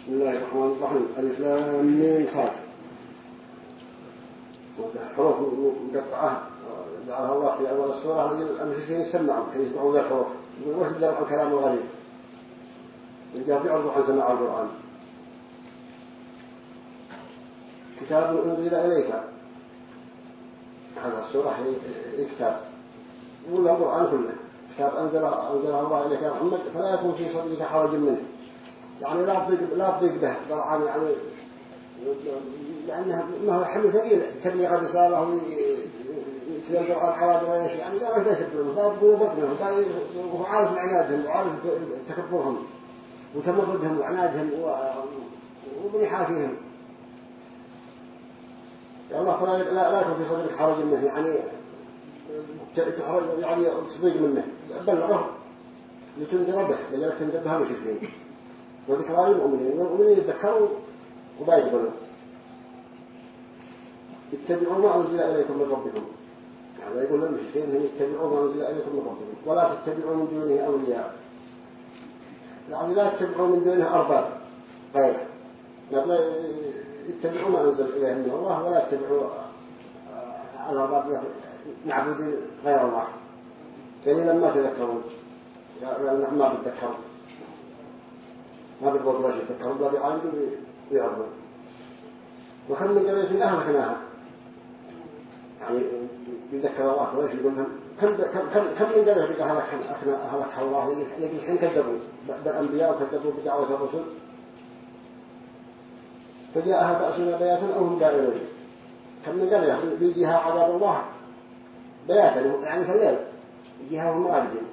بسم الله الرحمن الرحيم. ألف لام ميم صاد. حروف مقطعة. جعلها الله في أول السورة. المشركين يسمعوا كي يسمعوا ذا الحروف. يقول وش بدأوا الكلام الغريب؟ الجاب يعرضوا عن سماع القرآن. كتاب أنزل إليك. هذا السورة هي كتاب. يقول القرآن كله. كتاب أنزل أنزل الله إليك يا محمد فلا يكون في صدرك حرج منه. يعني لا تضيق لا تضيق به طبعا يعني لأنها ما هو حمل ثقيل. تبليغ الرسالة يتلقى القرآن حوادث ويش يعني لا ما يشد منه فابقوا بطنهم. وهو عارف عنادهم وعارف تكبرهم وتمردهم وعنادهم وبنحافهم يا الله فلا لا لا في صدرك حرج منه. يعني يعني تصديق منه. بلغه لتنذر به لذلك تنذر بها مشركين. وذكرى للمؤمنين والمؤمنين يتذكروا وما يقبلوا اتبعوا ما أنزل إليكم من ربكم. هذا يقول للمشركين هم اتبعوا ما أنزل إليكم من ربكم. ولا تتبعوا من دونه أولياء. يعني لا تتبعوا من دونه أرباب. غيره اتبعوا ما أنزل إليهم من الله ولا تتبعوا الأرباب معبودين غير الله. قليلا ما تذكرون ما بتذكرون ما ولا شيء يذكرون لا بيعاندوا ويعرضون وكم من قرية أهلكناها. يعني يذكر الله ولا يقول لهم كم كم كم من قرية بقى هلك هلك الله الذي حين كذبوا؟ بالأنبياء وكذبوا بدعوة الرسل. فجاءها بأسنا بياتا أو هم دائرون. كم من قرية بيجيها عذاب الله. بياتا يعني في الليل يجيها هم غالبين.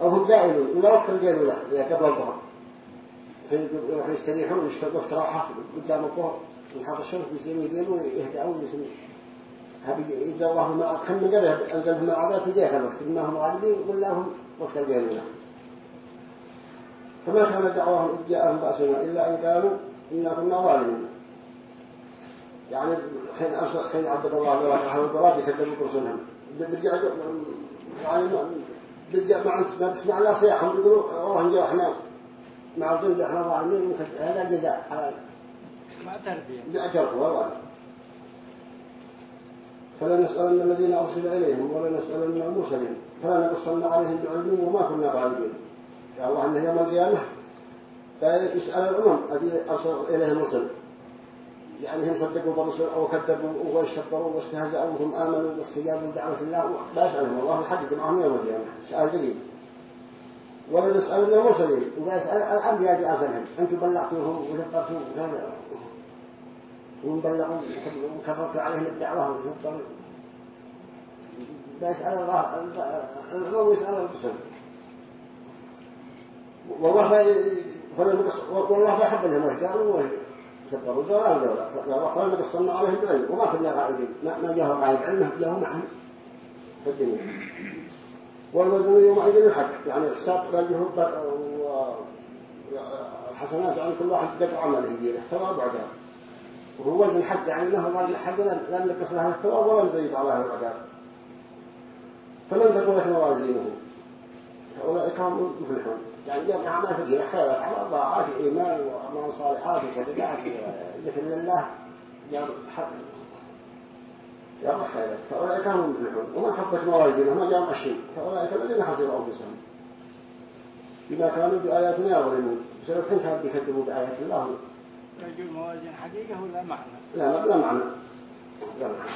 أو هم دائرون. ولا وقت القيلولة قبل الظهر يروح يستريحون ويشتغلوا استراحة قدام الظهر ينحط الشمس بيسلم يدين ويهدأون ويسلم هذا إذا الله ما كم من قبل أنزلهم العذاب في ذاك الوقت ما هم غالبين ولا هم وقت القيلولة فما كانت دعواهم إذ جاءهم بأسنا إلا أن قالوا إنا كنا ظالمين. يعني حين أرسل حين عبد الله وراء أهل البلاد يكذبوا برسلهم. برجع يعني برجع ما ما تسمع الله صياحهم يقولوا والله نجوا مع الظلم إحنا ظالمين هذا الجزاء على ما تربية بأجر والله. فلنسألن الذين أرسل إليهم ولنسألن المرسلين. فلنقصن عليهم بعلم وما كنا غالبين يا الله أنه يوم القيامة يسأل الأمم الذي أرسل إليهم رسل يعني هم صدقوا بالرسل أو كذبوا واستكبروا واستهزأوا وهم آمنوا واستجابوا لدعوة الله. لا يسألهم. الله يحدد معهم يوم القيامة. سؤال دليل. ولا نسأل المرسلين. ويسأل الأنبياء بأرسلهم أنتم بلغتوهم وذكرتوا وبلغوا وكررتوا عليهم الدعوة وذكروا يسأل الله العلوم يسأل الرسل والله يحب لهم قالوا سبروا دولار دولار وقالوا قصنا عليهم بعلم وما كنا غائبين. ما جاءوا غائب. علمه جاءوا معهم في الدنيا. والوزن يومئذ الحق يعني الحساب رجه الحسنات يعني كل واحد قدر عمله يديره ثواب وعقاب وهو وزن حق يعني إنه وزن حق لم نقص له الثواب ولا نزيد على العقاب فمن تقولت موازينه فأولئك هم مفلحون. يعني جمع أعمال فقيرة خيرات على ضاعات إيمان وأعمال صالحات وصدقات ذكر لله. جمع حق جمع خيرات فأولئك هم مفلحون وما حبت موازينهم ما جمع شيء فأولئك الذين خسروا أنفسهم. بما كانوا بآياتنا يظلمون. بسبب كنت هذه يكذبوا بآيات الله. رجل موازين حقيقة ولا معنى؟ لا لا معنى. لا معنى.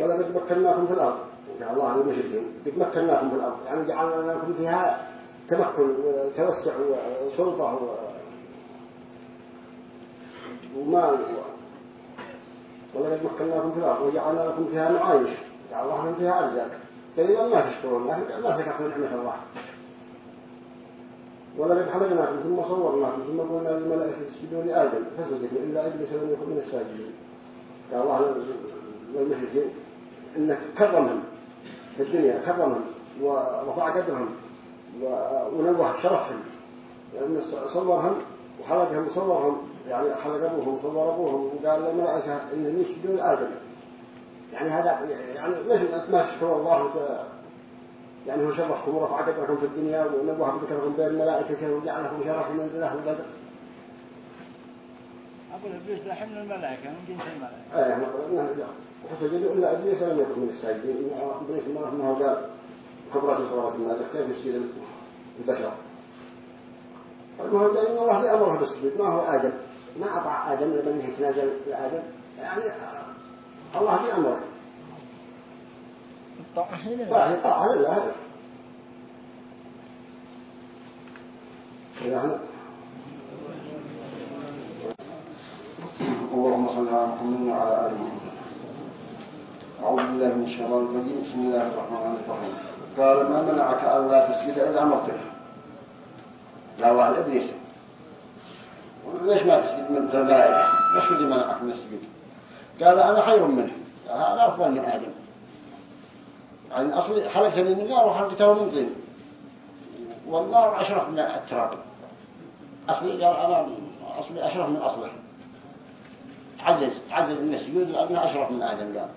ولقد مكناكم في الأرض. جعل الله المشركين قد مكناكم في الأرض. يعني جعلنا لكم فيها تمكن وتوسع وسلطة ومال ولقد مكناكم في الأرض وجعلنا لكم فيها معايش جعل الله لكم فيها أرزاق. دليلا ما تشكرون ما تكفوا نعمة الله. ولقد خلقناكم ثم صورناكم ثم قلنا للملائكة اسجدوا لآدم فسجدوا إلا إبليس لم يكن من الساجدين. قال الله للمشركين إنك كرمهم في الدنيا كرمهم ورفع قدرهم ونوه شرفهم. لأن صورهم وخلقهم وصورهم يعني خلق أبوهم وصور أبوهم وقال للملائكة إنهم يسجدوا لآدم يعني هذا يعني ليش ما تشكر الله يعني هو شرفكم ورفع قدركم في الدنيا ونبوها بذكركم بين الملائكة وجعل لكم شرف منزله وقدر أقول إبليس ده حمل الملائكة من جنس الملائكة. إيه إحنا قلنا فسجدوا الا إبليس لم يكن من الساجدين. إن إبليس ما هو قال خبرات صلوات الملائكة كيف يسجد البشر؟ المهم إن الله يامره بالسجود ما هو آدم. ما اطاع آدم لما يتنازل لآدم. يعني الله بأمره الطاعة طاعة طاعة لله اللهم صل على محمد وعلى آل محمد. أعوذ بالله من الشيطان الرجيم. بسم الله الرحمن الرحيم. قال ما منعك أن لا تسجد إلا أمرتك يا الله الإبليس ليش ما تسجد من الملائكة ليش اللي منعك من السجود؟ قال أنا خير منه. هذا أفضل من آدم يعني أصلي خلقتني من نار وخلقته من طين والله أشرف من التراب أصلي قال أنا أصلي أشرف من أصله. تعزز تعزز من السجود لأنه أشرف من آدم قال.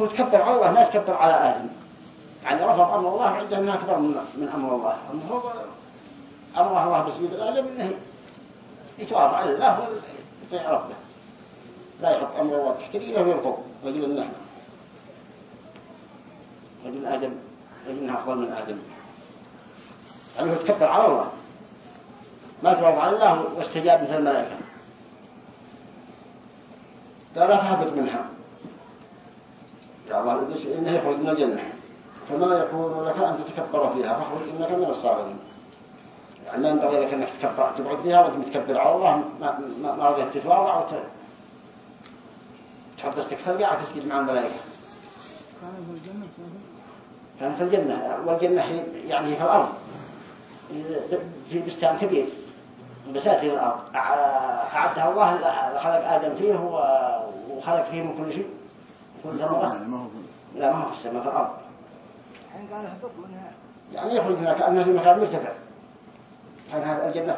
هو تكبر على الله ما تكبر على آدم يعني رفض أمر الله عنده أنها أكبر من, أمر الله. هو أمر الله بسجود آدم أنه يتواضع لله ويطيع ربه. لا يحط أمر الله تحت رجله ويرفض رجل النحن رجل آدم رجل أفضل من آدم. يعني هو تكبر على الله. ما تواضع الله واستجاب مثل الملائكة. قال تهبط منها. يا الله إنه يخرج من الجنة. فما يكون لك أن تتكبر فيها؟ فاخرج إنك من الصاغرين. يعني ما ينبغي لك أنك تكبر. تقعد فيها وأنت متكبر على الله ما ما ما رضيت تتواضع وت تحط استكفال قاعد تسجد مع الملائكة. كان في الجنة كان في الجنة. والجنة يعني في الأرض. في بستان كبير. بساتين الأرض. أعدها الله خلق آدم فيه وخلق فيه من كل شيء. كل ثمرة لا ما هو في السماء في الأرض. الحين قال هبط منها. يعني يخرج منها كأنه في مكان مرتفع. الجنة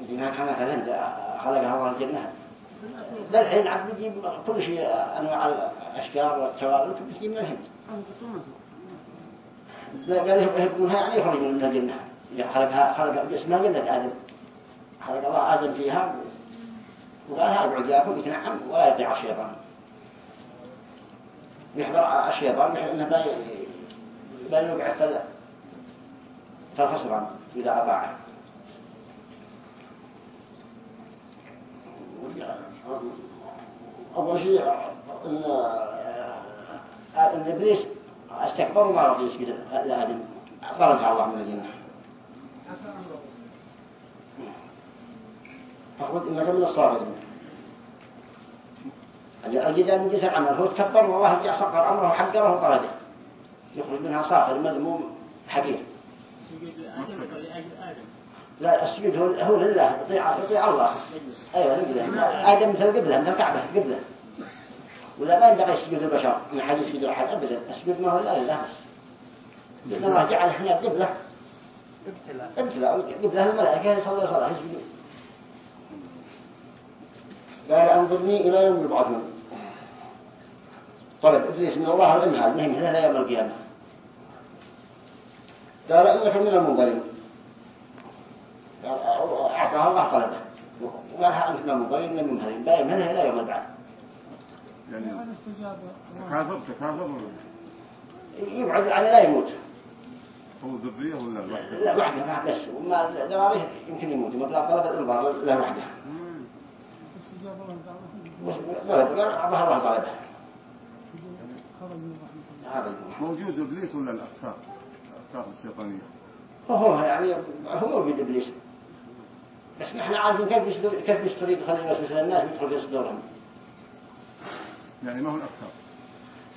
الجنة كان في الهند خلقها الله الجنة. للحين عاد بيجيب كل شيء أنواع الأشجار والتوابل بيجيب من الهند. قال يهبونها يعني يخرج من الجنة. خلقها خلق اسمها جنة آدم. خلق الله آدم فيها. وقال هذا يأكل يتنعم ولا يطيع الشيطان. يحضر الشيطان بحيث إنه لا يوقع في إذا أطاعه أول شيء إن إن إبليس استكبر وما رضي يسجد لآدم خرج الله من الجنة. فقلت إنك من الصابرين. الجدال من جسر عمل هو تكبر والله جاء صقر أمره وحقره وطرده. يخرج منها صاخر مذموم حقير. لا السجود هو هو لله يطيع الله. أيوه القبله آدم مثل القبله مثل الكعبة قبلة. ولا ما ينبغي يسجد البشر من حد يسجد احد ابدا. السجود ما هو لله بس. لأن الله جعل إحنا قبلة. ابتلاء. ابتلاء. قبلة الملائكة يصلي صلاه يسجدون قال أنظرني إلى يوم يبعثون طلب ابليس من الله الامهال نهي مثلها يوم القيامة. قال انك من المنظرين أعطاها الله طلبه وقالها أنت من المنظرين من المنهرين باين منها إلى يوم البعث يعني تكاثر تكاثر يبعد يعني لا يموت. هو ذرية ولا لا؟ لا وحده ما بس. وما ذراريه يمكن يموت. ما طلب الإنظار لا وحده. ولد قال أعطاها الله طلبه هذا موجود إبليس ولا الأفكار الشيطانية. هو يعني هو موجود إبليس. بس نحن عارفين كيف كيف يدخل الوسوسة للناس يدخل في صدورهم. يعني ما هو الأفكار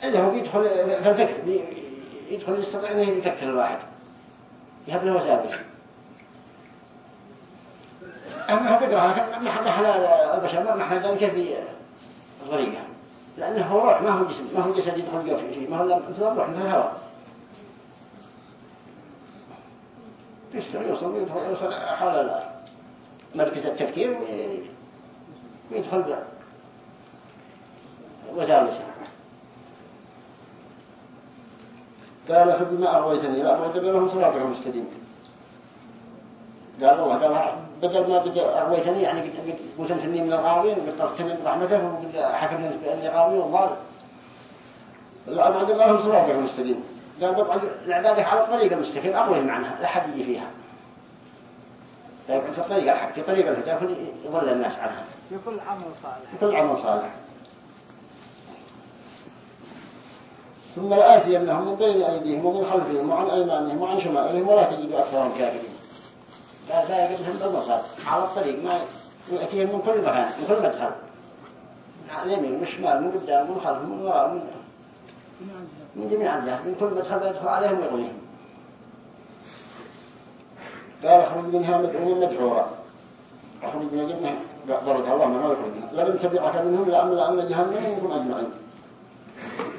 إلا هو يدخل في الفكر يدخل يستطيع أنه يفكر الواحد. يهب له وساوس أما لكن ما حد حلال البشر ما حد ذلك في الطريقة. لأنه هو روح ما هو جسم ما هو جسد يدخل جوه في شيء ما هو الروح مثل الهواء. يشتغل يدخل حول مركز التفكير وي- ويدخل وساوسه قال فبما أغويتني. لأغويتني لهم صراطك المستقيم قال الله قال بدل ما بدأ أغويتني يعني قلت أنتني من الغاوين قلت أغتني برحمته وقد حكمني بأني غاوي وضال العباد الله هم صراطك قال طبعا العبادة على الطريق المستقيم أغوي معناها لا حد يجي فيها. يقعد في الطريق الحق في طريق الهدى يضل الناس عنها. في كل عمل صالح. في كل عمل صالح. ثم لآتينهم من بين أيديهم ومن خلفهم وعن أيمانهم وعن شمائلهم ولا تجد أكثرهم كافرين. لا لا يقدهم بالمصاد على الطريق ما يأتيهم من كل مكان من كل مدخل. من اليمين من الشمال من قدام من خلف من وراء من من جميع الجهات من كل مدخل يدخل عليهم ويغنيهم قال اخرج منها مدعوين مدعورا اخرج من جنة ضرب الله ما يخرج منها لمن تبعك منهم لأملا أن جهنم منكم أجمعين.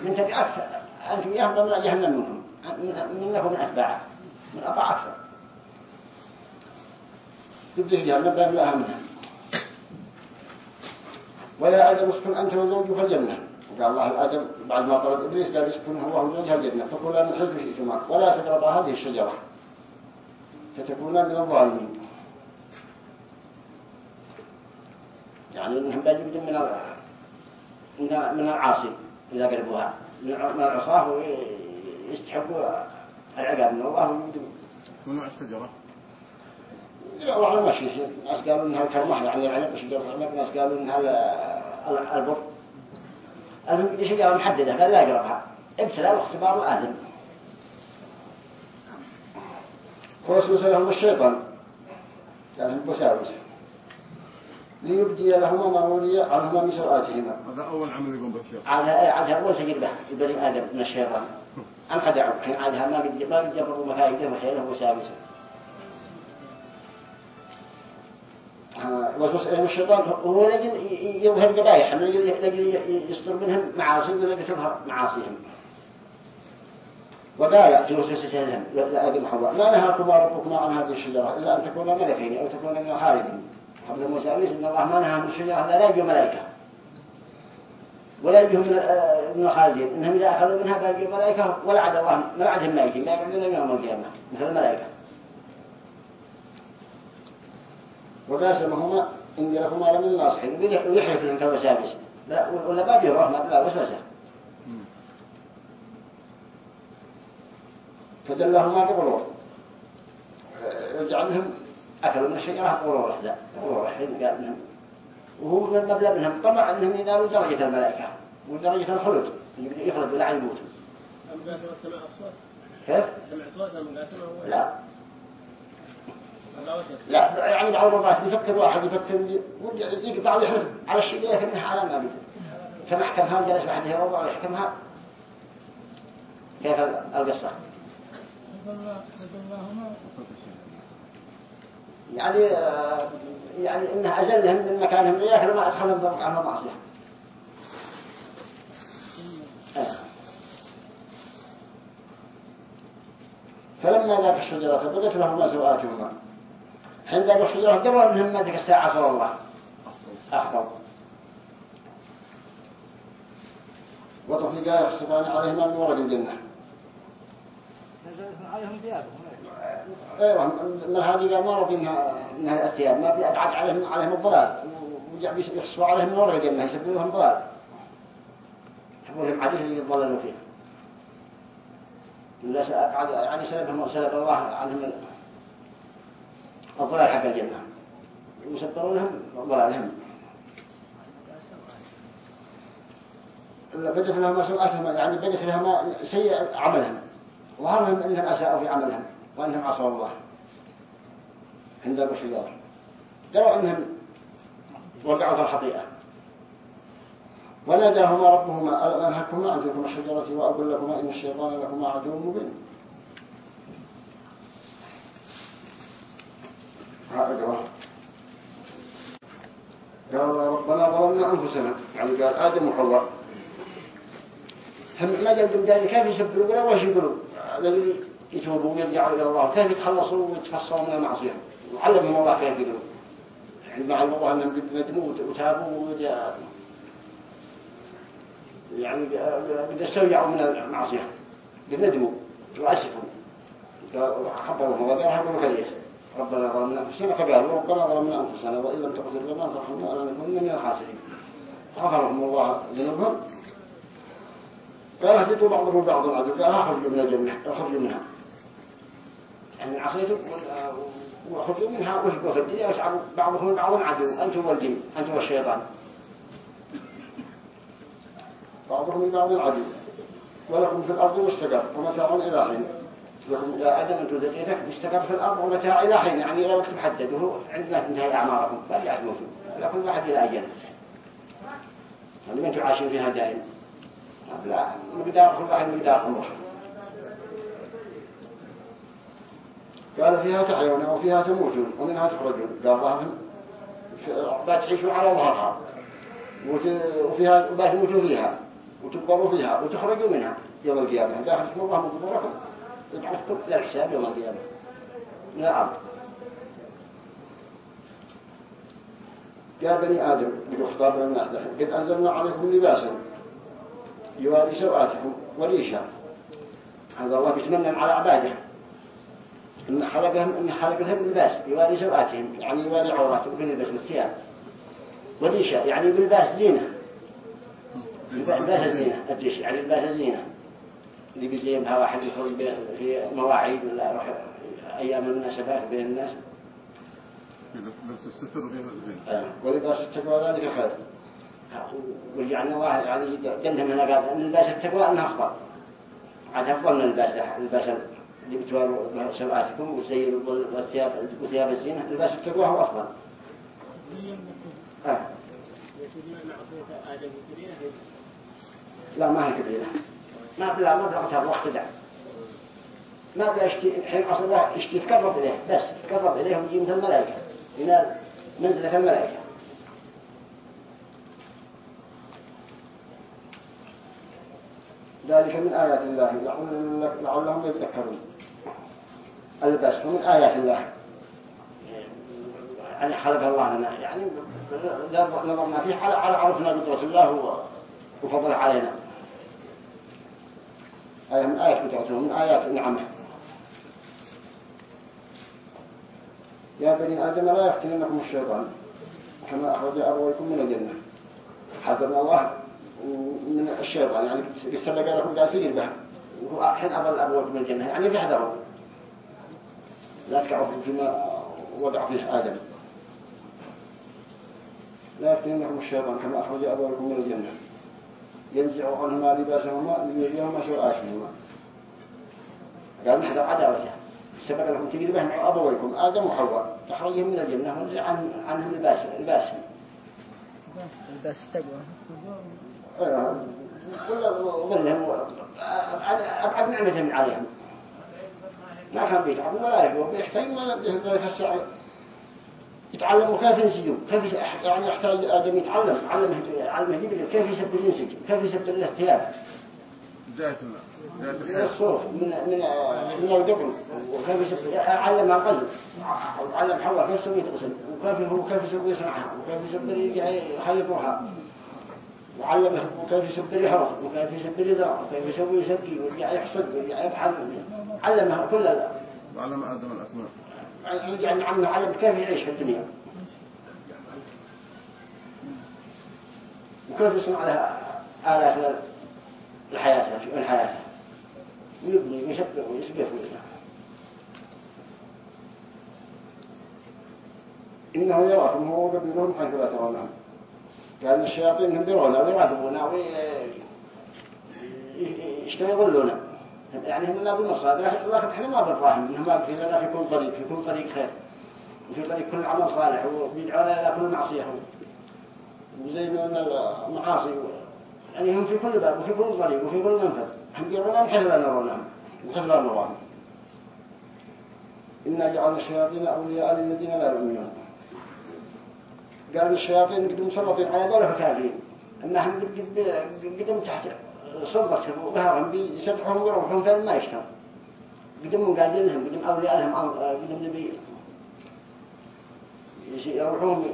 من تبعك أنتم إياهم لأملا جهنم منهم منكم من أتباعه من أطاع أكثر. تبدأ جهنم لأملاها منها. ولا آدم اسكن أنت وزوجك الجنة. وقال الله آدم بعد ما طلب إبليس قال اسكن هو وزوجها الجنة فكلا من حزب شئتما ولا تقربا هذه الشجرة. فتكونان من الظالمين يعني إنهم بيجبدوا من من العاصي إذا قربوها. من العصاة ويستحقوا العقاب. من الله ويجبدوا من نوع الشجرة؟ لا والله ما شيء ناس قالوا إنها الكرمح يعني العنب شجرة العنب ناس قالوا إنها البر شجرة محددة قال لا يقربها ابتلاء واختبار آدم. ووسوس لهم الشيطان. يعني الوساوس ليبدي لهما ما ولي عنهما من سوآتهما هذا أول عمل يقوم به الشيطان. على على أول تجربة لبني آدم من الشيطان. أن خدعوا حين عادها ما قد ما قد جربوا مكايده وحيله وساوسه. لهم الشيطان هو لجل يظهر قبائح لجل يصدر منهم معاصي ولجل تظهر معاصيهم. وقال في وسوسة لهم لآدم حواء ما نهاكما ربكما عن هذه الشجرة إلا أن تكونا ملكين أو تكونا من الخالدين. قبل موسى عليه إن الله ما نهى من الشجرة لا يجوا ملائكة. ولا يجوا من الخالدين إنهم إذا أخذوا منها باقي ملائكة ولا عد الله ما عدهم ملائكة ما يقعدون يوم القيامة مثل الملائكة. وقاسمهما إن لكما لمن الناصحين ويحلف لهم كالوسابس ولا باقي الرحمة لا وسوسة فدلهما بغرور يجعلهم أكلوا من الشجرة غرور لا غرور حين قال منهم وهو من مبلغ منهم طمع أنهم ينالوا درجة الملائكة ودرجة الخلود يخلد ولا عن يموت كيف؟ سمع صوت لا. لا يعني بعض المرات يفكر واحد يفكر يقطع ويحلف على الشجرة كأنها على ما بيت فمحكمها جلس واحد يروضع ويحكمها كيف القصة؟ يعني يعني إنها ازلهم من مكانهم لياك لما أدخلهم ضرب على معصيه آه. فلما ذاك الشجرة بدت لهما سوآتهما حين ذاك الشجرة دروا انهم ما الساعة صلى الله أخبر وطفقا يخصفان عليهما من ورق الجنة. عليهم ثيابهم أيوه من هذه ما رضي انها الثياب ما بيبعد عليهم عليهم الضلال. يحسبوا عليهم من ورق الجنة يسبوا لهم ضلال. يحبوا لهم اللي يضللوا فيه يعني سلبهم وسلب الله عنهم الضلال حق الجنة يسبروا لهم ضلالهم بدت لهم سوءاتهم يعني بدت لهم سيء عملهم. وهرهم انهم اساءوا في عملهم وإنهم عصوا الله. عند الشجار دروا إنهم وقعوا في الخطيئة. وناداهما ربهما أنهكما عن الشجرة وأقول لكما إن الشيطان لكما عدو مبين. قال ربنا ظلمنا أنفسنا. يعني قال آدم وحواء. هم ما جلدوا كيف يسبروا ولا وش يقولوا الذي يتوبوا ويرجعوا إلى الله. كيف يتخلصوا ويتفصلوا من المعصية؟ وعلمهم الله كيف يقولوا يعني مع الله أنهم ندموا وتابوا يعني استوجعوا من المعصية. قد ندموا. وأسفوا. خبرهم وقالها بمكيس ربنا ظلمنا أنفسنا فقالوا ربنا ظلمنا أنفسنا وإن لم تغفر لنا وترحمنا لنكون من الخاسرين. غفرهم الله ذنوبهم. قال اهبطوا بعضهم بعض عدو قال اخرجوا من الجنة اخرجوا منها. يعني عصيتم واخرجوا منها واشقوا في الدنيا واسعبوا بعضهم بعض عدو أنتم والجن أنتم والشيطان. بعضهم بعض عدو. ولكم في الأرض مستقر ومتاع إلى حين. يا آدم أنتم ذريتك مستقر في الأرض ومتاع إلى حين يعني إلى وقت محدد وهو عندما تنتهي أعماركم بل يعتموتوا لكل واحد إلى أجل. يعني أنتم عايشين فيها دائما لا مقدار كل واحد مقدار عمره. قال فيها تحيون وفيها تموتون ومنها تخرجون. قال الله بتعيشوا على ظهرها. وفيها بتموتوا فيها وتكبروا فيها وتخرجوا منها يوم القيامة. داخلكم الله من يجعلكم للحساب يوم القيامة نعم. يا بني آدم بخطاب من قد أنزلنا عليكم لباسا يواري سوآتكم وريشا. هذا الله بيتمنى على عباده. إن خلقهم إن خلق لهم لباس يواري سوآتهم يعني يواري عوراتهم في لباس الثياب وريشا يعني بلباس زينة. لباس الزينة الدش يعني لباس الزينة اللي بيزينها واحد يخرج في مواعيد ولا يروح أيام المناسبات بين الناس. لبس الستر وفيها الزين. آه. ولباس التقوى ذلك خير. ويعني واحد يعني جنهم هنا قال أن لباس التقوى انها افضل عاد افضل من الباس الباس اللي بتواروا سواتكم وزي والثياب وثياب الزينة. لباس التقوى هو أفضل. آه. لا ما هي كبيرة. ما بلا ما بلا قتل وقت دع ما بلا اشتي الحين الله اشتي تقرب إليه بس تقرب إليه ويجي مثل الملائكة. ينال منزلة الملائكة. ذلك من آيات الله. لعلهم يتذكرون البس من آيات الله. يعني خلق الله لنا. يعني نظرنا فيه على عرفنا قدرة الله وفضله علينا. آية من آيات قدرته من آيات نعمه يا بني آدم لا يفتننكم الشيطان. كما أخرج أبويكم من الجنة. حذرنا الله من الشيطان يعني قال لكم قاسين به وهو الحين أضل أبويكم من الجنة يعني فاحذروا لا تقعوا فيما وضع فيه آدم. لا يفتننكم الشيطان كما أخرج أبويكم من الجنة. ينزع عنهما لباسهما ليريهما سوآتهما قال نحذر عداوته سبق لكم تجربة مع أبويكم آدم وحواء تخرجهم من الجنة. ونزع عن عنهم لباس لباسهم الباس التقوى. ظلهم أبعد نعمتهم عليهم. ما كان بيتعبوا ولا يقوا بيحتاج ما ذلك الساعة يتعلموا كيف ينسجوا كيف يعني يحتاج آدم يتعلم. علم جبريل كيف يسبب الإنسج كيف بداية الله من الصوف من من من القبر وكيف يسبب علم قلب علم حواء كيف يسوي تغسل وكيف هو كيف يسوي يصنعها وكيف يسبب يخلقها وعلمه كيف يسبر يحرق وكيف يسبر يزرع وكيف يسوي يسقي ويرجع يحصد؟ ويرجع يبحر علمه كل هذا. وعلم آدم الأسماء. يعني عنه علم كيف يعيش في الدنيا. وكيف يصنع لها آلات الحياة من حياته يبني ويشبه ويسبح ويسبح إنه يراكم هو قبيلهم حيث لا ترونهم كان الشياطين ينبرونا ويراقبونا ويشتغلونا يعني هم لا بالمصاد لكن إحنا ما بالراحم إنهم لنا في كل طريق كل طريق خير. وفي طريق كل عمل صالح وبيدعونا إلى كل معصية. وزي ما المعاصي يعني هم في كل باب وفي كل طريق وفي كل منفذ. هم من نرونهم من حيث لا نراهم إنا جعلنا الشياطين أولياء للذين لا يؤمنون. قال الشياطين قد مسلطين على دولة كافرين. أنهم قدم تحت سلطتهم وظهرهم بيسبحهم ويروحون فين ما يشتغل. قدم مقادين لهم قدم أولياء لهم نبي يروحون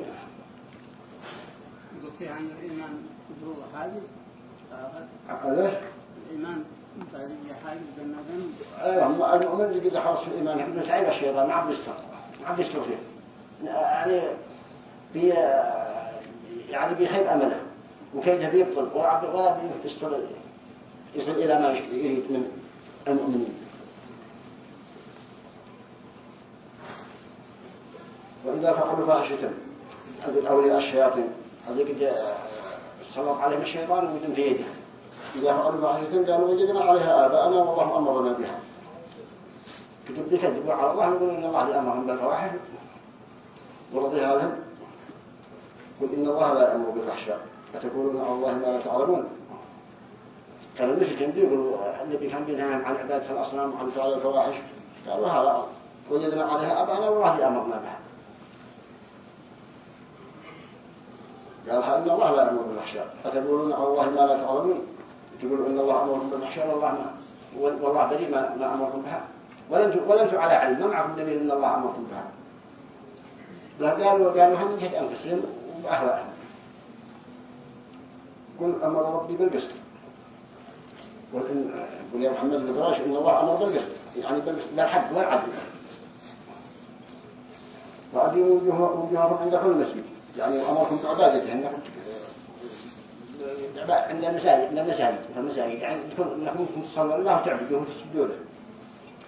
يقول في عن الإيمان هذه هذا الإيمان أيوه المؤمن اللي قد في الايمان ابن سعيد الشيطان ما عبد يستر ما عبد يستر فيه يعني بي يعني بيخيب أمله. وكيده بيبطل ولا ولا بيستر يصل إلى ما يريد من المؤمنين. وإذا فعلوا فاحشة هذه أولياء الشياطين هذه سلط عليهم الشيطان ومن في يده إذا فعلوا فاحشة قالوا وجدنا عليها آباءنا والله أمرنا بها. كتب بكذبوا على الله يقولون إن الله أمرهم بالفواحش. ورضيها لهم قل إن الله لا يأمر بالفحشاء. أتقولون على الله ما لا تعلمون؟ كان المشركين يقولوا النبي كان بينهم عن عبادة الأصنام وعن فعل الفواحش. قالوا هذا وجدنا عليها أبانا والله أمرنا بها. قال إن الله لا يأمر بالفحشاء أتقولون على الله ما لا تعلمون؟ تقولوا إن الله أمركم بالفحشاء والله ما والله بريء ما, ما أمركم بها. ولم ولم على علم. ما معكم دليل إن الله أمركم بها؟ لا قالوا قالوا هم من جهة أنفسهم وأهواءهم. قل أمر ربي بالقسط. قل يا محمد الفراش إن الله أمر بالقسط. يعني بالقسط بالحق والعدل وأديموا وجوههم عند كل مسجد. يعني أمركم بعبادته أنكم عند المساجد عند المساجد في المساجد يعني أنكم تصلوا الله وتعبدوه وتسجدوا له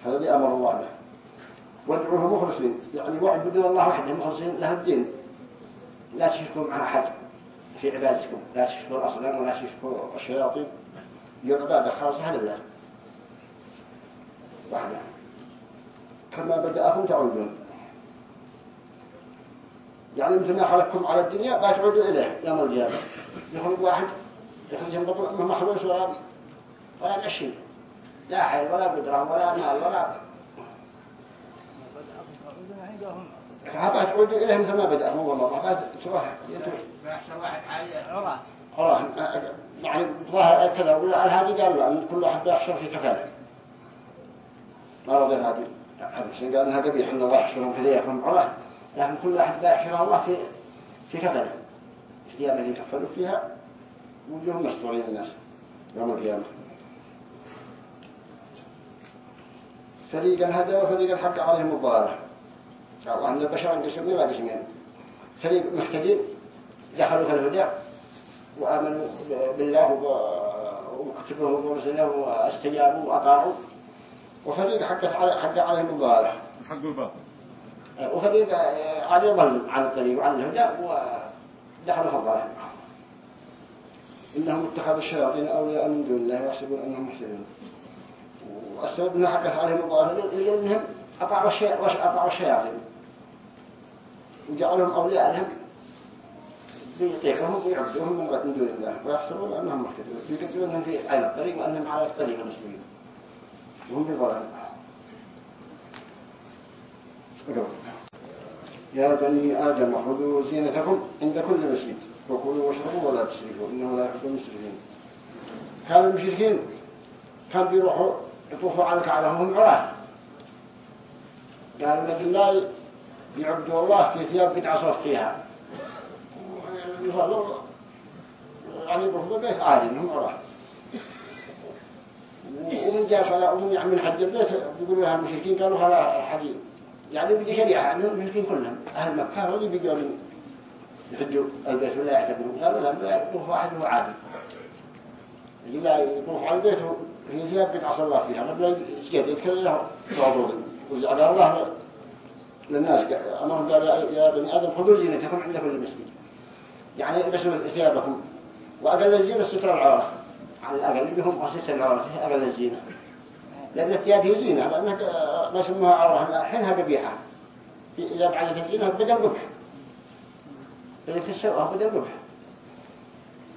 هذا اللي أمر الله به. وادعوه مخلصين يعني واعبدوا الله وحده مخلصين له الدين. لا تشركوا مع أحد في عبادتكم لا تشركوا الأصنام ولا تشركوا الشياطين. عبادة خاصة لله وحده. كما بدأكم تعودون يعني مثل ما خلقكم على الدنيا ما تعودوا إليه يوم القيامة. يخلق واحد يخرج من بطن ما مخلوش ولا ولا مشي. لا حي ولا قدرة ولا مال ولا فهذا تعود إليه مثل ما بدأ هو الله بعد تروح فأحسن واحد عراه الله يعني ظاهر كذا ولا هذه قال أن كل واحد بيحشر في كفاله. ما رضي هذا قال؟ إنها قبيح ان الله يحشرهم في ليكم عراه لكن كل واحد بيحشر الله في في كفاله في القيامة اللي يكفلوا فيها وجوههم مستورين الناس يوم القيامة. فريقا هدى وفريقا حق عليهم الضلالة قالوا أن البشر انقسموا إلى قسمين فريق محتدين دخلوا في الهدى وآمنوا بالله وكتبه ورسله واستجابوا وأطاعوا. وفريق حق حق عليهم الضلالة حق الباطل وفريق عاد يضل عن الطريق وعن الهدى ودخلوا في الضلال إنهم اتخذوا الشياطين أولياء من دون الله ويحسبون أنهم محسنون. والسبب أنه حقت عليهم الضلال لأنهم أطاعوا الشياطين. وجعلهم أولياء لهم. بيطيقهم ويعبدوهم من دون الله ويحسبون أنهم محتدون يقتلونهم في عين الطريق وأنهم على الطريق المسلمين. وهم بضلال يا بني آدم خذوا زينتكم عند كل مسجد. وكلوا واشربوا ولا تسرفوا إنه لا يحب المسرفين كانوا المشركين كانوا بيروحوا يطوفوا على الكعبة وهم عراه قالوا لك الله يعبدوا الله في ثياب قد عصر فيها؟ يصلوا يعني بفضل بيت عادي انهم عراه ومن جاء صلاة ومن يعمل حج البيت بيقولوا لها المشركين قالوا هذا حديث يعني بدي شريعة أنهم المشركين كلهم أهل مكة هذول بيجوا يحجوا البيت ولا يعتبروا. قالوا لا يطوف واحد هو عادي يجي لا يطوف على البيت هي ثياب عصر الله فيها. قبل يسجد يتكلم له تعبود وقال الله للناس أمرهم قال يا بني آدم خذوا زينتكم عند كل مسجد. يعني البسوا ثيابكم. وأقل الزينة الستر العورة. على الأقل بهم أسس العورة أقل الزينة. لأن الثياب هي زينة لأنها ما سموها عورة حينها قبيحة إذا بعدت الزينة بدل قبح إذا تسوها بدل قبح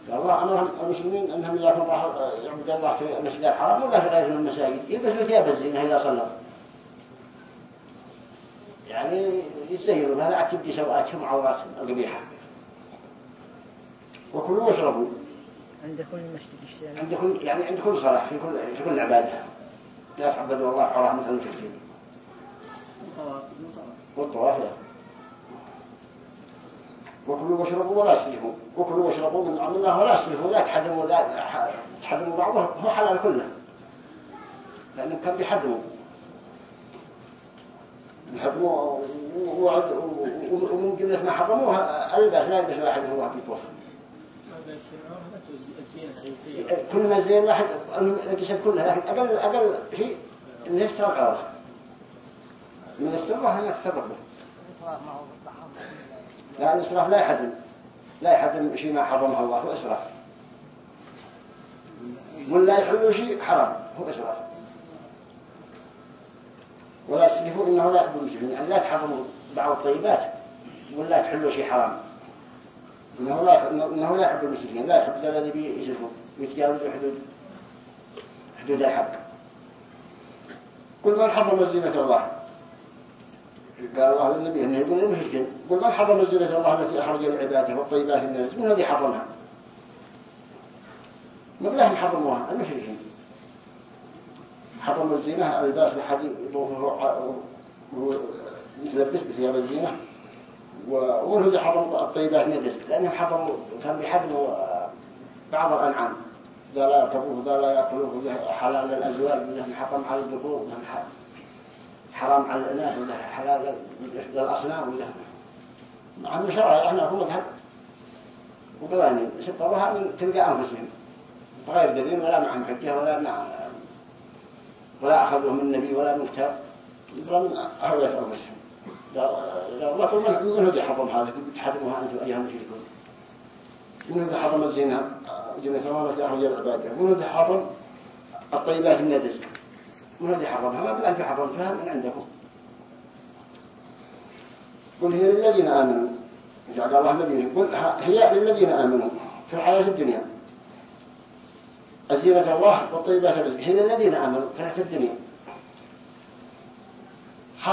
الله أمر المسلمين أنهم إذا كانوا يعبد الله في المسجد الحرام ولا في غير المساجد. يلبسوا ثياب الزينة إذا صلوا يعني يتزينوا بها لا تبدي سوءاتهم عوراتهم القبيحة وكلوا واشربوا. عند كل مسجد عند كل يعني عند كل صلاة في كل في كل عبادة. لا تعبدوا الله حرام مثل المشركين والطواف وكلوا واشربوا ولا تسرفوا. وكلوا واشربوا من عمل الله ولا تسرفوا. لا تحرموا لا تحرموا بعضه هو حلال كله. لأنهم كان بيحرموا. بيحرموا ومن جملة ما حرموها الباس لا يلبس واحد هو في توفى كل ما زين واحد الجسد كلها لكن أقل أقل شيء إنه يستر العورة من ما هو بالتحرم لا الإسراف لا يحرم. لا يحرم شيء ما حرمه الله هو إسراف. ولا يحل شيء حرام هو إسراف. ولا تسرفوا إنه لا يحب المسلمين يعني لا تحرموا بعض الطيبات ولا تحلوا شيء حرام. إنه لا إنه يحب المسلمين لا يحب الذي بيسرفوا ويتجاوزوا حدود حدود الحق كل من حرم زينة الله قال الله للنبي انه يقول المشركين قل من حرم زينة الله التي اخرج لعباده والطيبات من الرزق من الذي حرمها؟ ما بلاهم حرموها المشركين حرموا الزينة الباس لحد يطوفه يتلبس بثياب الزينة اللي حرم الطيبات من الرزق لأنهم حرموا كانوا بيحرموا آه، بعض الأنعام. ذا لا يركبوه ذا لا يأكلوه حلال للأزواج وذا محرم على الذكور محرم حرام على الإناث ولا حلال للأصنام ولا أن شرع إحنا هو مذهب وقوانين سببها من تلقى أنفسهم. بغير دليل ولا معهم حجة ولا مع ولا أخذوه من النبي ولا من كتاب ولا من أهوية أنفسهم. كل من هو اللي حرم هذا تحرمها أنتم أيها المشركون من هو حرم الزنا زنا الله التي أخرج العبادة من هو حرم الطيبات من الرزق من الذي حرمها ما بالله حرمتها من عندكم قل هي للذين آمنوا جعل الله النبي قل هي للذين آمنوا في الحياة الدنيا أزينة الله والطيبات الرزق هي للذين آمنوا في الحياة الدنيا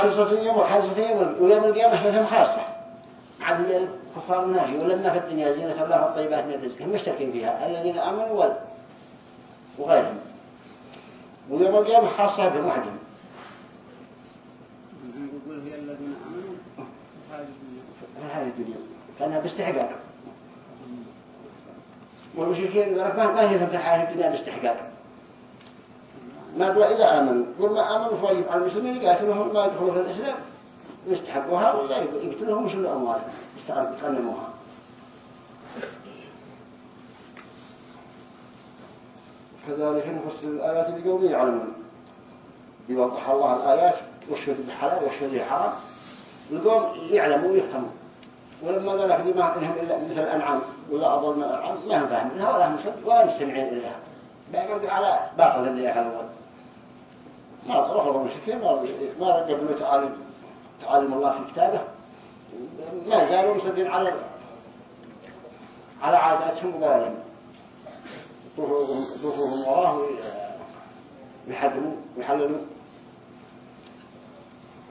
خالصة يوم وخالصة يوم ويوم القيامة لهم خاصة عدل الكفار الناشي ولما في الدنيا زينة الله والطيبات من الرزق هم مشتركين فيها الذين آمنوا وال- وغيرهم. ويوم القيامة خاصة بهم وحدهم يقول هي الذين آمنوا هذه الدنيا. في هذه الدنيا. كانها باستحقاق. والمشركين ما هي في الحياة الدنيا باستحقاق؟ ما قال إذا آمنوا قل ما آمنوا على المسلمين يقاتلوهم ما يدخلوا في الإسلام يستحقوها ولا يقتلوهم ويشلوا أموالهم. يستغنموها كذلك نفسر الآيات لقوم يعلمون. بيوضح الله الآيات وشهد الحلال وشهد الحرام. القوم يعلموا ويفهموا ولما قال لك ما إنهم إلا مثل الأنعام ولا أضل من الأنعام ما هم فاهمينها ولا هم ولا مستمعين إليها. بيقعدوا على باطل اللي يخلوا ما رفضوا المشركين ما ما قبلوا تعاليم تعاليم الله في كتابه. ما زالوا مصدقين على على عاداتهم وقوالهم طوفوهم طوفوهم وراه ويحرموا ويحللوا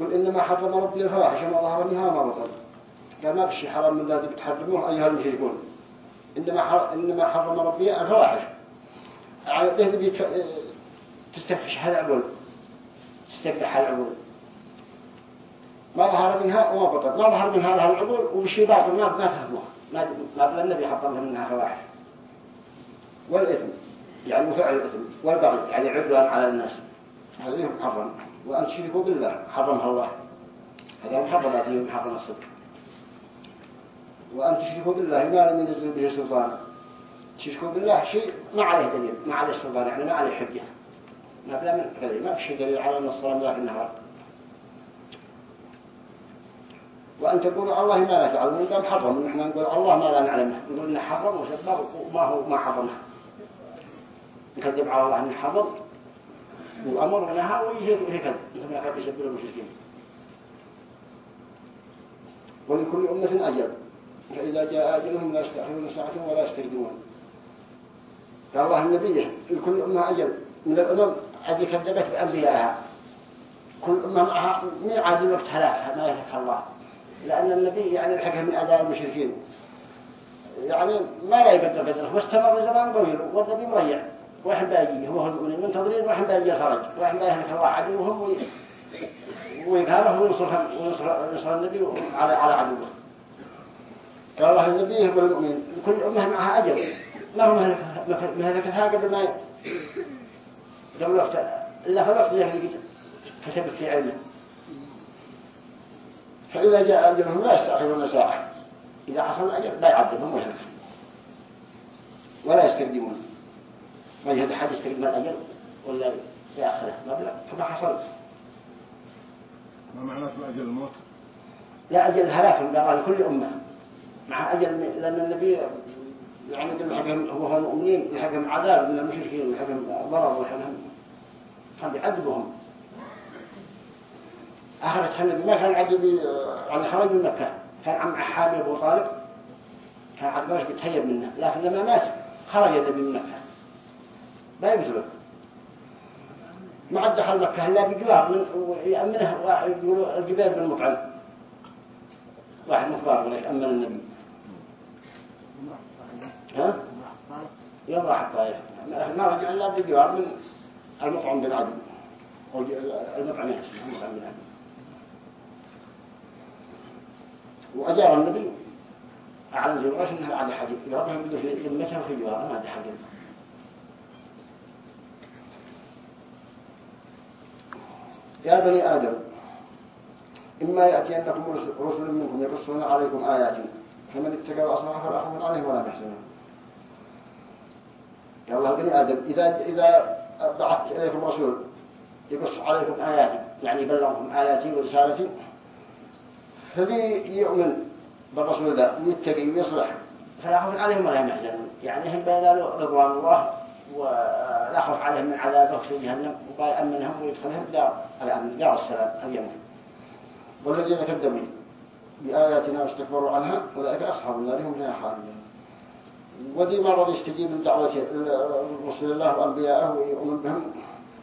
قل إنما حرم ربي الفواحش ما ظهر منها وما بطن. قال ما بشي حرام من ذلك بتحرموه أيها المشركون. إنما حر... إنما حرم ربي الفواحش. على بيت... تستفحش هذا العقول تستفتح العقول. ما ظهر منها وما بطن. ما ظهر منها لها العقول وبشي بعض ما ما فهموها. ما ما بل النبي حرم منها فواحش. والإثم. يعني وفعل الإثم. والبغي. يعني عدوان على الناس. هذه محرم وأن تشركوا بالله؟ حرمها الله. هذا محرم فيه محرم الصدق. وأن تشركوا بالله؟ ما لم ينزل به سلطان. تشركوا بالله؟ شيء ما عليه دليل. ما عليه سلطان. يعني ما عليه حجة. من ما في دليل على النصران ذاك النهار. وأن تقولوا الله ما لا تعلمون قال حرم نحن نقول الله ما لا نعلمه نقول إنه حرم وسبب وما هو ما حرمه. نكذب على الله إنه حرم وأمر ونهى ويجيب هكذا مثل ما كان يسبب المشركين. ولكل أمة أجل. فإذا جاء أجلهم لا يستأخرون ساعة ولا يستقدمون. قال الله النبي لكل أمة أجل. من الأمم التي كذبت بأنبيائها كل أمة معها ميعاد وقت هلاكها ما يهلك الله. لأن النبي يعني الحكم من أداء المشركين. يعني ما لا يبدل بدله. واستمر زمان طويل والنبي مريع واحد باقي هو يقول منتظرين واحد باقي الفرج واحد باقي يهلك الله. عدوهم ويقهره وينصر وينصر النبي على على عدوه. قال الله النبي هو المؤمن. كل أمة معها أجل ما هو مهلكتها قبل ما وقت إلا في الوقت اللي كتبت في علمه فإذا جاء أجلهم لا يستأخرون ساعة. إذا حصل الأجل لا يعذبهم ولا ولا يستقدمون. ما يجد أحد يستقدم الأجل ولا يأخره مبلغ. كما حصل ما معناته أجل الموت؟ لا أجل هلاك من لكل أمة. مع أجل لأن النبي يعني يلحقهم هو المؤمنين يلحقهم عذاب من المشركين يلحقهم ضرر ويلحقهم قد يعذبهم أخرج النبي ما كان عدو يعني خرج من مكة. كان عم حامي أبو طالب. كان عباس بيتهيب منه. لكن لما مات خرج النبي من مكة. لا يقتله. ما عاد دخل مكة إلا بجوار من يأمنه يقول الجبال بن مطعم. واحد مخبار وليش أمن النبي. ها؟ يوم راح الطائف ما رجع إلا بجوار من المطعم بن عدو المطعم يحسن المطعم بن عدو وأجار النبي. في الغش أنها بعد حديث. ربهم بدو في ذمته وفي جواره ما هذا حديث. يا بني آدم إما يأتينكم رسل منكم يقصون عليكم آيات فمن اتقى وأصلح فلا خوف عليه ولا يحزنون يا الله بني آدم. إذا إذا بعثت إليكم رسول يقص عليكم آياتي يعني يبلغكم آياتي ورسالتي فذي يؤمن بالرسول ذا ويتقي ويصلح. فلا خوف عليهم ولا يحزنون. يعني هم بينالوا رضوان الله ولا خوف عليهم من عذابه في جهنم وقال أمنهم ويدخلهم دار الأمن دار السلام اليمن والذين كذبوا بآياتنا واستكبروا عنها أولئك أصحاب النار هم فيها خالدون. ودي ما رضي يستجيب لدعوة رسول الله وأنبياءه ويؤمن بهم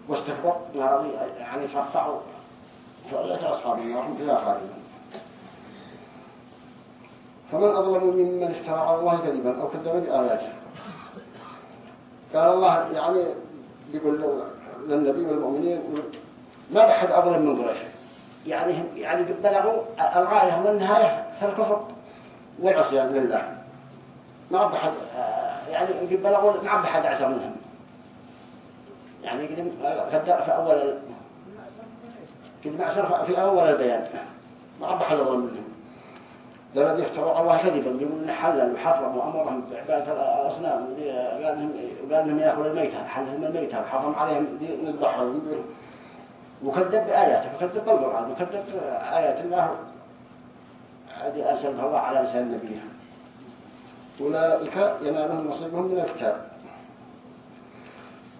واستكبر. يعني صفعوا فأولئك أصحاب النار هم فيها خالدون فمن أظلم ممن افترى على الله كذبا أو كذب بآياته. قال الله يعني يقول للنبي والمؤمنين ما بحد أظلم من قريش. يعني يعني بلغوا الغاية والنهاية في الكفر والعصيان لله. ما بحد يعني بلغوا ما بحد أعتر منهم يعني قد في أول قد معسر في أول البيان. ما بحد أظلم منهم. الذي يفتروا الله كذبا يقولون حلل وحرم وأمرهم بعبادة الأصنام قال لهم قال لهم يأكلوا الميتة حلهم الميتة وحرم عليهم نذبحهم وكذب بآياته وكذب بالقرآن وكذب آيات الله. هذه أرسلها الله على لسان نبيه أولئك ينالهم نصيبهم من الكتاب.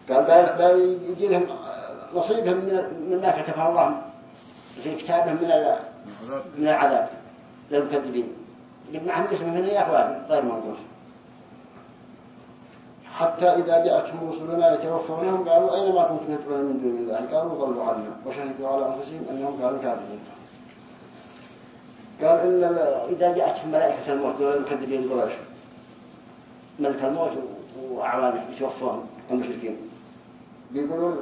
قال يجي لهم نصيبهم من ما كتبه الله في كتابهم من من العذاب. للمكذبين عندهم اسمه من يا أخوان غير موجود. حتى إذا جاءتهم رسلنا يتوفونهم قالوا أين ما كنتم تدعون من دون الله؟ قالوا ضلوا عنا وشهدوا على أنفسهم أنهم كانوا كاذبين. قال إن إذا جاءتهم ملائكة الموت دول المكذبين قريش. ملك الموت وأعوانه يتوفوهم المشركين. بيقولون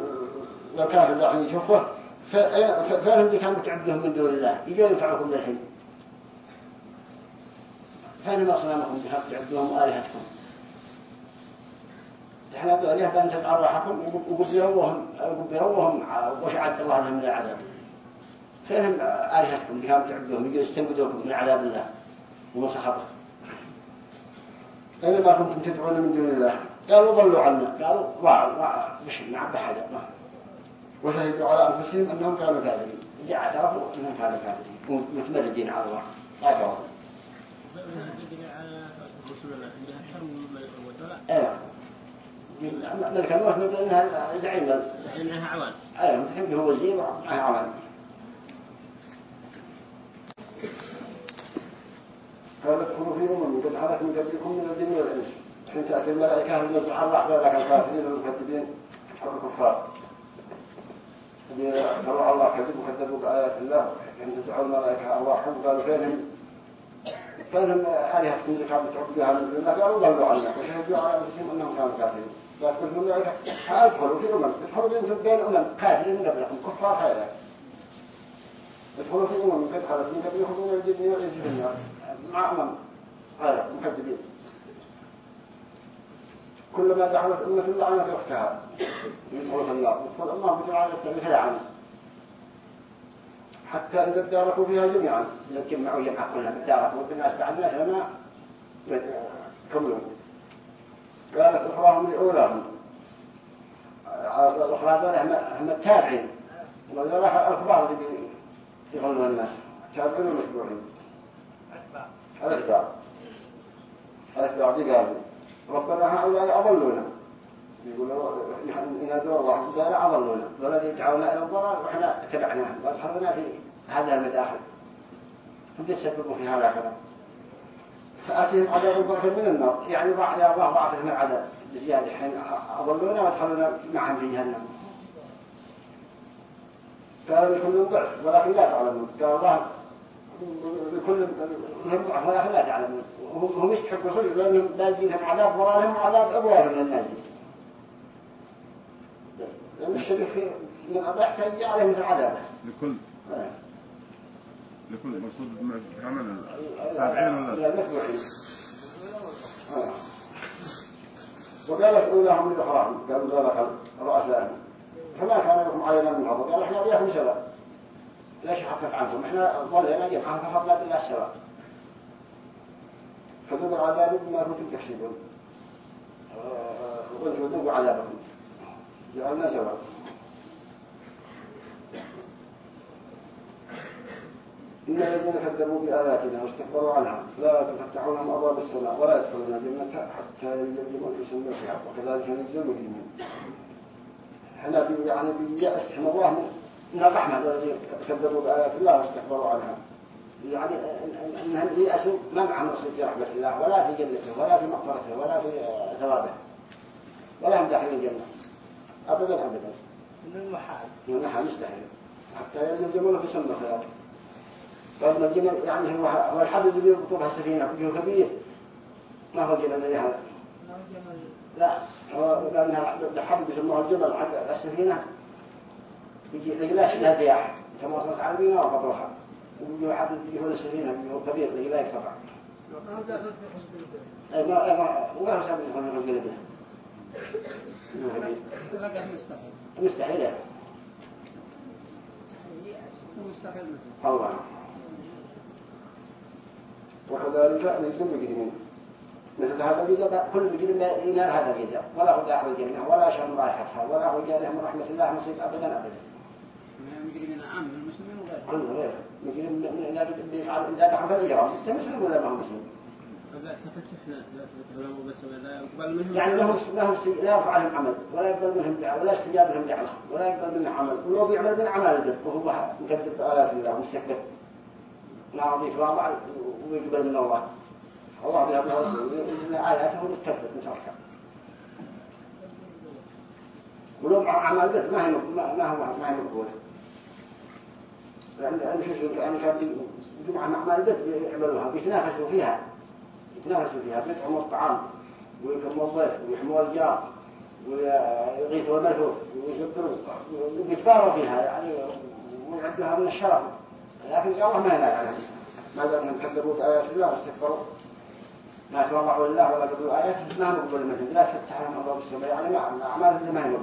لو كان في الله يتوفوه فهم اللي كانوا تعبدهم من دون الله؟ يجون ينفعكم للحين فإنما أصنامكم بحق تعبدوهم آلهتكم؟ إحنا بأليه بأن تتعرحكم وقبروهم وقبروهم وش عد الله لهم من العذاب؟ فإنهم آلهتكم اللي كانوا تعبدوهم يجوا يستنقذوكم من عذاب الله ومن سخطه. أينما كنتم تدعون من دون الله. قالوا ضلوا عنا قالوا ضاعوا مش مع بحدا وشهدوا على أنفسهم أنهم كانوا كاذبين. اللي اعترفوا أنهم كانوا كاذبين. متمردين على الله. اعترفوا أيوه ملك الموت مثل إنها زعيم. إنها عوان. مثل هو وزير ومعها عوان قال ادخلوا في امم قد خلت من قبلكم من الجن والإنس. حين تأتي الملائكة ينزع الله ذلك الكافرين والمكذبين؟ والكفار فروا الله كذب وكذبوا بآيات الله؟ حين تدعوا الملائكة أرواحهم؟ قالوا فيهم فهم آلهتكم اللي كانوا تعبدوها من دون الله؟ قالوا ضلوا عنا وشهدوا على أنفسهم أنهم كانوا كافرين. قال كل من ذلك ادخلوا في أمم ادخلوا بين بين أمم كافرين من قبلكم كفار خيرا. ادخلوا في أمم قد خلت من قبلكم من الجن والإنس في النار مع أمم غير مكذبين كلما دخلت أمة لعنت أختها في النار يدخل الله. تعالى يتلعن حتى إذا اداركوا فيها جميعا. جمعوا جمعة كلها اداركوا بالناس بعد الناس لما يكملون قالت أخراهم لأولاهم الأخرى هذول هم التابعين. وذول الأخبار اللي يغلون الناس. تابعين ومشبوعين ربنا هؤلاء أضلونا. يقولوا ينادوا الله قال أضلونا. والذي دعونا إلى الضلال وإحنا اتبعناهم. وأدخلنا في هذا المداخل فبيسببوا في هذا الكلام فآتهم عذاب ضعف من النار. يعني ضاع يا الله ضعف بزيادة حين أضلونا وادخلونا معهم في جهنم. قالوا لكل ضعف ولكن لا تعلمون. قال الله لكل هم ضعف ولكن لا تعلمون هم يستحقوا صدق لأنهم لازمهم عذاب ضلالهم وعذاب أبوابهم لأن من عليهم مثل عذابه لكل لكل مقصود عمل تابعين ولا لا؟ متبوعين وقالت أولاهم لأخراهم قالوا ذلك رؤسائهم فما كان لكم علينا من فضل قال إحنا وياكم سوا ليش حقق عنكم إحنا ظلنا جيب خففنا بالله سوا فذوقوا العذاب بما كنتم تكسبون وقلت وذوقوا عذابكم جعلنا سوا إن الذين كذبوا بآياتنا واستكبروا عنها لا تفتح لهم أبواب السماء ولا يدخلون الجنة حتى في سنة الشعب وكذلك نجزي المجرمين. بي يعني بيأس الله الرحمة الذين كذبوا بآيات الله واستكبروا عنها. يعني انهم يأسوا ما معهم نصيب في رحمة الله ولا في جنته ولا في مغفرته ولا في ثوابه. ولا هم داخلين الجنة. أبدا أبدا. من المحال. من المحال مستحيل. حتى يلزمون في سنة الخيار فابن الجمل يعني هو الحبل اللي يربطوها السفينة فيه كبير. ما هو جمل زي هذا؟ لا. هو قال انها الحبل يسموها الجمل حق السفينة. يجي لا شيء رياح كما وصلت عربية وفضلها ويجي حبل يجي هو السفينة كبير لا يقطع ما ما هو سبب يكون به مستحيل مستحيل. مستحيل. مثل الله وكذلك نجزم المجرمين مثل هذا الجزاء كل مجرم ينال هذا الجزاء ولا هو داخل الجنة ولا شأن رايحتها ولا هو جاء لهم رحمة الله نصيب أبدا أبدا. من المجرمين عام من المسلمين غير مجرم من إذا دخل في الإجرام أنت مسلم ولا ما هو مسلم لا لا لا يعني له له لا يرفع لهم عمل ولا يقبل منهم دعوة ولا استجاب لهم دعوة ولا يقبل منهم عمل ولو بيعمل من البر وهو مكذب بآيات الله مستكبر لا يضيف واضع ويقبل من الله الله ويقبل آياته ويستكبر من تركه ولو أعمال البر ما هي ما هو ما هي مقبولة يعني كأن جمعة أعمال البر يعملوها بيتنافسوا فيها. يتنافسوا فيها بيطعموا الطعام ويكرموا الضيف ويحموا الجار ويغيثوا الملهوف ويجبروا ويتباروا فيها يعني ويعدوها من الشرف. لكن الله ما ينال عليهم ما دام أنهم كذبوا بآيات الله واستكبروا. ما توضعوا لله ولا قبلوا آياته ما مقبول المسجد لا تفتح لهم أبواب السماء يعني ما أعمال اللي ما هي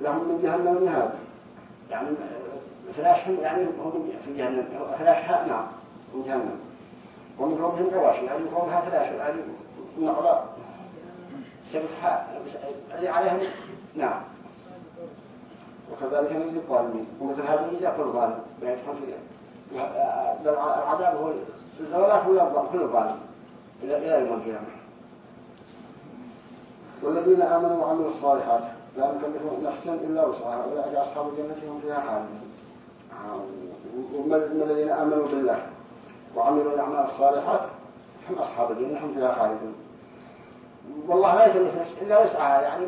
لهم من جهنم مهاد يعني فلاشهم يعني هم في جهنم. فلاشها نار من جهنم. ومن فوقهم غواشي يعني من فوقها فلاش يعني نقضاء سبتها اللي عليهم نار وكذلك نجد الظالمين. ومثل هذا يجي كل ظالم ويدخل في العذاب هو الزوالات هو كل ظالم إلى إلى يوم القيامة. والذين آمنوا وعملوا الصالحات لا نكلف نفسا إلا وسعها. أولئك أصحاب الجنة هم فيها خالدون ومن الذين آمنوا بالله وعملوا الأعمال الصالحات هم أصحاب الجنة هم فيها خالدون. والله لا يكلف نفسا إلا وسعها. يعني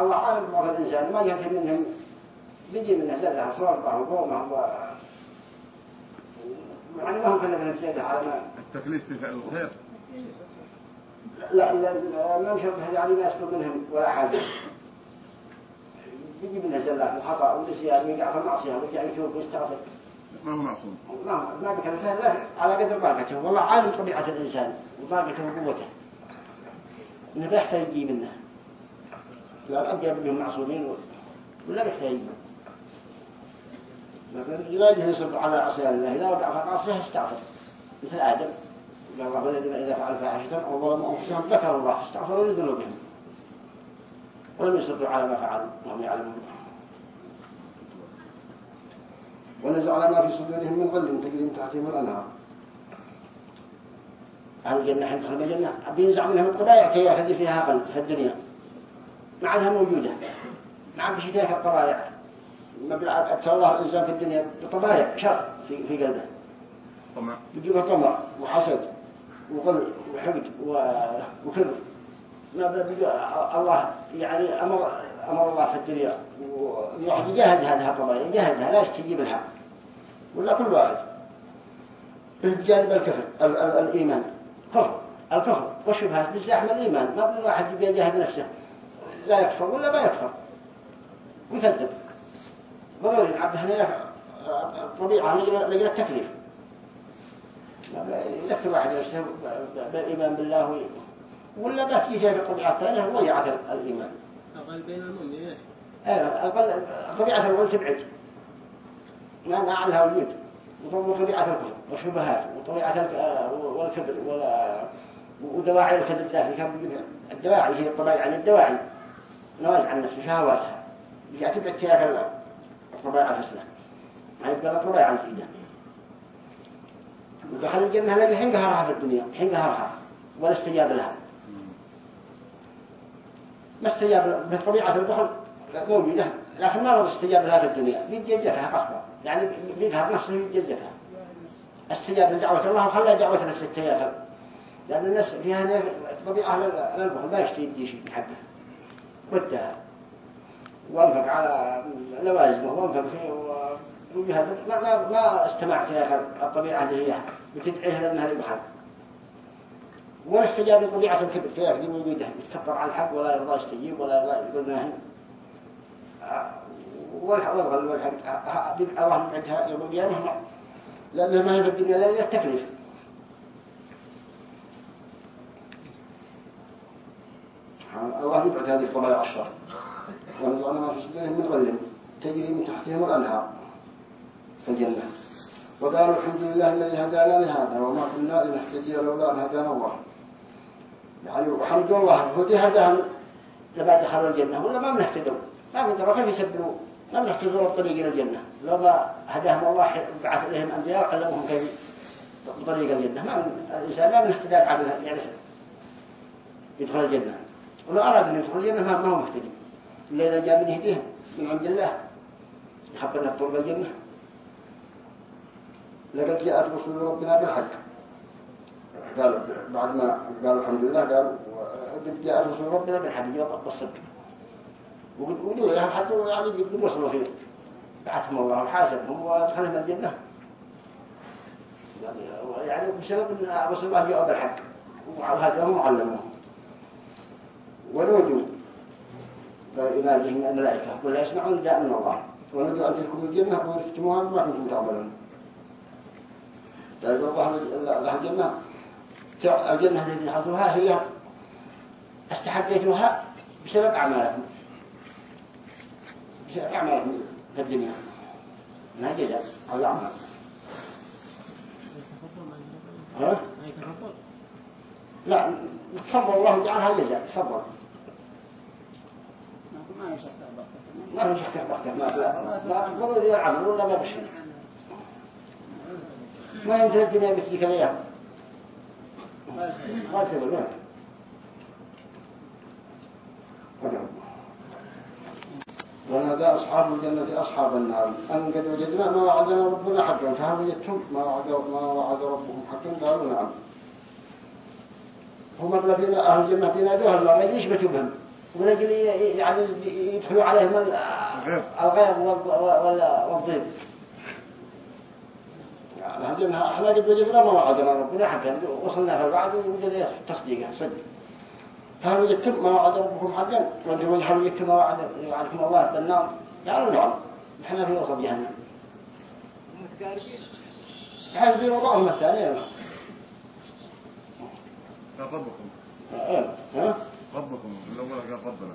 الله عالم ما الإنسان. ما يهتم منهم. بيجي من زلها صورته وقومه و يعني ما هم كلفنا بزيادة على ما التكليف في فعل الخير. لا لا ما مشبه يعني ما يسلب منهم ولا حاجة. بيجي من زلها الخطأ والنسيان ويقع في المعصية ويرجع يتوب ويستغفر ما هو معصوم؟ ما ما لا على قدر طاقته والله عالم طبيعة الإنسان. وطاقته وقوته إنه بيحتاج يجي منه. لا الأنبياء بهم معصومين. ولا بيحتاج يجي. لكن لا يصبر على عصيان الله. إذا وقع في معصية استغفر. مثل آدم. قال الله الذين إذا فعل فاحشة أو ظلموا أنفسهم ذكروا الله. فاستغفروا لذنوبهم. ولم يصبروا على ما فعلوا وهم يعلمون. ونزع على ما في صدورهم من غل تجري من تحتهم الأنهار. أهل الجنة حين دخل الجنة بينزع منهم القبائع كي يأخذ فيها غل في الدنيا. ما عادها موجودة. ما عاد بشي ذلك القبائع ما بالعكس الله الإنسان في الدنيا بطبائع شر في في قلبه. طمع. يجيبها طمع وحسد وغل وحقد و- وكبر الله يعني أمر أمر الله في الدنيا. ويحد يجاهد هذه الطبائع يجاهدها لا يستجيب الحق؟ ولا كل واحد. بجانب الكفر ال- ال- الإيمان. كفر الكفر. والشبهات بزحم الإيمان. ما كل واحد يجاهد نفسه. لا يكفر ولا ما يكفر. ويكذب ضروري العبد هنا طبيعة لقى التكليف. يذكر واحد نفسه بالإيمان بالله ولا ما في شيء طبيعة ثانية هو يعثر الإيمان. أقل بين المؤمنين أيوة أقل طبيعة الأول تبعد ما ما عنها وجود وطبيعة الكفر والشبهات وطبيعة الك- والكبر ولا- ودواعي الكبر بيقول الدواعي هي الطبيعة يعني الدواعي. نوازع عن النفس شهواتها. يجي تبعد تياك الطبيعة الفسنة يعني يبقى الطبيعة الجديدة ودخل الجنة حين قهرها في الدنيا حين قهرها ولا استجاب لها. ما استجاب بطبيعة الدخل موجودة لكن ما رضى استجاب لها في الدنيا. بيتجزفها قصبا يعني بيقهر نفسه بيتجزفها استجاب لدعوة الله وخلى دعوة نفسه تيافر لأن الناس فيها طبيعة للبخل ما يشتي يدي شيء حقه ودها. وأنفق على لوازمه وأنفق فيه و- ما, ما, ما استمع في الطبيعة اللي هي بتدعيها لأنها للبخل ولا استجاب لطبيعة الكبر دي وجوده يتكبر على الحق ولا يرضى يستجيب ولا يرضى يقول ناهي والغل والحق الله يبعدها يوم القيامة لأنها ما هي في الدنيا لا التكليف. الله يبعد هذه الطبائع الشر ونزعنا ما في صدورهم من غل تجري من تحتهم الأنهار في الجنة. وقالوا الحمد لله الذي هدانا لهذا وما كنا لنهتدي لولا أن هدانا الله. يعني وحمد الله هدي هداهم لما دخلوا الجنة. ولا ما بنهتدوا ما بنهتدوا كيف يسبروا ما بنهتدوا الطريق إلى الجنة. لو ما هداهم الله بعث إليهم أنبياء وعلمهم كيف طريق الجنة. ما الإنسان ما بنهتدى عبد يعني يدخل الجنة. ولو أراد أن يدخل الجنة ما هو مهتدي إلا إذا جاء من يهديه من عند الله. يخبرنا طرق الجنة. لقد جاءت رسول ربنا بالحق. قال بعد ما قالوا الحمد لله قالوا قد جاءت رسول ربنا بالحق جاء بالصدق وقالوا لها حتى يعني يقدروا وصلوا فيه بعثهم الله وحاسبهم وأدخلهم الجنة. يعني يعني بسبب إن رسول الله جاء بالحق وهداهم وعلموهم ونودوا بإيمانهم الملائكة ولا يسمعون داء من الله. ونودوا أن تلكم الجنة ويفتموها بما كنتم تعملون قال الله الله الجنة الجنة التي حصلها هي استحقيتها بسبب أعمالكم بسبب أعمالكم في الدنيا ما جزاء أو الأعمال ها؟ ما لا تفضل الله جعلها جزاء تفضل ما يشتغل ما شك بحث ما لا ضروري العمل ولا ما بشي ما يمكن الدنيا مثلك الأيام ونادى أصحاب الجنة أصحاب النار. أن قد وجدنا ما وعدنا ربنا حقا فهل وجدتم ما وعد ما وعد ربهم حقا قالوا نعم هم الذين أهل الجنة ينادوها الله ما يشبتوا بهم ولكن يعني يدخلوا عليهم ال- الغيظ وال- وال- والضيق هدينا إحنا قد وجدنا ما وعدنا ربنا حقا وصلنا في الوعد ووجد تصديقه صدق هل وجدتم ما وعد ربكم حقا؟ وأنتم هل وجدتم ما وعد وعدكم الله بالنار قالوا نعم. نحن في وسط جهنم. وضعهم الثاني قال ربكم. ها؟ ربكم. الأول قال ربنا.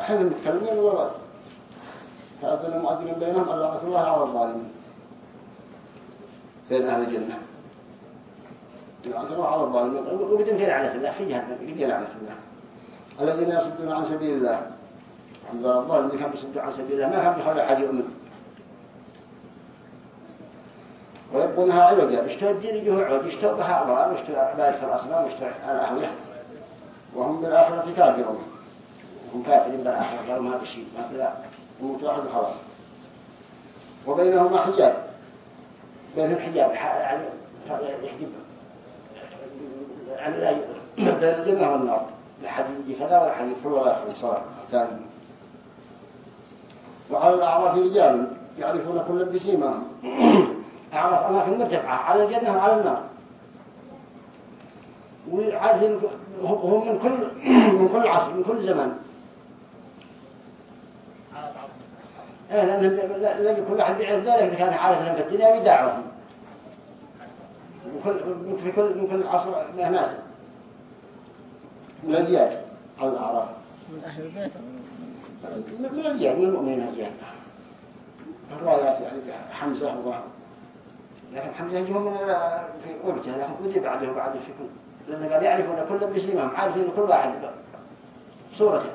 إحنا متكلمين ولا فأذن المؤذن بينهم لعنة الله على الظالمين بين أهل الجنة. الله على الظالمين وبدون في لعنة الله في جهنم في الله الذين يصدون عن سبيل الله. عند الله الذين كانوا يصدون عن سبيل الله. ما كان بحول أحد يؤمن. ويبقونها عوجا. اشتوى الدين يجوه عوج. اشتوى بها أضرار واشتوى عبادة الأصنام واشتوى الأهوية وهم بالآخرة كافرون. هم كافرين بالآخرة قالوا ما الشيء. ما في لا. يموت واحد وخلاص وبينهما حجاب. بينهم حجاب يعني لا بين الجنة والنار لا حد يجي كذا ولا حد يدخل ولا يخرج صلاة ثاني وعلى الأعراف رجال يعرفون كل بسيماهم أعرف أماكن مرتفعة على الجنة وعلى النار. وعارفين هم من كل من كل عصر من كل زمان إيه لأن كل واحد يعرف ذلك كان عارف في الدنيا وكل من كل من كل عصر ناس من الجياد على الأعراف. من أهل البيت. من الجياد من المؤمنين الجياد الروايات يعني حمزة الله لكن حمزة يجيهم من في قرته لكن ودي بعده بعد في كل لأنه قال يعرفون كل بسيمهم عارفين كل واحد صورته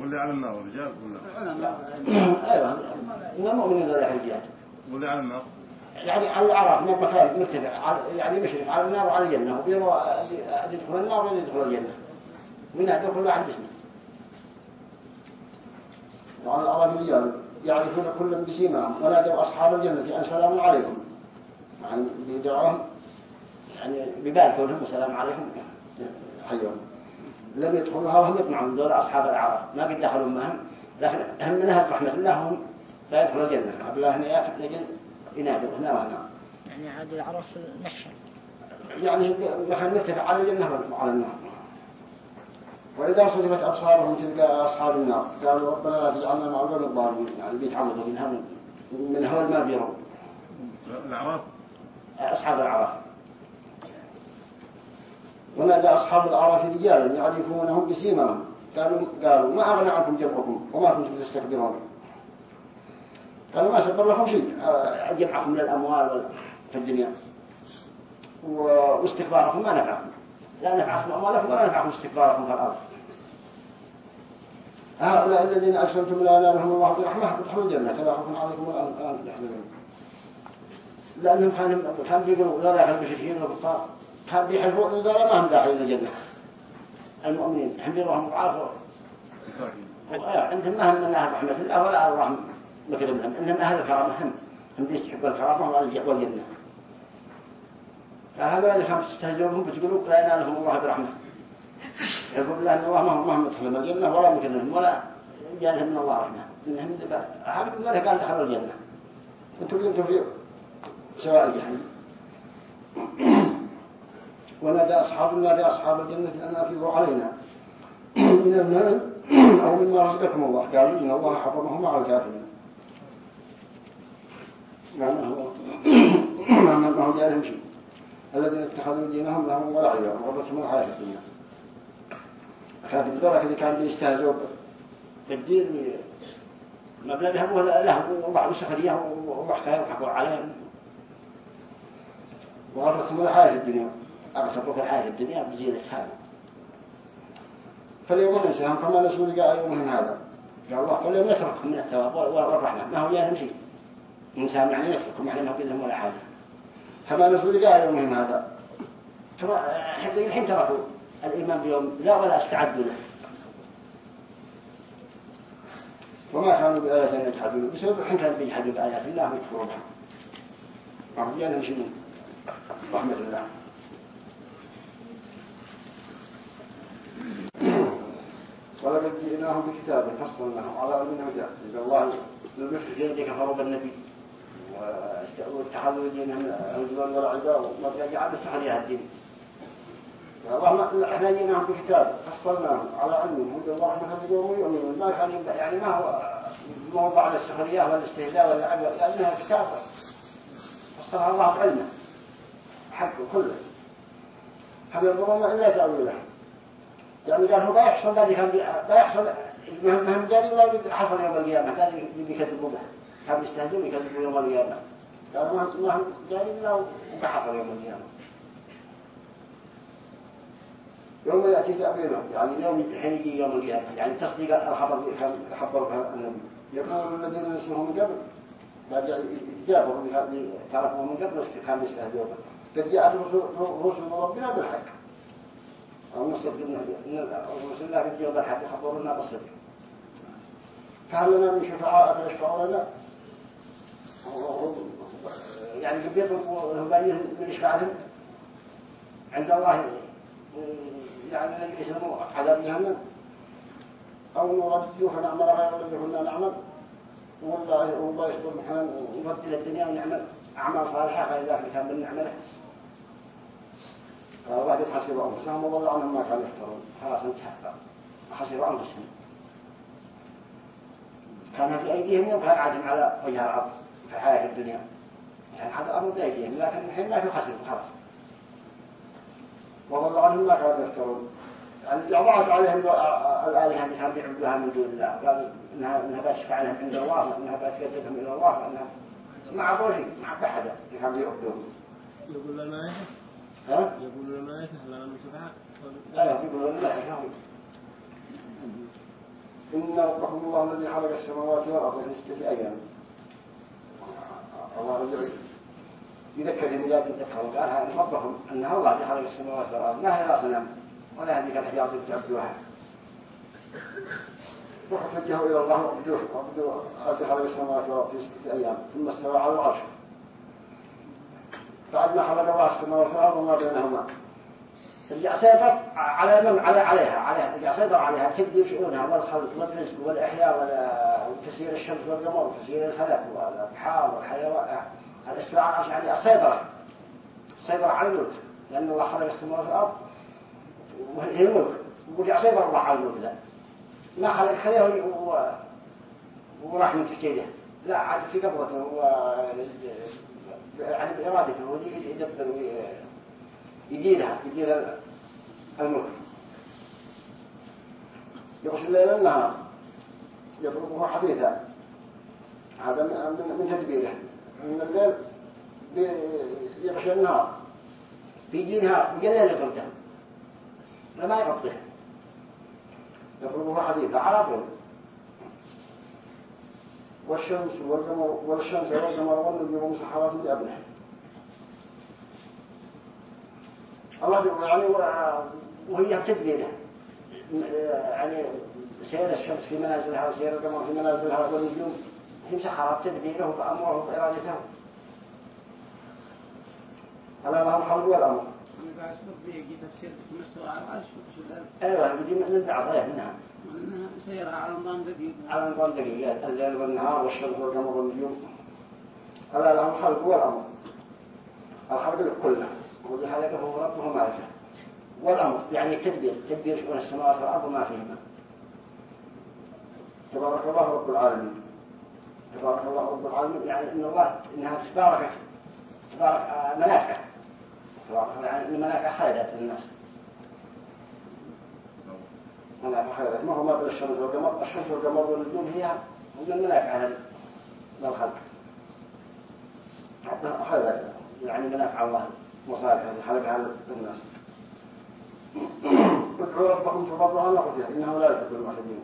واللي على النار رجال ولا أيوه من المؤمنين لا رجال واللي على النار. يعني على الأعراف من مكان مرتفع على- يعني مشرف على النار وعلى الجنة وبيروا اللي يدخل النار واللي يدخل الجنة من هذا كل واحد باسمه. وعلى رجال يعرفون كل بسيماهم ونادوا أصحاب الجنة أن سلام عليكم. يعني بيدعوهم يعني بباركوا لهم السلام عليكم. حيهم لم يدخلوها وهم يطمعون دول أصحاب الأعراف ما قد دخلوا معهم لكن هم منها رحمة الله هم لا يدخلوا الجنة. عبد الله هنا لجن ينادوا هنا وهنا يعني عاد العرف نحشر. يعني نحن نتفق على الجنة وعلى النار. وإذا صدفت أبصارهم تلك أصحاب النار. قالوا ربنا لا تجعلنا مع القوم الظالمين. يعني بيتعوضوا منها من, من هول ما بيروا. الأعراف أصحاب الأعراف ونادى أصحاب الأعراف رجالا يعرفونهم بسيماهم. قالوا قالوا ما أغنى عنكم جمعكم وما كنتم تستكبرون. قالوا ما سبر لكم شيء. آه، جمعكم من الأموال وال- في الدنيا واستكباركم ما نفعكم. لا نفعكم أموالكم ولا نفعكم استكباركم في الأرض. هؤلاء الذين أرسلتم لا ينالهم الله برحمة. ادخلوا الجنة. كما خوف عليكم الآن تحزنون لأنهم كانوا كانوا بيقولوا لا داخل المشركين والكفار بيحلفوا إن ذولا ما هم داخلين الجنة. المؤمنين هم عارفوا مساكين عندهم ما هم من أهل رحمة. الله ولا أهل رحمة. مثل منهم إنهم أهل الكرامة. هم هم يستحقوا الكرامة والج- والجنة فهذا اللي كانوا تستهزئونهم بتقولوا لا ينالهم الله برحمة يقول الله أن الله ما هم ما هم يدخلون الجنة ولا مكنهم ولا جالهم من الله رحمة. إنهم هذا الملك قال دخلوا الجنة. أنتم كنتم في سواء الجحيم ونادى أصحاب النار أصحاب الجنة أن أفيضوا علينا. من الماء أو مما رزقكم الله. قالوا إن الله حرمهم على الكافرين. معناه معناه أنه جاء شيء؟ الذين اتخذوا دينهم لهم ولعبا وغرتهم الحياة الدنيا. كان في الدرجة اللي كان بيستهزئوا بالدين المبلغ يهبوه له وبعض سخرية وحكاية وحكوا عليهم وغرتهم الحياة الدنيا. أغسطوا في الحياة الدنيا بزينة هذا. فاليوم ننساهم كما نسوا لقاء يومهم هذا؟ قال الله فاليوم نتركهم من الثواب والرحمة. ما هو جاهل شيء؟ إنسان يعني يتركهم يعني ما قدهم ولا حاجة. كما نسوا لقاء يومهم هذا؟ كما حتى الحين تركوا الإيمان بيوم لا ولا استعدوا له. وما كانوا بآياتنا يجحدون. بسبب الحين كانوا بيجحدوا بآيات الله ويكفرون بها هو رحمة الله. ولقد جئناهم بكتاب فصلناه على علم هدى إذا الله للمشركين كفروا بالنبي واتخذوا دينهم هزوا ولعبا وما جعل السحر الدين. اللهم إحنا جئناهم بكتاب فصلناه على علم هدى ورحمة لقوم يؤمنون ما كان يعني ما هو موضع للسخرية والاستهزاء واللعب لأنها كتاب. فصلها الله بعلمه حقه كله. هم ينظرون إلا تأويله يعني قال هو لا يحصل ذلك لا يحصل مهم جاري لا حصل يوم القيامة. كان يكذبوا به كان يستهزئون يكذبوا يوم القيامة. قال ما هم جاري لا حصل يوم القيامة. يوم يأتي تأويله يعني اليوم حين يجي يوم القيامة. يعني تصديق الخبر اللي كان خبر النبي الذين نسمعوا من قبل. بعد اللي تعرفوا من قبل كانوا يستهزئون. قد جاءت رسل ربنا بالحق. أو نصدق رسل الله قد جاءوا بالحق يخبرنا بالصدق لنا من شفعاء فيشفعوا لنا يعني يطلبوا الهبانيين من إشفاعهم؟ عند الله يعني يسلموا عذاب جهنم أو نرد فنعمل غير كنا نعمل؟ والله والله يصبر نحن نبدل الدنيا ونعمل أعمال صالحة فإذا كان بنعمله. فالله قد حسبوا أنفسهم وضل عنهم ما كانوا يفترون خلاص انتهى حسبوا أنفسهم كان في أيديهم يبقى عادم على وجه الأرض في حياة الدنيا. يعني حتى الأمر بأيديهم لكن الحين ما في خسر خلاص. وضل عنهم ما كانوا يفترون يعني ضاعت عليهم الآلهة اللي كانوا يعبدوها من دون الله. قالوا إنها إنها بتشفع لهم عند الله وإنها بتقدمهم إلى الله وإنها شيء ما عبوا أحدا اللي كانوا يعبدوهم يقول الملائكة ها؟ يقول الملائكة لا من شفعاء لا يقولون الملائكة إن ربكم الله الذي خلق السماوات والأرض في ستة أيام. الله رجع يذكر المجاد يذكرهم قال هذا ربهم أن الله الذي خلق السماوات والأرض. ما هي لا صنم ولا هذه الحجار تعبدوها وحفجه إلى الله وعبدوه وعبدوه الذي خلق السماوات والأرض في ستة أيام ثم استوى على العرش. بعد ما خلق الله السماوات والأرض وما بينهما. رجع سيطر على من؟ على عليها عليها. رجع سيطر عليها. تبدي شؤونها والخلق والرزق والإحياء وتسير الشمس والقمر وتسير الفلك والبحار والحيوان. الاستواء على العرش يعني السيطرة السيطرة على الملك. لأن الله خلق السماوات والأرض وهي الملك. ورجع سيطر الله على الملك لا. ما خلق خليه وراح من تحت لا عاد في قبضته يعني بإرادته ويدبر يديرها يدير الملك يغشي الليل والنهار يضربه حديثا هذا من تدبيره من الليل يغشي النهار بيجي نهار بيجي ليل يقرده لما يقضيه يضربه حديثا على طول والشمس والقمر والشمس والقمر والنجوم مسحرات بأبنه الله يقول يعني وهي تدبيره يعني سير الشمس في منازلها وسير القمر في منازلها والنجوم. هي مسحرات تدبيره بأمره وإرادته هذا له الخلق والأمر. أيوه بدي من بعض إيه منها. سيرها على نظام دقيق على نظام دقيق الليل والنهار والشمس والقمر والنجوم هذا له الخلق والأمر الخلق كله والذي خلقه ربه معرفة والأمر يعني تدبير تدبير شؤون السماوات والأرض وما فيهما تبارك الله رب العالمين تبارك الله رب العالمين يعني إن الله إنها تباركت تبارك منافع تبارك يعني إن منافع خيرات للناس منافع خيرات ما هو بين الشمس والقمر الشمس والقمر والنجوم هي من المنافع للخلق حتى خيرات يعني منافع الله. مصالح اللي خلقها للناس ادعوا ربكم تضرعا وخفيا انه لا يحب المعتدين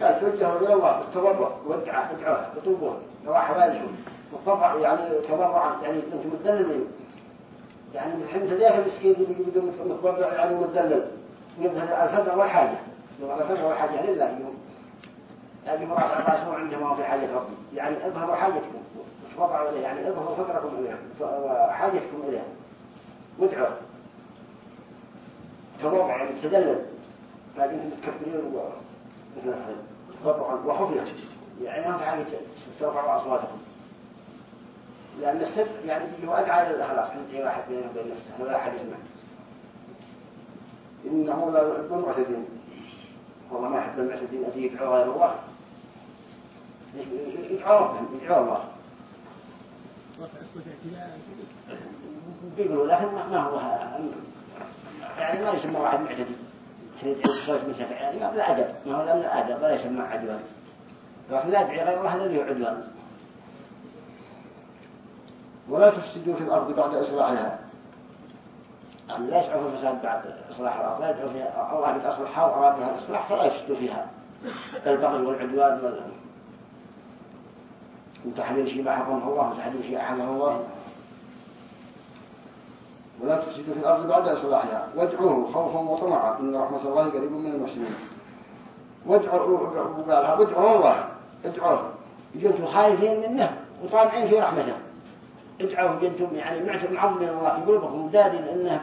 قال توجهوا إلى الله بالتضرع والدعاء ادعوه اطلبوه لو احوالكم والطبع يعني تضرعا يعني أنتم متذللين يعني الحين ذاك المسكين اللي بيقدر متضرع يعني متذلل يبهر الفقر والحاجة. لو الفقر والحاجة لله اليوم. يعني مراد الراسول عندما في حاجة ربي. يعني اظهروا حاجتكم. وضعوا إليه يعني اظهروا فقركم إليه وحاجتكم إليه وادعوا تضرع يعني تدلل. لكن تكبرين مثل يعني ما في حاجة ترفعوا أصواتكم. لأن السر يعني هو أدعى للإخلاص كنت واحد بينه وبين نفسه. ولا أحد يسمع. إنه لا يحب المعتدين. والله ما يحب المعتدين أن يدعو غير الله. يدعو ربهم يدعو الله. بيقولوا لكن ما هو يعني ما يسمى واحد معتدي. حين الصوت من يعني ما لا أدب ما هو لا من الأدب ولا يسمى عدوان لكن لا يدعي غير الله الذي عدوان ولا تفسدوا في الأرض بعد إصلاحها. لا يسعوا في الفساد بعد إصلاح الأرض لا يدعو فيها الله قد أصلحها وأراد الإصلاح فلا يفسدوا فيها. البغي والعدوان وال... وتحليل شيء حرمه الله وتحليل شيء أحله الله. ولا تفسدوا في الأرض بعد إصلاحها. وادعوه خوفا وطمعا. إن رحمة الله قريب من المحسنين. وادعوا وقالها وادعوا الله. ادعوه. جنتم خايفين منه وطامعين في رحمته. ادعوه جنتم يعني معتم معظمين الله في قلوبكم إنه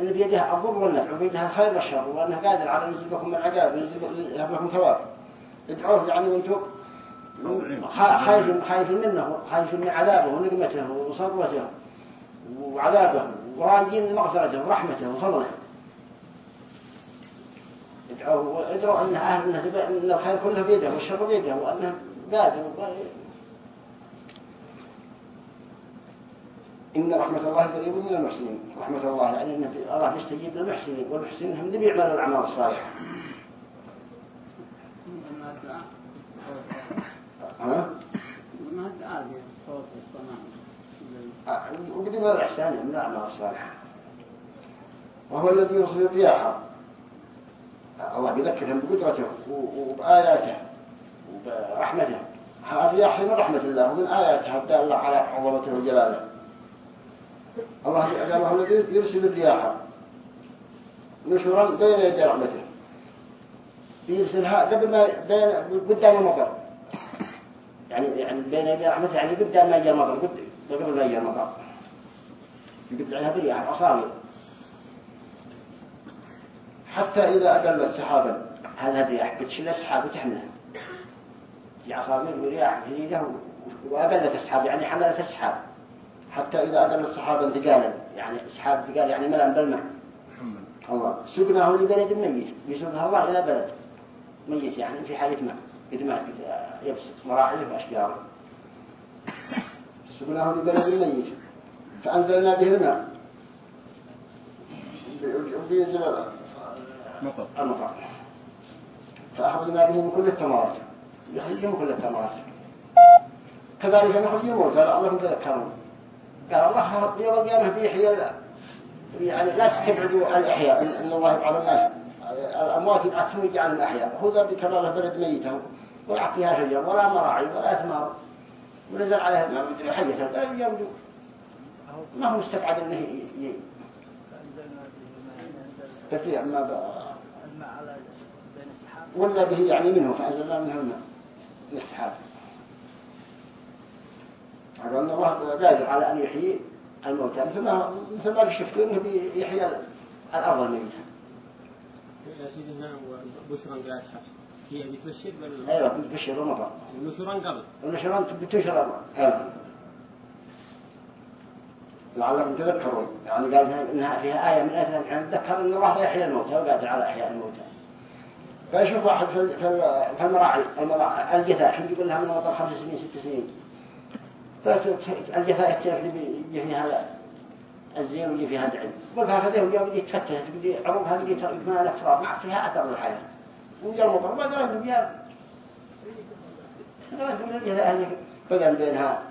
ان بيده الضر والنفع وبيده الخير والشر وأنه قادر على أن يجيب لكم من العذاب ويجيب لكم ثواب. ادعوه يعني وأنتم خايفين خايفين منه خايفين من عذابه ونقمته وصبوته وعذابه وراجين مغفرته ورحمته وفضله ادعوه ادعوا إن أهل الخير كله بيده والشر بيده وأنه قادر إن رحمة الله قريب من المحسنين. رحمة الله يعني أن الله يستجيب للمحسنين والمحسنين هم اللي بيعملوا الأعمال الصالحة. ها؟ ما الدعاء صوت الصنم وقد ما الإحسان من الأعمال الصالحة. وهو الذي يرسل الرياح. الله يذكرهم بقدرته وبآياته وبرحمته. الرياح من رحمة الله ومن آياته الله على عظمته وجلاله. الله الله الذي يرسل الرياح. نشرا بين يدي رحمته. يرسلها قبل ما بين قدام المطر. يعني يعني بين يدي رحمته يعني قدام ما يجي المطر. قبل ما يجي المطر. يقد عليها برياح عصاوي حتى إذا أقلت سحابا. هذا الرياح بتشيل السحاب وتحملها في عصابير ورياح جديدة وأقلت السحاب يعني حملت السحاب حتى إذا أقلت سحابا ثقالا يعني سحاب ثقال يعني ملأ بالماء الله. سقناه لبلد ميت. يسوقها الله إلى بلد. ميت يعني في حالة ماء قد مات يبس مراعيه وأشجاره. سقناه لبلد ميت. فأنزلنا به الماء. بينزل مطر. المطر. فأخذنا به من كل الثمرات. يخرج من كل الثمرات. كذلك نخرج الموتى لعلكم تذكرون قال الله يوم القيامة بيحيى يعني لا تستبعدوا الإحياء إن الله يفعل الناس. الأموات يبعثهم يجعل الأحياء. هو ذا بكرر بلد ميته ولا فيها شجر ولا مراعي ولا ثمار ونزل عليها ما بدو حية لا يبدو ما هو مستبعد إنه ي... تفريع ما ب... ولا به يعني منه فأنزلنا منه الماء. السحاب. أن الله قادر على أن يحيي الموتى. مثل ما مثل ما شفتوا أنه بيحيي الأرض الميتة. يا سيدنا بشرا قاعد حفص. هي بتبشر بل أيوة بتبشر المطر ونشرا قبل. ونشرا بتنشر الأرض أيوة. لعلكم تذكرون يعني قال إنها فيها آية من آيات الحين تذكر أن الله يحيي الموتى وقادر على إحياء الموتى. فيشوف واحد في المراعي المراعي الجثاء شو يقول لها من مطر خمس سنين ست سنين. فالجفاء يختلف اللي يجي فيها الزين ويجي فيها دعم والفها فذيه وجاء بدي يتفتح بدي عروضها بدي يكمل الافتراض ما فيها أثر للحياة وجاء المطر ما انه جاء قالت من هذه بقى بينها.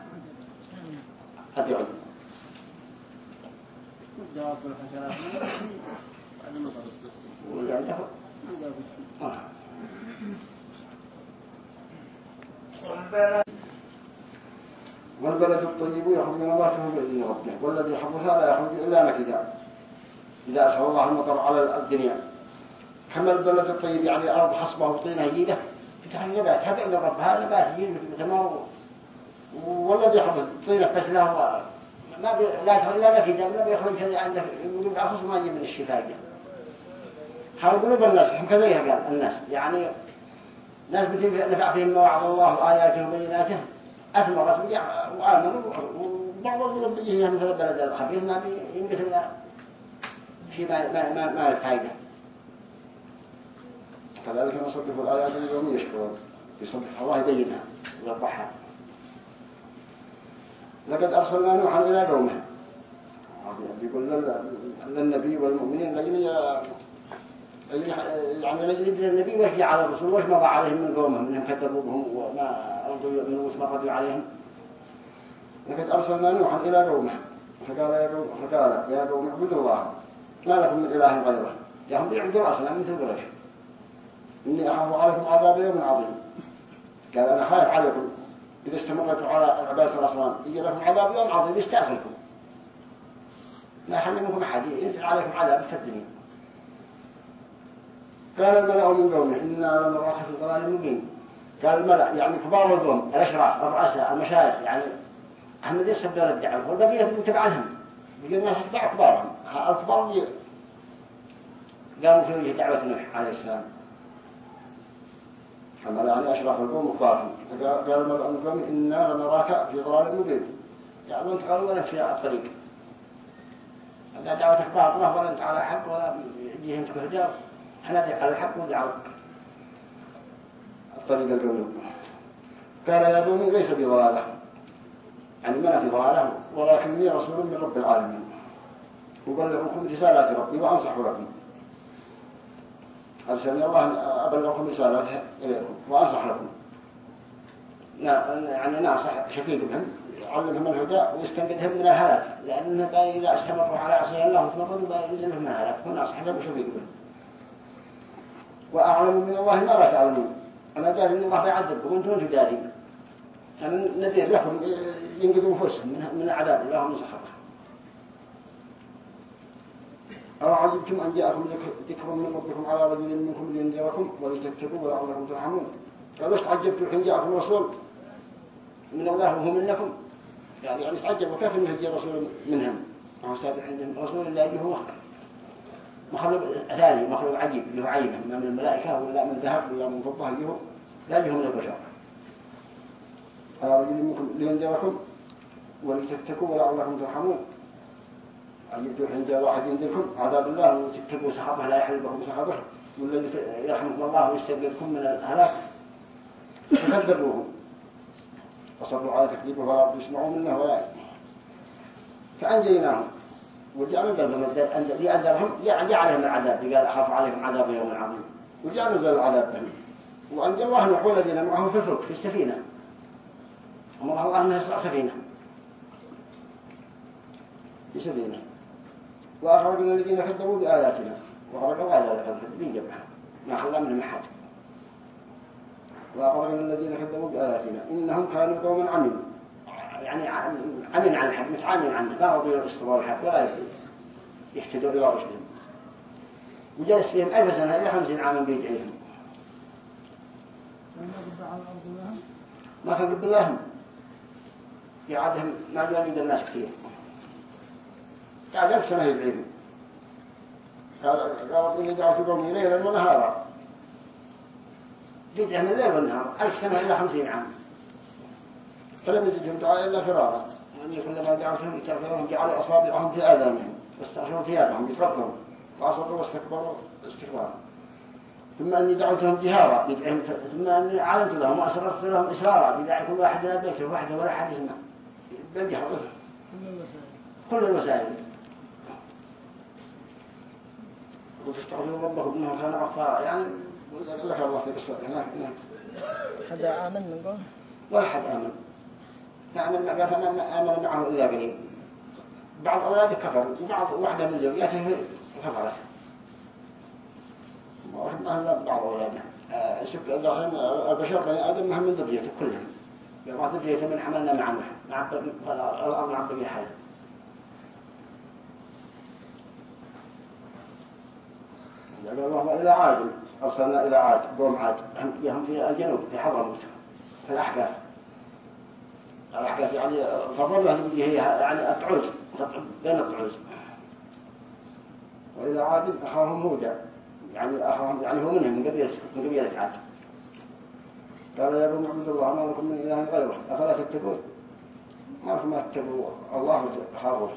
أدعم الدواب والحشرات بعد ما جاب شيء آه. والبلد الطيب يخرج نباته بإذن ربه. والذي حبسها لا يخرج إلا نكدا. إذا أسأل الله المطر على الدنيا. كما البلد الطيب يعني أرض حصبة وطينة جيدة فتح النبات هذا إلا رب. هذا نبات جيد تمام والذي حبس طينة بس له ما بي... لا لا نكدا ما بيخرج شيء عنده ما يجي من الشفاء. حاول قلوب الناس. هم كذا الناس. يعني ناس نفع فيهم ما وعظ الله آياته وبيناته. أثمرت وآمنوا وبعض بيجي مثل البلد الخبيث ما بينبت إلا شيء ما ما ما ما الفائدة كذلك نصدق الآيات اليوم يشكرون. يصدق الله يبينها ويوضحها لقد أرسلنا نوحا إلى قومه. يقول للنبي والمؤمنين لجل يعني لجل النبي وش جعل الرسول وش مضى عليهم من قومهم كذبوا بهم وما أرضوا يؤمنوا قضوا عليهم. لقد أرسلنا نوحا إلى قومه. فقال يا قوم فقال يا قوم اعبدوا الله. ما لكم من إله غيره. يا هم بيعبدوا أصلا مثل قريش. إني أخاف عليكم عذاب يوم عظيم. قال أنا خايف عليكم. إذا استمرتوا على عبادة الأصنام يجي لكم عذاب يوم عظيم يستأصلكم لا يحمل منكم أحد. ينزل عليكم عذاب في الدنيا قال الملأ من قومه إنا لنراك في ضلال مبين. قال الملأ يعني كبار القوم الأشراف الرؤساء المشايخ يعني أحمد يسب دور الدعوة والبقية تتبع عنهم يجي الناس يتبع كبارهم. الكبار قاموا في دعوة نوح عليه السلام. أما يعني أشراف القوم كبارهم. قال الملأ من قومه إنا لنراك في ضلال مبين. يعني أنت قالوا ولا في الطريق. لا دعوتك باطلة ولا أنت على حق ولا يجيهم تكهجر إحنا على الحق ودعوة. الطريق القوي قال يا قومي ليس بضلالة. يعني ما في ضلالة ولكني رسول من رب العالمين. أبلغكم رسالات ربي وأنصح لكم أرسلني الله أبلغكم رسالاته إليكم وأنصح لكم. يعني ناصح شفيق بهم يعلمهم الهدى ويستنقذهم من الهلاك. لأنه إذا استمروا على عصي الله وتمروا من الهلاك وناصح لهم شفيق بهم. وأعلم من الله ما لا تعلمون. أنا داري أن الله يعذبكم وأنتم أنتم دارين أنا نذير لكم ينقذوا نفوسهم من من عذاب الله ومن سخطه أو عجبتم أن جاءكم ذكر من ربكم على رجل منكم لينذركم ولتتقوا ولعلكم ترحمون. قالوا تعجبتم حين جاءكم رسول؟ من الله وهو منكم. يعني يعني تعجبوا كيف أنه يجي رسول منهم؟ هو سابق عندهم رسول الله هو؟ مخلوق ثاني مخلوق عجيب له عينه من الملائكة ولا من ذهب ولا من فضة يجيه لا يجيه من البشر. على رجل منكم لينذركم ولتتقوا ولعلكم ترحمون. أجبتوا عند واحد ينذركم عذاب الله وتتقوا سحابه لا يحل بكم سحابه والذي يرحمكم الله ويستقبلكم من الهلاك. فكذبوه فصبروا على تكذيبه ولا يسمعوا منه ولا فأنجيناهم. وجعل نزلهم لأنذرهم جعلهم العذاب. قال أخاف عليهم عذاب يوم عظيم. وجعل نزل العذاب بهم. الله نوح والذين معه في الفلك في السفينة. أمر الله أنه يصنع سفينة. في سفينة. وأخرجنا الذين كذبوا بآياتنا. وخرج الله ذلك الكذبين جمعا ما خلى منهم أحد وأخرجنا الذين كذبوا بآياتنا. إنهم كانوا قوما عملوا يعني عمل عن الحق متعامل عنه رضوا يستمروا الحق ولا يهتدوا إلى رشدهم وجلس فيهم ألف سنة إلى خمسين عاما بيدعيهم. ما كان قبل لهم يعادهم ما جاء عند الناس كثير. قاعد ألف سنة يدعيهم. قال قال إني دعوت قومي ليلا ونهارا. بدعهم الليل والنهار ألف سنة إلى خمسين عام. فلم يزدهم دعاء إلا فرارا. يعني كلما دعوتهم يتغفرون جعلوا أصابعهم في آذانهم واستغشوا ثيابهم يتفكروا فأصروا واستكبروا استكبارا. ثم أني دعوتهم جهارا بدعهم ثم أني أعلنت لهم وأسررت لهم إسرارا بدع كل واحد لا بيته وحده ولا حد يسمع. بالجهر كل الوسائل وتستغفروا ربكم إنه كان غفارا. يعني لك الله في قصة. هذا آمن من قول ولا حد آمن. نعمل فما آمن معه إلا قليل بعض أولاده كفروا وبعض واحدة من زوجاته كفرت ما بعض أولاده البشر بني آدم مهم من ذريته كلهم. يبقى ذريته من حملنا مع نوح مع الأرض بقي حاجة قال الله إلى عاد. أرسلنا إلى عاد قوم عاد. هم في الجنوب في حضرموت في الأحقاف يعني فضلوا هذه هي يعني الطعوز بين الطعوز وإلى عاد أخاهم هودا يعني أخاهم يعني هو منهم من قبيلة من قبيلة عاد. قال يا بني عبد الله ما لكم من إله غيره أفلا تتقون؟ ما ما تتقوا الله تخافوا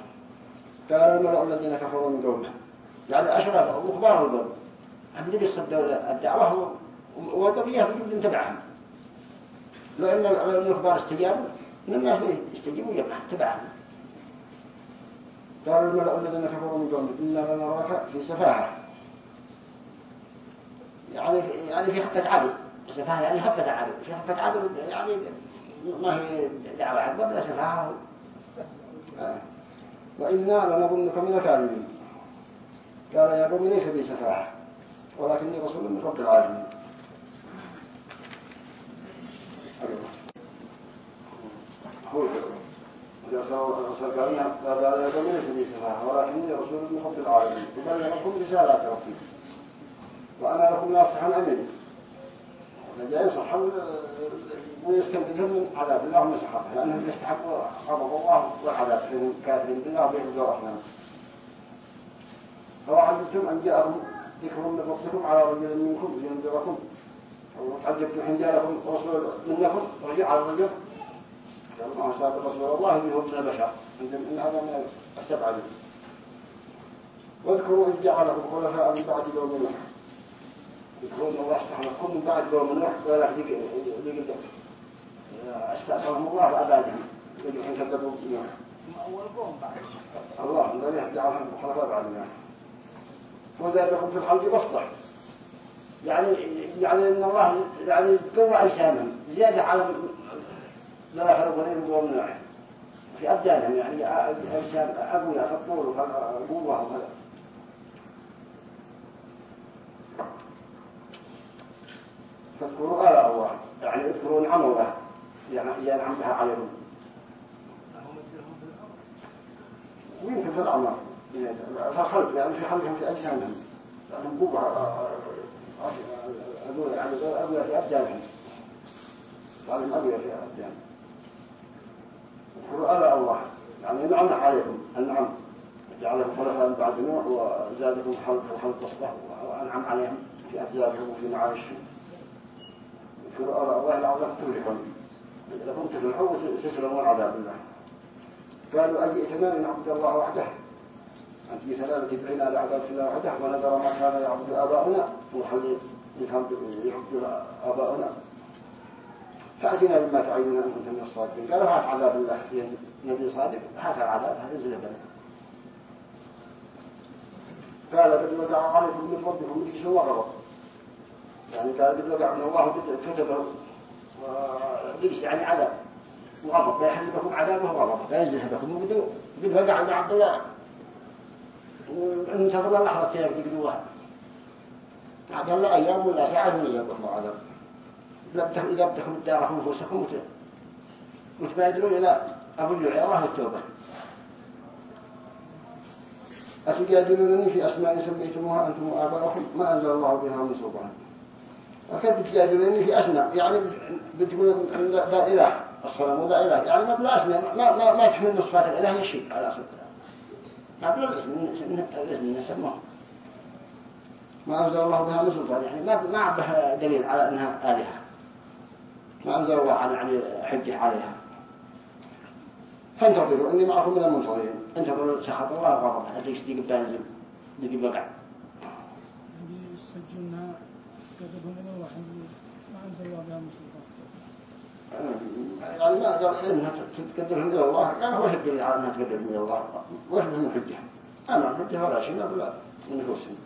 قال الملأ الذين كفروا من قومه. يعني أشرف وكبار القوم. هم اللي يصدوا الدعوة والقضية بجد تبعهم لو أن الكبار استجابوا إن الناس يستجيبوا جمعا تبعهم قالوا الملأ الذين كفروا من قوم إنا لنراك في سفاهة. يعني يعني في حفة عدل. سفاهة يعني حفة عدل. في حفة عدل يعني ما هي دعوة عدل ولا سفاهة. آه. وإنا لنظنك من الكاذبين. قال يا قوم ليس بي سفاهة. ولكني رسول من رب العالمين. ولكني رسول من رب العالمين وبلغكم رسالات ربي وأنا لكم ناصح أمين جاي ينصح ويستنقذهم من عذاب الله من سخطه لأنهم يستحقوا غضب الله والعذاب فيهم كافرين بالله وبيعبدوا الرحمن فوعدتم أن جاءهم ذكر من على رجل منكم لينذركم وتعجبتم حين جاءكم رسول منكم رجع على الرجل قال ما أصاب رسول الله منهم من البشر إن هذا من السبعة واذكروا إذ جعلكم خلفاء من بعد يوم الله يقولون الله استحملكم من بعد يوم نوح ولا ذيك استأثرهم الله وأبادهم يجب أن كذبوا نوح الله الذي عنهم خلفاء بعد نوح وذلكم في الحلق بسطة يعني يعني ان الله يعني قوى اجسامهم زيادة على لا يخلقون قوم نوح في ابدانهم يعني اجسام اقوياء في الطول وفي القوه وكذا فاذكروا آلاء الله يعني اذكروا نعم الله يعني ينعم بها عليهم ويمكن في الأعمار فخلق يعني في خلقهم في أجسامهم لأنهم قوة أقول يعني أقول في أبدانهم قالهم أقول في أبدانهم آلاء الله. يعني نعم عليكم النعم. جعلهم خلفاء بعد نوح وزادكم خلق وخلق بسطة وأنعم عليهم في أبدانهم وفي معايشهم. الله العظيم تفلحون إذا كنت تفلحوا تسلمون عذاب الله. قالوا أجئتنا أن نعبد الله وحده؟ أنت سلامة تدعينا على عذاب الله وحده ونذر ما كان يعبد آباؤنا. ونحن يعبد آباؤنا. فأتنا بما تعيننا أن من الصادقين. قالوا هات عذاب الله. في نبي صادق هات العذاب هذا ينزل بنا قال قد ودع عليكم من ربكم رجس وغضب يعني قال قد وقع من الله كتبه ولبس يعني عذاب وغضب. لا يحذبكم عذابه وغضب لا يجلسبكم قد وقع عند عبد الله. وانتظر لحظة كيف تقدوها عبد الله أيام ولا ساعة من يقف عذاب إذا بدكم الدار أنفسكم وتبادلون إلى أبو الله التوبة أتجادلونني في أسماء سميتموها أنتم وآباؤكم؟ ما أنزل الله بها من سلطان. وكيف بتجادلوني في أسماء. يعني بتقول ذا إله. الصنم وذا إله. يعني ما بلا أسماء. ما ما ما تحمل نصفات الإله يشيء على أصل ما بلا الاسم نسموه ما أنزل الله بها من سلطان. يعني ما ما به دليل على أنها آلهة. ما أنزل الله عن يعني حجة عليها فانتظروا إني معكم من المنتظرين. انتظروا سخط الله وغضب حتى أنزل الله بها من سلطان يعني ما قال إنها تقدم إلى الله. يعني هو الدليل على أنها تقدم إلى الله. وش من حجة أما الحجة ولا شيء ولا نفوسهم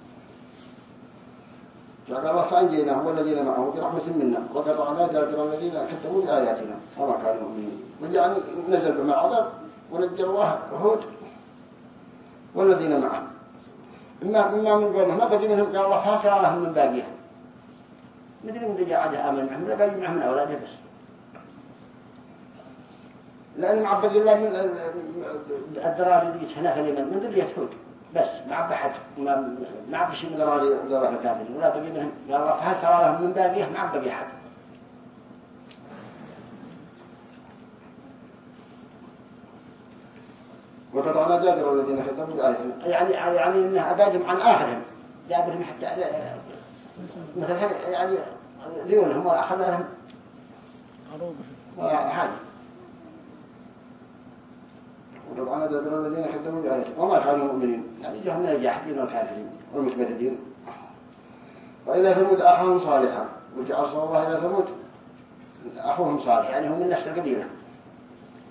فقال فأنجيناه والذين معه برحمة منا. وقطعنا دابر الذين كذبوا بآياتنا وما كانوا مؤمنين. وجعل نزل بما عذاب ونجى الله هود والذين معه. إما إما من قومه ما بقي منهم؟ قال الله فاكر لهم من باقيها. مثل من جاء عاد آمن معهم لا باقي معهم من أولاده بس. لأن معبد الله من الدراري اللي هنا في اليمن من ذرية هود. بس ما عبد حد ما ما عبد شيء من دراري دراري الكافرين ولا بقي منهم قال الله فاكر لهم من باقيه ما عبد حد وقطعنا دابر الذين كذبوا بآياتنا. يعني يعني إنه أبادهم عن آخرهم دابرهم حتى مثلا يعني ليونهم وأخذ لهم حاجة وقطعنا دابر الذين كذبوا بآياتنا وما كانوا مؤمنين يعني جهم من الجاحدين والكافرين والمتمردين وإلى ثمود أخاهم صالحا. وجعل الله إلى ثمود. أخوهم صالح. يعني هم من نفس القبيلة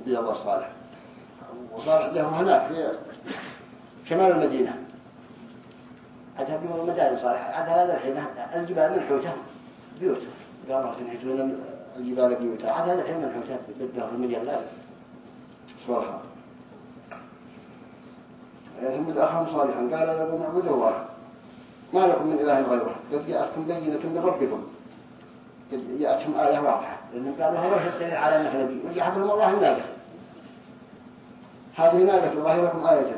الله صالح. وصالح لهم هناك في شمال المدينة. عاد بيوم المدائن صالح عاد هذا الحين. الجبال منحوتة بيوت قال الله تنحتون الجبال بيوتا عاد هذا الحين منحوتة بالدهر المليون لا صالحا ثم أخاهم صالحا. قال لكم اعبدوا الله ما لكم من إله غيره. قد جاءتكم بينة من ربكم. قد جاءتهم آية واضحة. لأنهم قالوا هذا الدليل على أنك نبي وجحدهم الله الناقة هذه ناقة الله لكم آية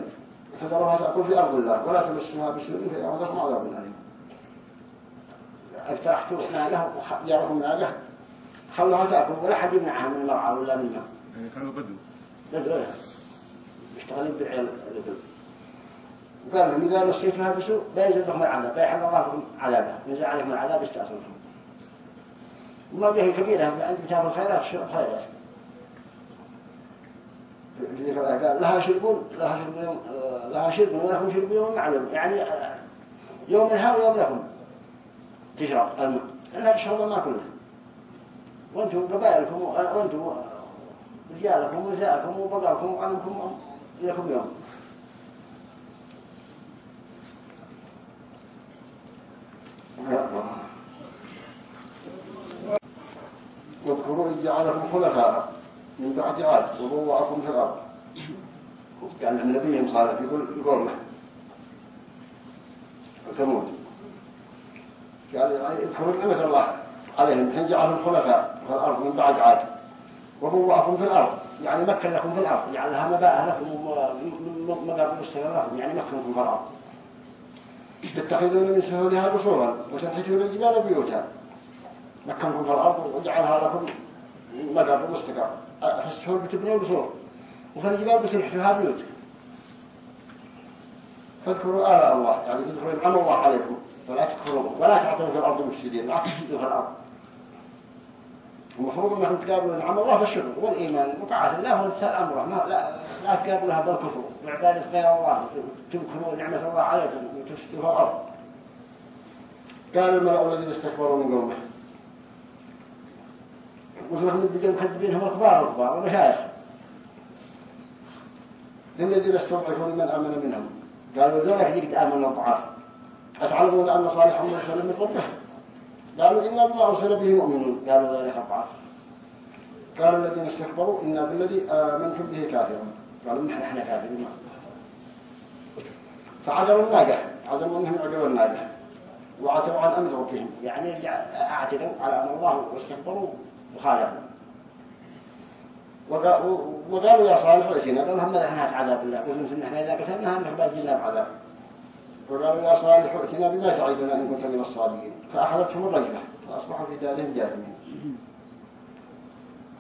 فذروها تأكل في أرض الله. ولا تمسوها بسوء فيأخذكم عذاب أليم افتحتوا ناقة جاركم ناقة خلوها تأكل. ولا حد يمنعها من المرعى ولا من الماء يعني كانوا بدو بدو يشتغلون بالعيال البدو قال لهم إذا نصيتها بسوء لا يزيد لهم العذاب لا يحل الله لكم عذابه ينزل عليهم العذاب يستأصلكم وما به كبيرة عند كتاب الخيرات شرب خيرات قال لها شرب لها شرب يوم لها شرب ولكم شرب يوم معلوم. يعني يوم لها ويوم لكم تشرب الماء لا تشرب الماء كله. وأنتم قبائلكم وأنتم رجالكم ونساءكم وبقركم وغنمكم لكم يوم واذكروا إذ جعلكم خلفاء من بعد عاد وبوأكم في الأرض كان يعني نبيهم صالح يقول يقول له ثمود قال اذكروا نعمة الله عليهم حين جعلهم خلفاء في الأرض من بعد عاد وبوأكم في الأرض يعني مكن لكم في الأرض جعلها مباء لكم ومقابل مستقر لكم يعني مكنكم في الأرض تتخذون من سهولها قصورا وتنحتون الجبال بيوتا. مكنكم في الأرض وجعلها لكم مقابل مستقر. في السهول بتبنوا قصور وفي الجبال بتنحتوها بيوت. فاذكروا آلاء الله يعني اذكروا نعم الله عليكم. ولا تكفروا ولا تعطوا في الأرض مفسدين لا تفسدوا في الأرض. المفروض أنكم تقابلوا نعم الله في الشكر والإيمان وطاعة الله وامتثال أمره لا لا تقابلها بالكفر وعبادة غير الله. تنكروا نعمة الله عليكم وتفسدوا الأرض قال الملأ الذين استكبروا من قومه؟ من الدجال مكذبين هم الكبار الكبار والمشايخ للذين استضعفوا لمن آمن منهم. قالوا ذلك يجب آمن الضعاف أتعلمون أن صالحا مرسل من ربه قالوا إنا بما أرسل به مؤمنون. قالوا ذلك الضعاف قالوا الذين استكبروا إنا بالذي آمنتم به كافرون. قالوا نحن إحنا كافرون فعذروا الناقة عزموا أنهم يعجبوا الناقة وعتوا عن أمر ربهم يعني أعتدوا على أمر الله واستكبروا وخالفوا. وقالوا يا صالح ائتنا قال هم نحن عذاب الله قلنا إن إحنا إذا قتلناها نحن باجينا بعذاب وقالوا يا صالح ائتنا بما تعيدنا إن كنت من الصادقين. فأخذتهم الرجفة فأصبحوا في دارهم جاثمين.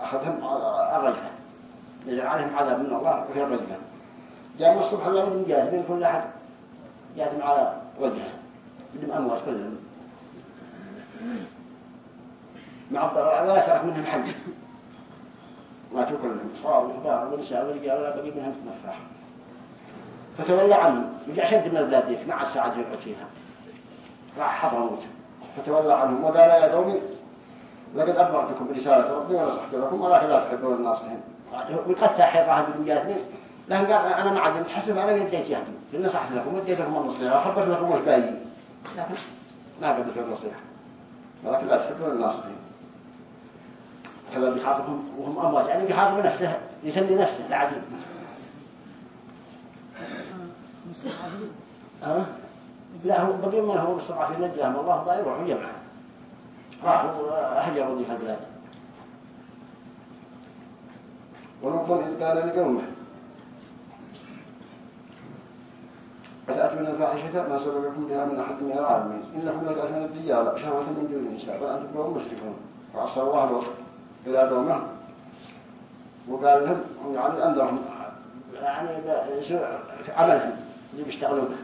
أخذهم الرجفة. نزل عليهم عذاب من الله وفي الرجفة جاءوا الصبح الله من جاثمين كل أحد جاثم على وجهه بدم أموات كلهم. مع ولا ترك منهم حد ما كلهم صار وكبار ونساء ورجال ولا بقي منهم تنفح فتولى عنهم رجع شد من البلاد مع الساعة يقعد فيها. راح حضرموت فتولى عنهم وقال يا قومي لقد أبلغتكم برسالة ربي ونصحت لكم ولكن لا تحبون الناصحين. وقد حيط واحد من جاتني لأن قال أنا ما عاد متحسب على يديك يهدي لأن نصحت لكم وديت لكم النصيحة وحبت لكم وش باقي. لكن ما قبلت النصيحة ولكن لا تحبون الناصحين كما بيحافظهم وهم أموات. يعني بيحافظوا نفسه يسلي نفسه العديد أه؟ لا هو بقي من هو مستضعفين نجاهم. الله ضايع يروحوا جمعه راحوا هجروا ذي البلاد إذ قال لقومه أتأتون الفاحشة ما سبقكم بها من أحد من العالمين. إنكم لتأتون الرجال شهوة من دون النساء بل أنتم قوم مشركون. فعصى الله إلى قومه. وقال لهم يعني أنذرهم يعني عملهم؟ اللي بيشتغلون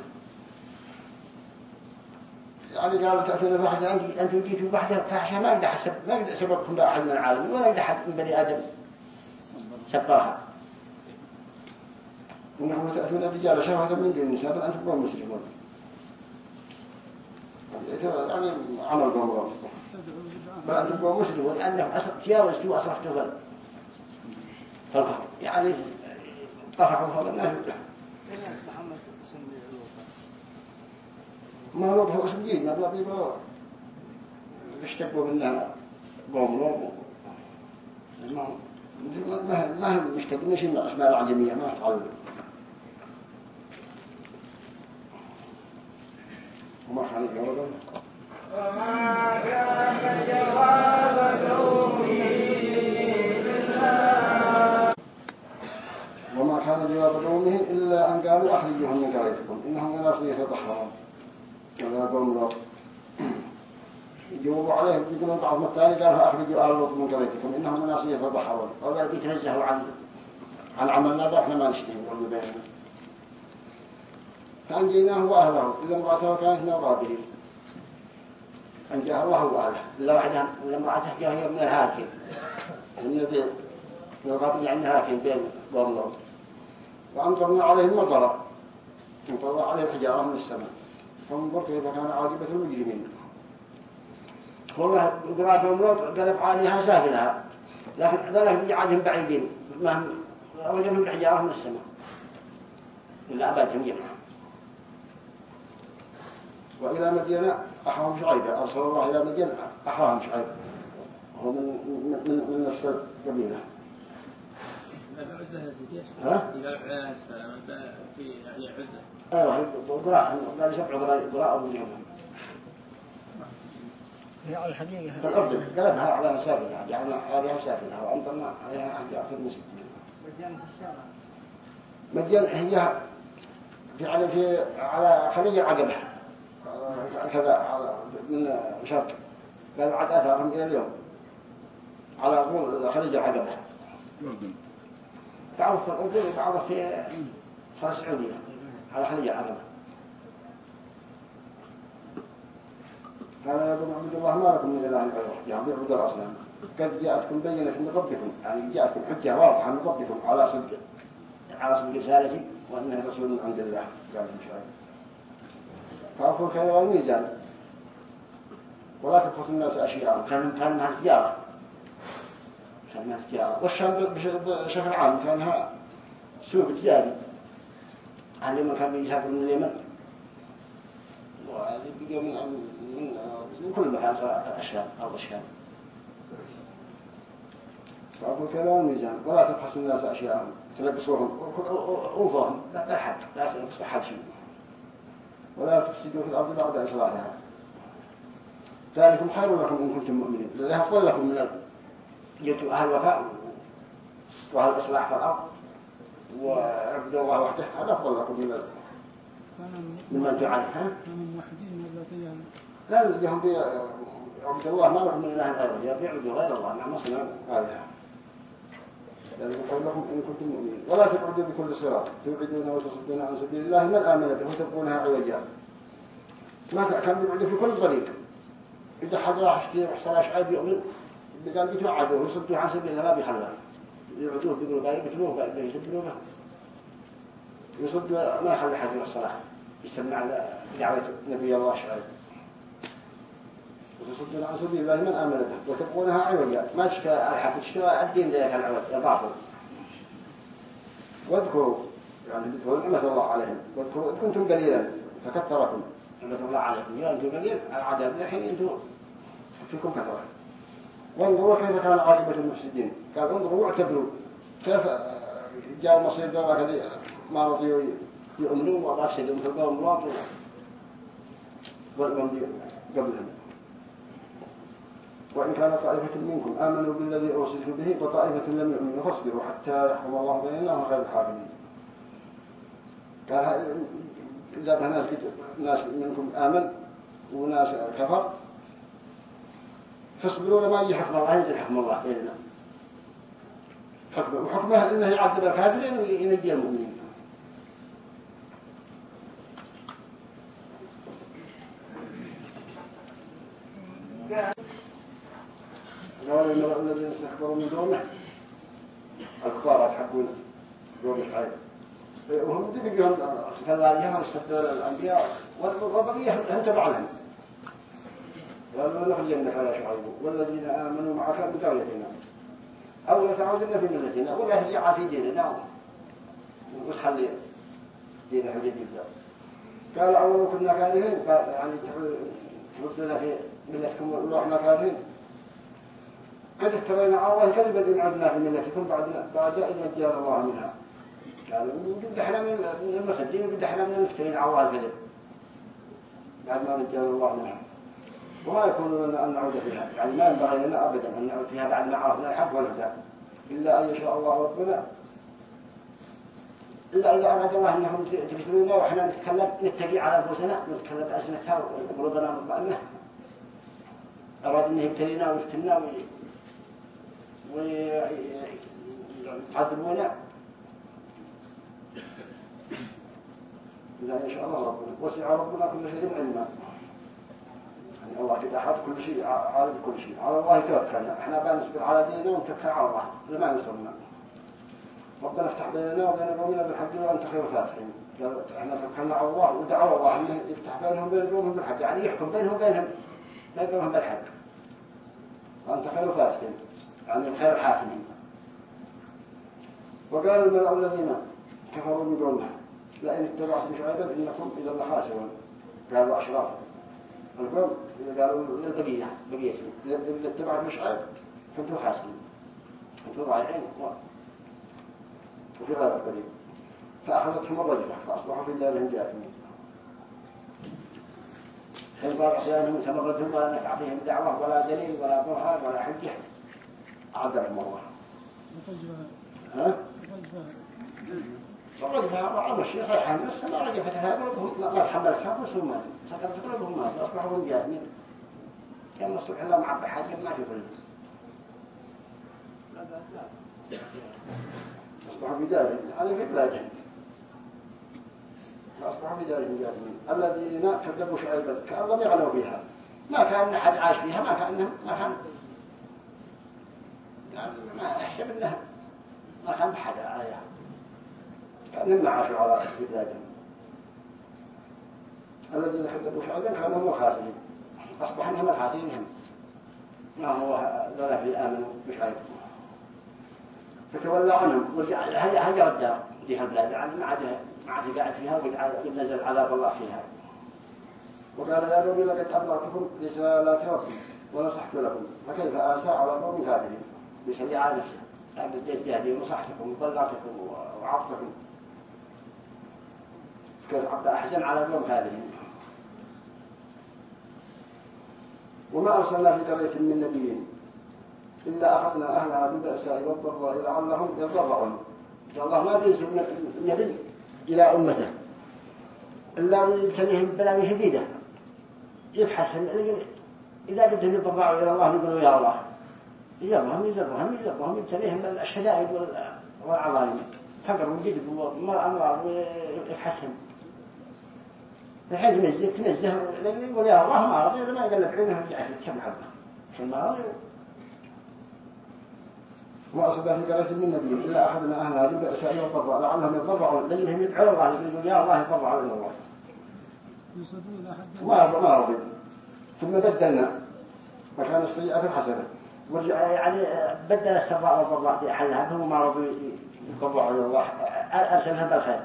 يعني قالوا تأتون الفاحشة؟ أنتم جيتوا بحثة فاحشة ما قد قد سبقكم بأحد من العالمين ولا قد أحد من بني آدم. سبقها إنكم تأتون الرجال شهوة من دون النساء بل أنتم قوم مسلمون يعني عمل قوم لوط فأنتم قوم مسلمون لأنهم تجاوزتوا في البحر يعني طفحوا فوق الناس ما هو هو اسم جيد ما بلا بيبا اشتبوا منها قوم لوط ما ما ما هم مشتبين شيء من الأسماء العجمية ما تفعلوا وما كان جوابا وما كان جواب وما كان جواب قومه إلا أن قالوا أخرجوهم من قريتكم إنهم أناس يتطهرون هذا قوم لوط يجاوبوا عليه يقولون بعضهم الثاني قال أخرجوا آل لوط من قريتكم إنهم أناس يتطهرون ولا بيتنزهوا عن عن عملنا إحنا ما نشتهي والله بيننا. فأنجيناه وأهله. إلا امرأته كانت من الغابرين أنجاه الله وأهله. إلا واحدة إلا امرأته جاء من الهاكم. من الذين من الغابرين يعني هاكم بين قوم لوط وأمطرنا عليهم مطرا أمطرنا عليهم حجارة من السماء. فانظر كيف كان عاقبة المجرمين. والله قراتهم لوط قلب عليها سافلها لكن ذلك بيعادهم بعيدين. ما هم وجدهم بحجارة من السماء. إلا أبادهم جمعا وإلى مدينة أخاهم شعيبة أرسل الله إلى مدينة أخاهم شعيبة وهو من من من نفس القبيلة عزلة ها؟ في يعني عزلة أيوة قراء قال سبع قراء قراء أبو اليوم. على الحقيقة في الأرض قلبها على سافلها جعلنا عليها سافلها وأمطرنا عليها أحجار في المسجد مدين هي في على في على خليج العقبة كذا على من شرق. قالوا عاد أثرهم إلى اليوم. على طول خليج الأردن تعرف في الأردن وبعضها في السعودية على خليج العقبة قال يا بني عبد الله ما لكم من إله غيره يعني اعبدوا الأصنام قد جاءتكم بينة من ربكم يعني جاءتكم حجة واضحة من ربكم على صدق على صدق رسالتي وأنه رسول من عند الله. قال ابن شعيب فأوفوا الخير والميزان ولا تبخسوا الناس أشياء كان كان منها تجارة كان منها تجارة والشام بش- بشكل عام كانها سوق تجاري أهل اليمن كانوا يسافروا من اليمن. وهذه بقوا من من من كل صار الشام أرض الشام فأقول كذا الميزان ولا تبخسوا الناس أشياءهم تلبسوهم. أوفهم. لا لا حد لا تلبسوا حد شيء. ولا تفسدوا في الأرض بعد إصلاحها. ذلكم خير لكم إن كنتم مؤمنين. لله أفضل لكم من ال- جئتوا أهل وفاء وأهل إصلاح في الأرض. وعبدوا الله وحده هذا أفضل لكم من من ذاتيا لا يجيهم بي عبد الله ما لكم من إله غيره يعبدوا غير الله مصنع هذا. ذلكم خير لكم إن كنتم مؤمنين. ولا تقعدوا بكل صراط. تبعدون وتصدون عن سبيل الله من آمن به وتبقونها عوجا. ما كان يقعدوا في كل طريق إذا حد راح يشتري وحصل شعيب يؤمن قال بيتوعدوا ويصدوا عن سبيل الله ما بيخلوه. يعدوه بيقولوا قال يقتلوه قال يسبلوه يصدوا ما يخلي حد من الصلاة يسمع دعوة نبي الله شعيب وتصدون عن سبيل الله من آمن به وتبقونها عوجا ما تشترى الحق تشترى الدين ذلك العوج الباطل. واذكروا يعني اذكروا نعمة الله عليهم. واذكروا كنتم قليلا فكثركم. نعمة الله عليكم. يا أنتم قليل العذاب الحين أنتم فيكم كثرة. وانظروا كيف كان عاقبة المفسدين. قال انظروا واعتبروا كيف آه، جاءوا مصير دولة كذي ما رضيوا يؤمنوا وأفسدوا مثل قوم لوط والقوم قبلهم. وإن كان طائفة منكم آمنوا بالذي أرسلت به وطائفة لم يؤمنوا فاصبروا حتى يحكم الله بيننا وخير الحاكمين. قال إذا كان ناس ناس منكم آمن وناس كفر فاصبروا لما يجي حكم الله ينزل حكم الله بيننا. حكمه وحكمه إنه يعذب الكافرين وينجي المؤمنين. المرء الذين استكبروا من دونه الكفار يحبون دون شعيب وهم دبقهم كذلك استبدال الأنبياء. والبقية هم تبع لهم قالوا لنخرجنك على شعيب والذين آمنوا معك بقريتنا أو لتعودن في ملتنا ولا ترجع في ديننا وتخلي دينك الجديد قال أول كنا كارهين قال يعني تردنا في ملتكم ورحنا كارهين. قد اتبعنا الله كذبا إن عدنا في ملتكم بعد بعد إذ نجانا الله منها. قالوا قد إحنا من المسجين قد إحنا من المفترين الله الكذب. بعد ما نجانا الله منها. وما يكون لنا أن نعود فيها. يعني ما ينبغي لنا أبدا أن نعود فيها بعد ما عرفنا الحق والهدى. إلا أن يشاء الله ربنا. إلا إذا أراد الله أنهم تبتلونا وإحنا نتكلم نتقي على أنفسنا نتكلم بألسنتها وقلوبنا مطمئنة. أراد أنه يبتلينا ويفتنا ويعذبونا إلا إن شاء الله ربنا. وسع ربنا كل شيء علما. يعني الله قد أحد كل شيء عارف كل شيء. على الله توكلنا. إحنا بنصبر على ديننا ونتوكل على الله. لما نصرنا ربنا افتح بيننا وبين قومنا بالحج وأنت خير الفاتحين. إحنا توكلنا على الله ودعوا الله انه يفتح بينهم وبين قومهم بالحج يعني يحكم بينهم وبينهم. بين قومهم بالحج وأنت خير الفاتحين. يعني خير الحاكمين وقال الملأ الذين كفروا من قومه لئن اتبعتم شعيبا إنكم إذا لخاسرون. قالوا اشراف القوم قالوا للبقيه بقية. إذا اتبعتم شعيب فانتم خاسرين. أنتم ضايعين. وفي غير القريب فأخذتهم الرجلة فأصبحوا في دارهم جاثمين حين قال عصيانهم تمردهم ولا نفع فيهم دعوة ولا دليل ولا برهان ولا حجة. أعدهم الله ها؟ وقدها وعلى الشيخ الحمد بس ما رجفتها قلوبهم ما تحملتها بس هم سكرت قلوبهم ما أصبحوا من جاثمين كان الصبح الله معبى حاجة ما في كل أصبحوا بدار على في بلادهم أصبحوا بدار جاثمين الذين كذبوا شعيبا كأن لم يغنوا فيها ما كان أحد عاش فيها ما كان ما كان. ما أحسب أنها ما كأن أحد عليها كأنهم عاشوا على بلادهم الذين كذبوا شعيبا كانوا هم الخاسرين أصبح أنهم الخاسرين ما هو ذولا في آمنوا بشعيب. فتولى عنهم ورجع هجر الدار فيها البلاد؟ ما عاد ما عاد قاعد فيها وقد نزل عذاب الله فيها. وقال يا قوم لقد أبلغتكم رسالات ربي ونصحت لكم. فكيف آسى على قوم كافرين؟ بشيء على نفسه بديت بهذه ونصحتكم وبلغتكم وعظتكم كيف عبد أحزن على قوم كافرين وما أرسلنا في قرية من نبيين إلا أخذنا أهلها بالبأساء والضراء لعلهم يضرعون. الله ما بينزل النبي إلى أمته. إلا ويبتليهم بلاوي شديدة. يبحث إذا بدهم يضرعوا إلى الله يقولوا يا الله. يزرهم يزرهم يزرهم يبتليهم الشدائد والعظائم فقر وجد وأمراض ويحسن. الحين تنزه تنزه يقول يا الله ما رضي ما يقلب عينه يرجع كم حبه في الماضي. وأصبح في قرية من نبي إلا أخذنا أهلها بالبأساء والضراء لعلهم يضرعون لأنهم يدعون الله يقولون يا الله يضرعوا إلى الله. ما ما رضي ثم بدلنا مكان السيئة الحسنة. يعني بدل السراء والضراء في حلها فهم ما رضوا يضرعوا إلى الله أرسلها بالخير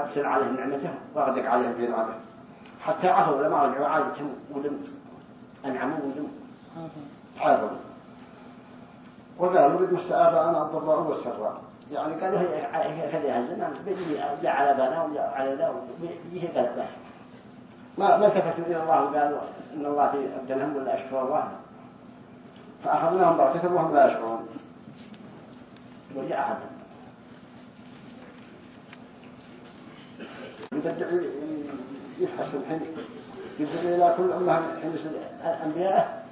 أرسل عليهم نعمته وأغدق عليهم في نعمته حتى عفوا لما رجعوا عادتهم ولم أنعموا ولم عافوا وقالوا بدنا استآباءنا الضراء والسراء يعني قالوا هي كذا بيجي لا على بانا ولا على ذا ويجي قال بس ما ما التفتوا إلى الله وقالوا إن الله أبدلهم ولا أشكر الله فأخذناهم بغتة وهم لا يشعرون. ورجع أخذهم يبدع يفحص الحين يبدع إلى كل أمة حين أنبياءه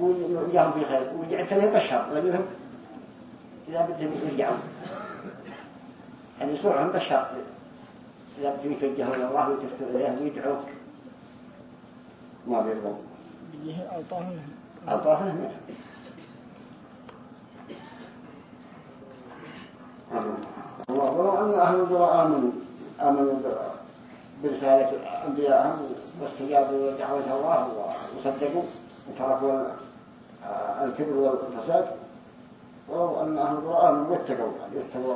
ويجاهم في خير وجعلت لهم بشر لأنهم إذا بدهم يرجعوا يعني يصورهم بشر بدهم يتوجهوا إلى الله ويتفتوا إليه ويدعوا ما بيرضوا ألطافهم ألطافهم ولو أن أهل القرى آمنوا آمنوا برسالة أنبيائهم واستجابوا دعوة الله وصدقوا وتركوا الكبر والفساد ولو أن أهل القرآن يتقوا يعني يتقوا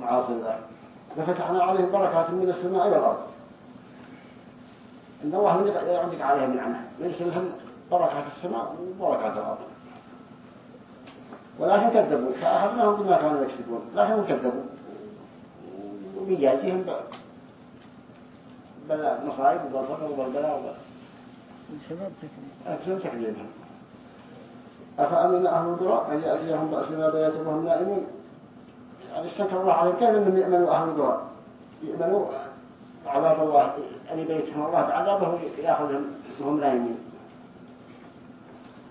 معاصي الله. لفتحنا عليهم بركات من السماء والأرض إن الله يعطيك عليهم نعمة ليس لهم بركات السماء وبركات الأرض. ولكن كذبوا. فأخذناهم بما كانوا يكسبون. لكن كذبوا. وبيجازيهم بلا مصائب وبالضر وبالبلاء تكليف بسبب تكذيبهم أفأمن أهل القرى أن يأتيهم بأسنا بياتهم وهم استنكر الله عليهم. كيف أنهم يأمنوا أهل القرى يأمنوا عذاب الله أن يبيتهم الله بعذابه يأخذهم وهم نائمين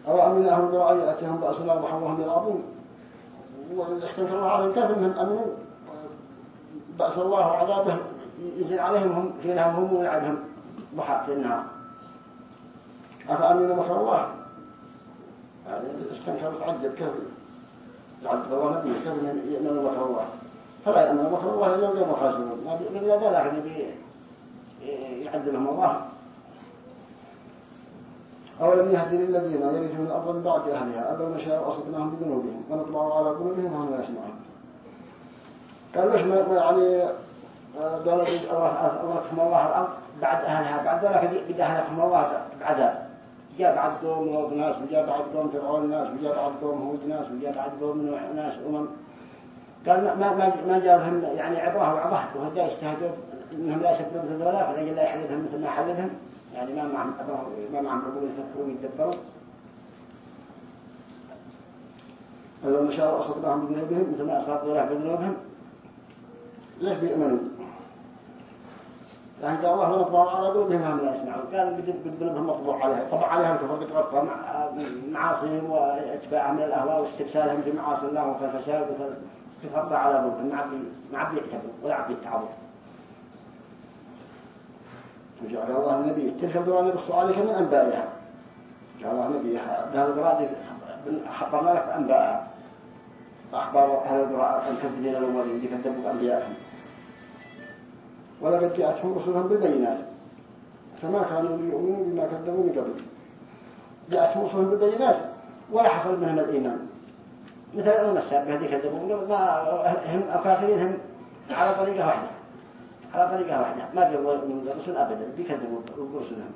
أو أمن أهل القرى أن يأتيهم بأسنا وهم يلعبون واستنكر الله عليهم. كيف أنهم أمنوا؟ بأس الله وعذابه يزيد عليهم هم في لهم هم ويلعبهم ضحى في النهار أفأمن مكر الله؟ استنكر تعجب كيف؟ الله نبيه كيف يأمن مكر الله فلا يأمن مكر الله إلا اليوم الخاسرون بإذن الله لكن يبي يعذبهم الله. أولم يهدي للذين يرثون الأرض من بعد أهلها أبو نشاء أصبناهم بذنوبهم ونطبع على قلوبهم وهم لا يسمعون. قال ليش ما يعني قال الله الله الله الأرض بعد أهلها بعد ذلك بدأ أهلكم الله بعذاب جاء بعد قوم ناس وجاء بعد قوم فرعون ناس وجاء بعد قوم هود ناس وجاء بعد قوم نوح ناس أمم. قال ما ما ما جابهم يعني عبره وعظه وهذا يستهدوا إنهم لا يشكرون في الولاء فلأجل لا يحلفهم مثل ما حلفهم يعني ما معهم ما معهم عقول يفكرون يتدبروا. لو نشاء أصبناهم بذنوبهم مثل ما أصاب الولاء بذنوبهم. ليش بيؤمنوا؟ يعني قال الله نطبع على قلوبهم هم لا يسمعون. كان بقلوبهم مطبوع عليها طبع عليها الكفر بتغطى معاصيهم واتباعهم من الأهواء واستبسالهم في معاصي الله الفساد تغطى على قلوبهم ما عبد يكتبوا ولا عبد يتعبوا وجعل الله النبي تلك القرآن يقص من أنبائها. جعل الله النبي هذا القرآن خبرنا لك أنبائها. أخبار أهل القرآن الكذبين الأولين اللي كذبوا أنبيائهم ولقد جاءتهم رسلهم بالبينات فما كانوا ليؤمنوا بما كذبوا من قبل. جاءتهم رسلهم بالبينات ولا حصل منهم الإيمان. مثل الأمم السابقة هذه كذبوا. ما هم الكافرين هم على طريقة واحدة. على طريقة واحدة. ما من الرسل أبدا. بيكذبوا رسلهم.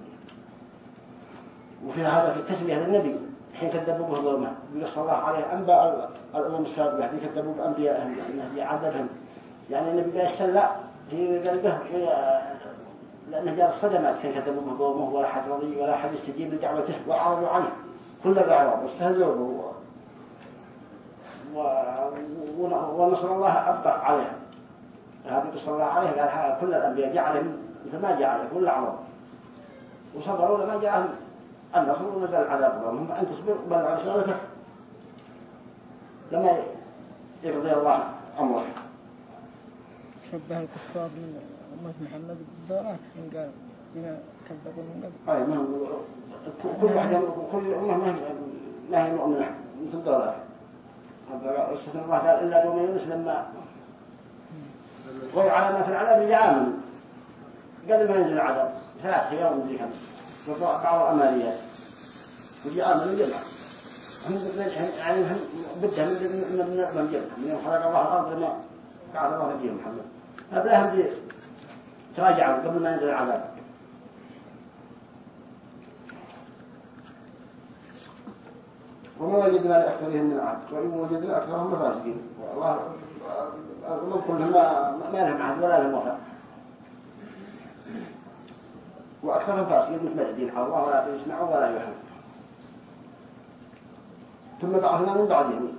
وفي هذا في التسمية للنبي. حين كذبوا به ظلمة يقص الله عليه أنباء الأمم السابقة هذه كذبوا بأنبيائهم يعني يعذبهم يعني النبي قال استلأ في قلبه لأنه جاء الصدمات كان كذبوا قومه ولا حد رضي ولا حد يستجيب لدعوته وأعرضوا عنه كل الأعراض واستهزوا ونصر الله أبقى عليها هذا صلى الله عليه قال كل الأنبياء جعلهم مثل ما جعل كل الأعراض وصبروا لما جاءهم النصر ونزل العذاب هم أن تصبر بل على لما يرضي الله أمره. شبه الكفار من أمة محمد بالضالات إن قال بما كذبوا من قبل. أي ما كل واحدة كل أمة ما ما هي مؤمنة مثل استثنى الله قال إلا قوم يونس لما قالوا على ما في العذاب اللي قبل ما ينزل العذاب؟ ثلاث أيام من ذيك بعض الأمانيات. وجي آمنوا جمع هم يعني هم بدها من من من جمع من يوم خلق الله الأرض لما بعد الله نبيه محمد. هذا دي تراجعوا قبل ما ينزل العذاب. وما وجدنا لأكثرهم من عهد. وإن وجدنا أكثرهم فاسقين. والله كلهم ما لهم عهد ولا لهم وفاء. وأكثرهم فاسقين على الله ولا يسمعوا ولا يفهموا ثم بعثنا من بعدهم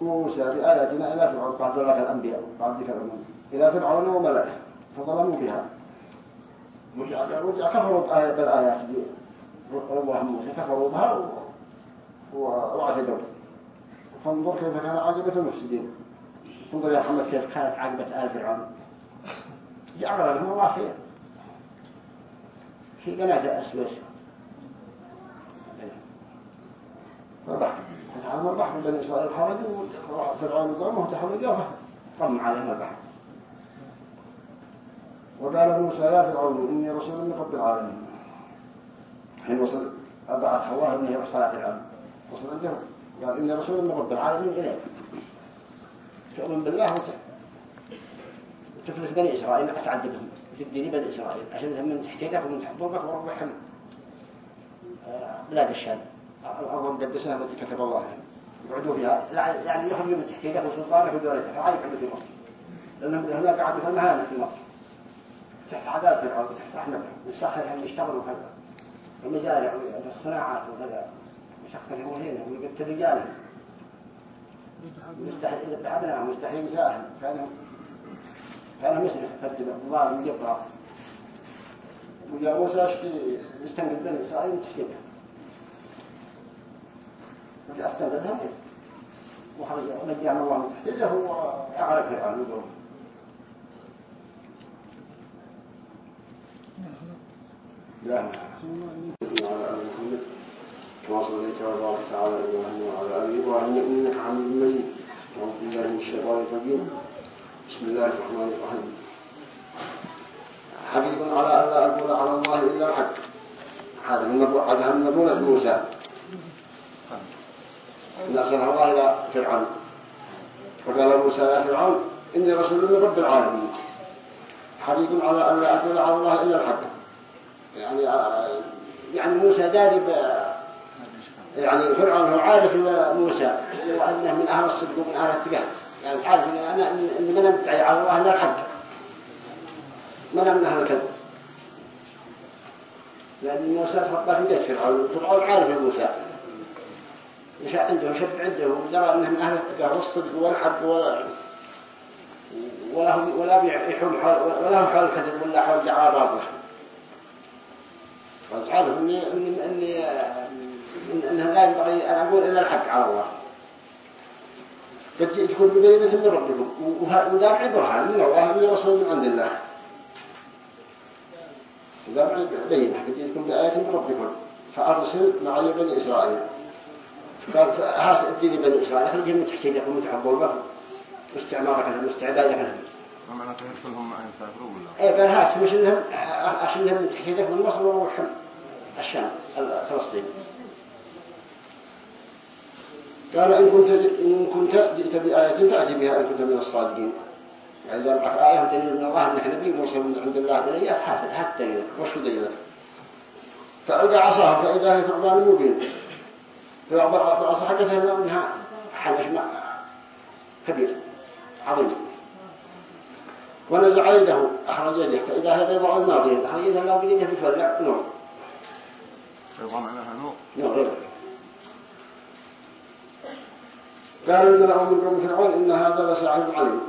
موسى بآياتنا إلى فرعون. بعد ذلك الأنبياء. بعد ذلك الأمم إلى فرعون وملئه فظلموا بها. ورجع كفروا بالآيات الله موسى كفروا بها واعتدوا فانظر كيف كان عاقبة المفسدين. انظر يا محمد كيف كانت عاقبة آل فرعون. جعل لهم الله خير في قناة أسوس فضح فتحهم البحر بني إسرائيل خرجوا فرعون تحولوا جوفه طم عليهم البحر وقال موسى يا فرعون إني رسول من رب العالمين. حين وصل أبعث حواه أنه يروح صلاة وصل عنده قال إني رسول من رب العالمين. إليك تؤمن بالله وتفلس بني إسرائيل أتعذبهم وتبدي بني إسرائيل عشان من تحتيجك ومن تحبوبك وربحهم بلاد الشام. الأرض المقدسة التي كتب الله. يقعدوا فيها. يعني يخرجوا من تحتيجك وسلطانك ودولتك فعايش في مصر. لأنهم هناك قعدوا المهانة في مصر. تحت عذاب فرعون تحت رحمته مسخرهم يشتغلوا كذا. المزارع والصناعات وكذا. مسخرهم هنا ويقتل رجالهم مستحيل يذبح أبنائهم مستحيل نسائهم كانوا كان مسرح فجر الظالم يقرأ وجاء موسى يستنقذ بني إسرائيل وتشكيله وجاء استنقذهم وخرج ونجانا الله من تحته وأغرق فرعون لا وعلى آل محمد كما صليت وبارك على إبراهيم وعلى آل إبراهيم إنك حميد مجيد أعوذ بالله من الشيطان الرجيم بسم الله الرحمن الرحيم. حبيب على أن لا أقول على الله إلا الحق هذا هذا من نبوة موسى إن أرسلها الله إلى فرعون وقال موسى يا فرعون إني رسول من رب العالمين حبيب على أن لا أقول على الله إلا الحق. يعني يعني موسى داري يعني فرعون هو عارف موسى وأنه من أهل الصدق ومن أهل التقى يعني عارف أن أنا إن من أمتعي على الله إلا الحق. ما من أهل الكذب؟ لأن موسى تفقى في بيت فرعون. فرعون عارف موسى. مش عنده شب عنده ودرى أنه من أهل التقى والصدق والحق ولا ولا هم ولا بيحول ولا هم حول الكذب ولا حول دعاء باطل وتعرف اني اني اني إنه لا ينبغي أن أقول إلا الحق على الله. قد تكون ببينة من ربكم. وذا برهان. من الله من رسول من عند الله. وذا بينة قد تكون بآية من ربكم. فأرسل معي بني إسرائيل. قال هات اديني بني إسرائيل. خليهم من تحكيدكم وتحبوا واستعمارك لهم واستعبادك لهم ومعنى تدخلهم معهم يسافروا ولا؟ إيه قال هات مش لهم عشان لهم من تحكيدك من مصر وروحهم الشام فلسطين قال إن كنت إن كنت جئت بآية فأتي بها إن كنت من الصادقين. يعني إذا معك آية ودليل من الله أنك نبي مرسل من عند الله دليل حاسد حتى دليلك وش دليلك؟ فألقى عصاه فإذا هي ثعبان مبين. فأعبر العصا حقتها منها حنش كبير. عظيم ونزع يده أخرج يده. فإذا هي بيضاء الناظرين أخرج يده الناظرين تتولع نور يبغى معناها نور نور قالوا إن لهم من قوم فرعون إن هذا لساحر عليم.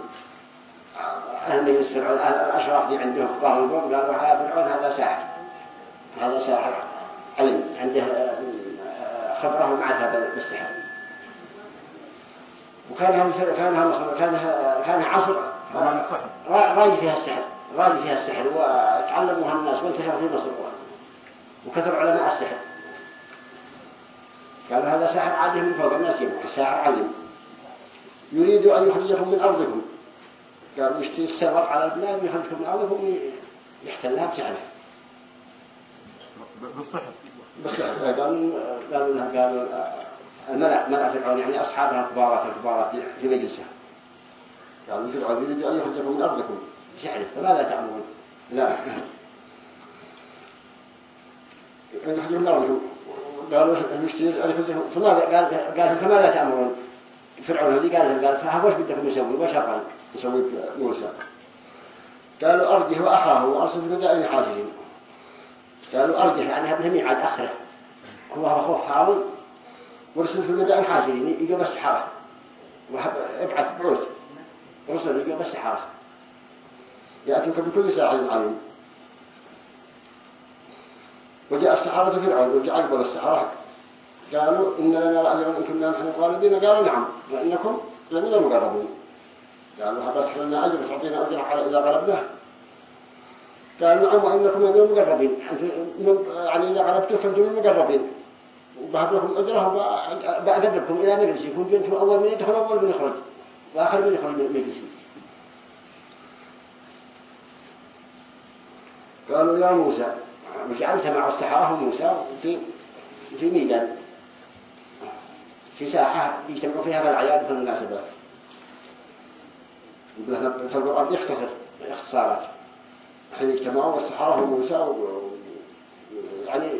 أهل مجلس فرعون الأشراف اللي عنده أخبار القوم قالوا على فرعون هذا ساحر. هذا ساحر علم عنده خبره ومعرفة بالسحر. وكان كان مصر كان كان عصر. راجي فيها السحر. راجي فيها السحر وتعلموها الناس وانتشر في مصر. وكثر علماء السحر. قالوا هذا ساحر عادي من فوق الناس يبقى ساحر علم يريد أن يخرجكم من أرضكم قالوا يشتري السبب على البلاد؟ ويخرجكم من أرضكم ويحتلها بسحره بالصحة. بالسحر قالوا قالوا الملأ ملأ فرعون يعني أصحابها الكبارات الكبارات في مجلسه. قالوا فرعون يريد أن يخرجكم من أرضكم. بسحره فماذا تعملون؟ لا. يخرجكم من أرضكم قالوا نشتري فماذا قال قال فماذا تأمرون؟ فرعون هذه قال قال فها وش بدكم نسوي؟ وش أفعل نسوي موسى. قالوا أرجه وأخاه وأرسل في مدائن حاضرين قالوا أرجه يعني ابنه ميعاد آخره هو أخوه هارون ورسل في المدائن حاضرين يجوا بس حارة ابعث بعوث رسل يجوا بس حارة يأتوك بكل ساعة عليم. وجاء السحرة فرعون وجاء أكبر السحرة قالوا إن لنا لأجرا إن كنا نحن الغالبين. قالوا نعم وإنكم لمن المقربين قالوا هذا تحلنا أجر تعطينا أجر على إذا غلبناه. قال نعم وإنكم من المقربين يعني إذا غلبتوا فأنتم المقربين. وبعد لكم أجره بأقدركم إلى مجلس يكون جنتم أول من يدخل أول من يخرج. وآخر من يخرج من مجلسي قالوا يا موسى وجعلت مع السحرة موسى. في في ميدان في ساحة يجتمعوا فيها الأعياد في المناسبات في القرآن يختصر اختصارات. حين اجتمعوا والسحرة وموسى و... يعني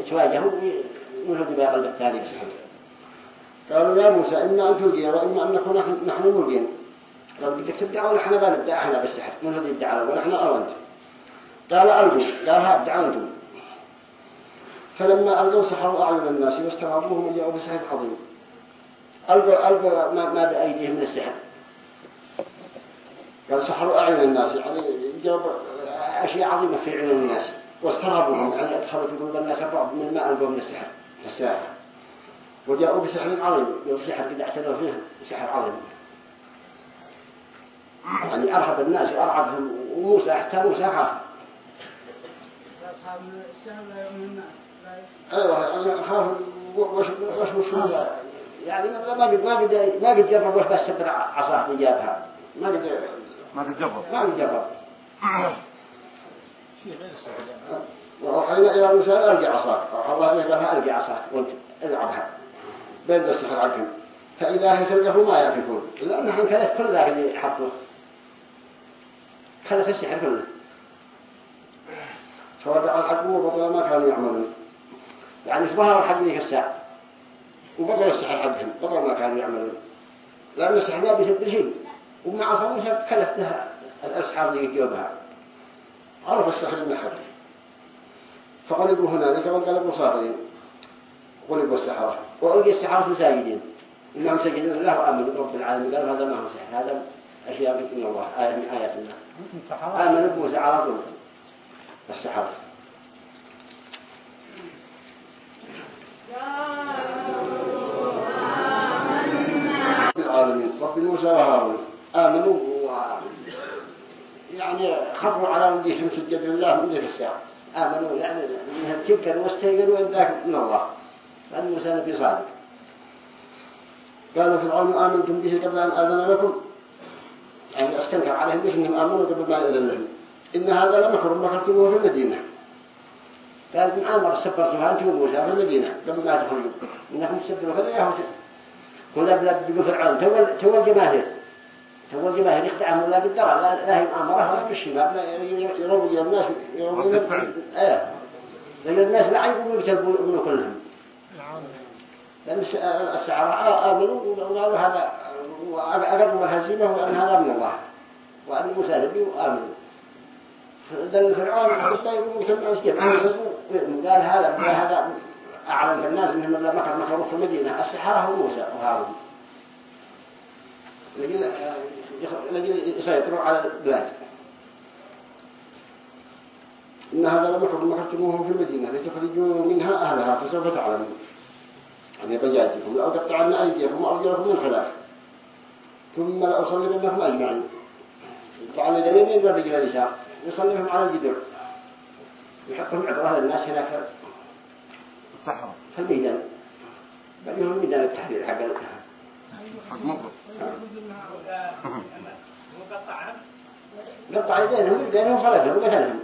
يتواجهوا قلب بسحر قالوا يا موسى إما أن تلقي وإما أن نكون نحن ملقين قال بدك تدعى ولا إحنا بنبدأ إحنا بالسحر من الذي يدعى ولا إحنا أو أنت قال ألقوا قال ها ادعوا أنتم. فلما ألقوا سحروا أعين الناس واستغربوهم وجاءوا بسحر عظيم. ألقوا ألقوا ما, ما بأيديهم من السحر. قال سحروا أعين الناس. يعني جابوا أشياء عظيمة في عيون الناس. واسترهبوهم يعني أدخلوا في قلوب الناس الرعب من ما ألقوا من السحر. في الساحة وجاءوا بسحر عظيم سحر قد اعتنوا فيه سحر عظيم. يعني أرهب الناس وأرعبهم. وموسى حتى موسى خاف. أنا خاف. وش وش وش يعني ما قد ما قد ما قد جرب وش بس سبر عصاه اللي جابها ما قد ما تتجبر ما قد جرب وحين إلى موسى ألقي عصاك. الله عليه قال ألقي عصاك. وانت العبها بين السحر عنكم فإذا هي تلقه ما يأفكون لأنهم كانت كل ذاك اللي حطوه خلف السحر كله. فوضع الحق وبطل ما كانوا يعملون. يعني ظهر الحق ذيك الساعة وبطل السحر حقهم. بطل ما كانوا يعملون. لأن السحر لا بيسد شيء ومع عصا كلفتها الأسحار اللي يجيبها. عرف السحر حقه. فغلبوا هنالك وانقلبوا صاغرين غلبوا السحرة. وألقي السحرة ساجدين إنهم سجدوا لله وآمنوا برب العالمين قالوا هذا ما هو سحر هذا أشياء من الله آية من آيات الله آمنوا بموسى على طول السحرة. العالمين. رب موسى وهارون. آمنوا. يعني خروا على وجههم سجد لله من ذلك الساعة آمنوا يعني منها تذكروا واستيقنوا أن ذاك؟ من الله. لأن موسى نبي صادق. قالوا فرعون آمنتم به قبل أن آذن لكم. يعني استنكر عليهم به أنهم آمنوا قبل ما يأذن لهم. إن هذا لمكر مكرتموه في المدينة. قال من آمر سبرتها أنتم وموسى في المدينة قبل ما تخرجوا. إنكم تسبروا فلا يهوش هو لا بيقول فرعون تو الجماهير تو الجماهير يخدعهم ولا بالدرع لا لا هي مأمرة ولا بالشباب لا يروي الناس يروي إيه. لأن الناس لا يقولوا يكتبوا ابنه كلهم. لأن الشعراء آمنوا وقالوا هذا وأقربوا الهزيمة وأن هذا من الله. وأن موسى نبي وآمنوا. فدل فرعون يقول مثل الناس كيف؟ قال هذا هذا أعلم في الناس أنهم لا مكر مكروا في المدينة. السحرة هو موسى وهارون. الذين يسيطروا على البلاد. إن هذا لمكر مكرتموه في المدينة. لتخرجوا منها أهلها فسوف تعلمون. يعني بجاتكم أو تقطعن أيديكم وأرجلكم من خلاف. ثم لأصلبنكم أجمعين. طبعا اليمين والرجل اليسار يصلبهم على الجدر. يحطهم عطرها للناس هناك. في الميدان. بل يهم ميدان التحرير حق حق مفرد قطع يدينهم يدينهم خلفهم وقتلهم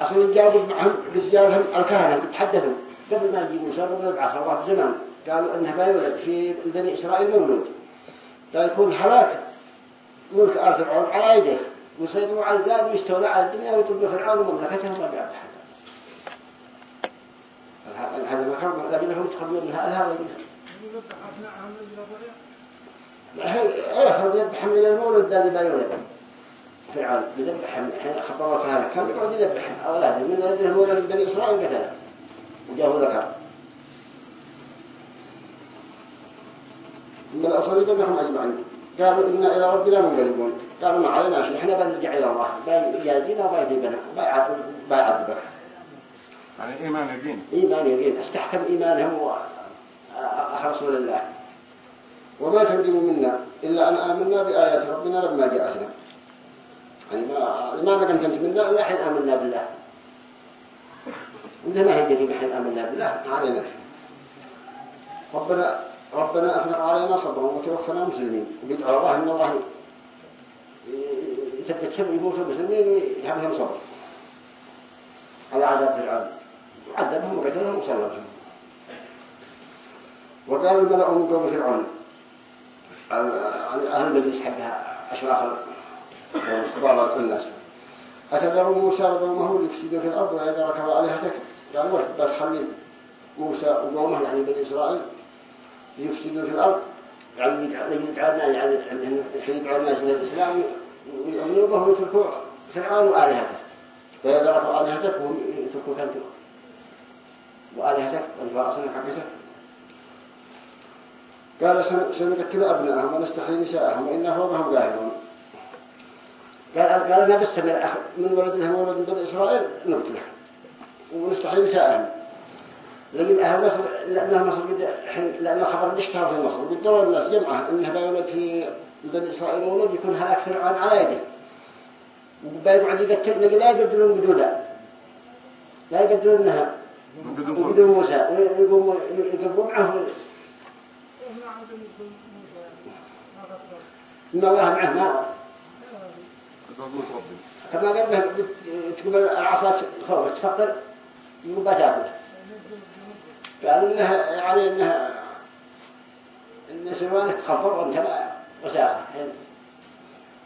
أصلا جابوا معهم رجالهم الكهنة يتحدثوا قبل ما يجي موسى قبل يبعث الله زمان قالوا أنه بيولد في بني إسرائيل مولود لا يكون هلاك. ملك فرعون على يده ويسيطروا على البلاد ويستولى على الدنيا ويطلبوا فرعون ومملكته ما بيعرف حدا هذا ما كان لكن هم تخبرون من هذا هذا إيه يذبح من المولد الذي بيولد فرعون يذبح. حين خطرات هذا كان يقعد يذبح؟ أولاده من هو من بني إسرائيل قتله. وجاءه ذكر. ثم الأصل يذبحهم أجمعين. قالوا إنا إلى ربنا منقلبون. قالوا ما علينا شيء إحنا بنرجع إلى الله بيجازينا وبيجيبنا وبيعذبك يعني إيمان يقين إيمان يقين أستحكم إيمانهم وأخلصوا لله وما تنجم منا إلا أن آمنا بآيات ربنا لما جاءتنا. يعني ما لماذا كنت منا إلا حين آمنا بالله. إنها ما هي جريمة حين آمنا بالله ما علينا. ربنا ربنا أفرق علينا صبرا وتوفنا مسلمين. وبيدعو الله إن الله يثبتهم يموتوا مسلمين ويهمهم صبر. على عذاب فرعون. عذبهم وقتلهم وصلبهم وقال الملأ من قوم فرعون. عن أهل النبي حقها أشراف كبار الناس أتذر موسى وقومه ليفسدوا في الأرض وإذا ركبوا عليها قال وش بتخلي موسى وقومه يعني بني إسرائيل ليفسدوا في الأرض. يعني يدعونا يعني الحين يدعو الناس إلى الإسلام ويؤمنوا به ويتركوا فرعون وآلهته. فإذا رفعوا آلهتك وهم يتركوا كنتم وآلهتك والفاصل حقتك قال سنقتل أبنائهم ونستحيي نساءهم وإنا فوقهم قاهرون قال قال بس من ولدها ولد من إسرائيل نقتله ونستحيي نساءهم. لكن أهل مصر لأنها مصر لأن خبر اشتهر في مصر بالدور الناس جمعة إنها بيولد في بني إسرائيل مولود يكون هلاك فرعون على يده. وبيقعد يقتل لا يقدرون قدودا لا يقدرونها. يقدرون موسى. ويقوموا يقربوا معه إن الله معه ما كما قال به تقول العصا تخوف تفكر يقول بتاكل قال إنها يعني إنها إن سلوانك تخبر وأنت لا وساعة.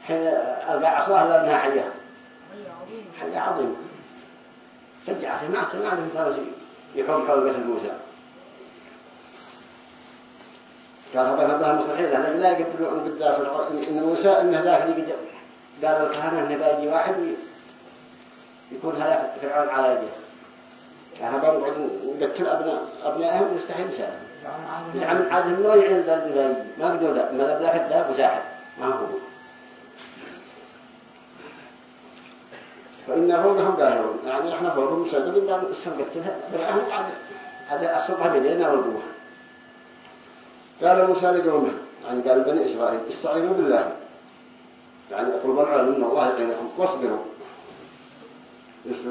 حين أربع عصاه لأنها حية. حية عظيمة رجعت ما سمعت من فرسي يحوم حول قتل موسى قال هذا هذا مستحيل لأن لا أن قدر إن موسى إنه داخل يقدر قالوا الكهنة إنه باجي واحد يكون هذا فرعون على يده. يعني برضو نقتل أبناء أبنائهم يستحيل سهل يعني عادهم ما يعين ذا الباجي ما ذا ما ذا ذاك ذا مساحة ما هو. فإن فوقهم قاهرون يعني إحنا فوقهم مساعدين بعد السنة قتلها بالعهد هذا الصبح بيننا والقوة قال موسى لقومه يعني قال بني إسرائيل استعينوا بالله. يعني اطلبوا العلم من الله يقينكم واصبروا.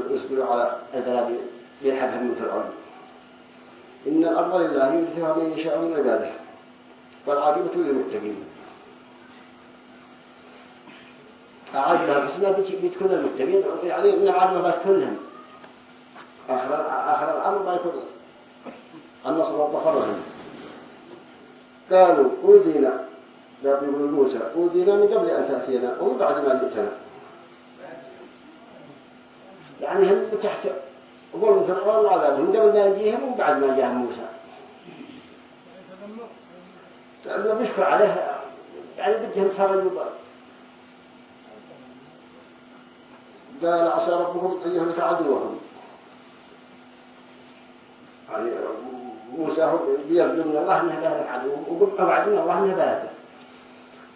يصبروا على البلاد يلحبهم من فرعون. إن الأرض لله يورثها من يشاء من عباده والعاقبة للمتقين. بتكون المتقين يعني إن آخر آخر الأمر قالوا أودينا لا موسى أودينا من قبل أن تأتينا ومن بعد ما جئتنا. يعني هم تحت ظلم فرعون وعذابه من قبل ما يجيهم ومن بعد ما جاء موسى. لأنه بيشكر عليه يعني بدهم خرجوا قال عسى ربكم أن يهلك عدوهم يعني موسى بيرجو من الله انه بارك عدوه وقل بعد من الله بارك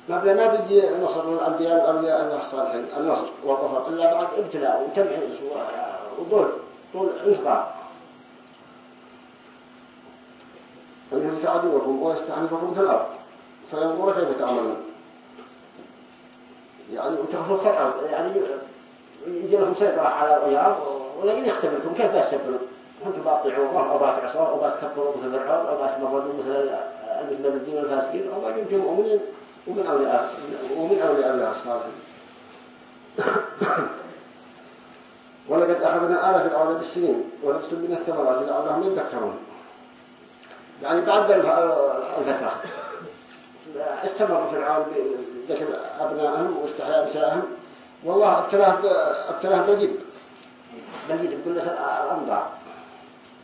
ما بلا ما بيجي نصر الأنبياء والأولياء الصالحين النصر والظفر إلا بعد ابتلاء وتمحيص وطول طول انقاء فإنهم عدوكم ويستعنفكم في الأرض. فينظر كيف تعملون؟ يعني وتخفوا الأرض يعني يجي لهم سيطرة على الرياض ولكن يختبركم كيف يستبرون كنت باطعوا الله أو باطع عصار أو باتكبروا مثل فرعون أو باتمردوا مثل المتمردين والفاسقين أو باقي مؤمنين ومن أولياء ومن أولياء الله الصالحين ولقد أخذنا آلة فرعون بالسنين ونفس من الثمرات لعلهم يذكرون. يعني بعد الفترة. استمر فرعون بذكر أبنائهم واستحياء نسائهم. والله ابتلاهم ابتلاهم بجد بجد بكل الأنباء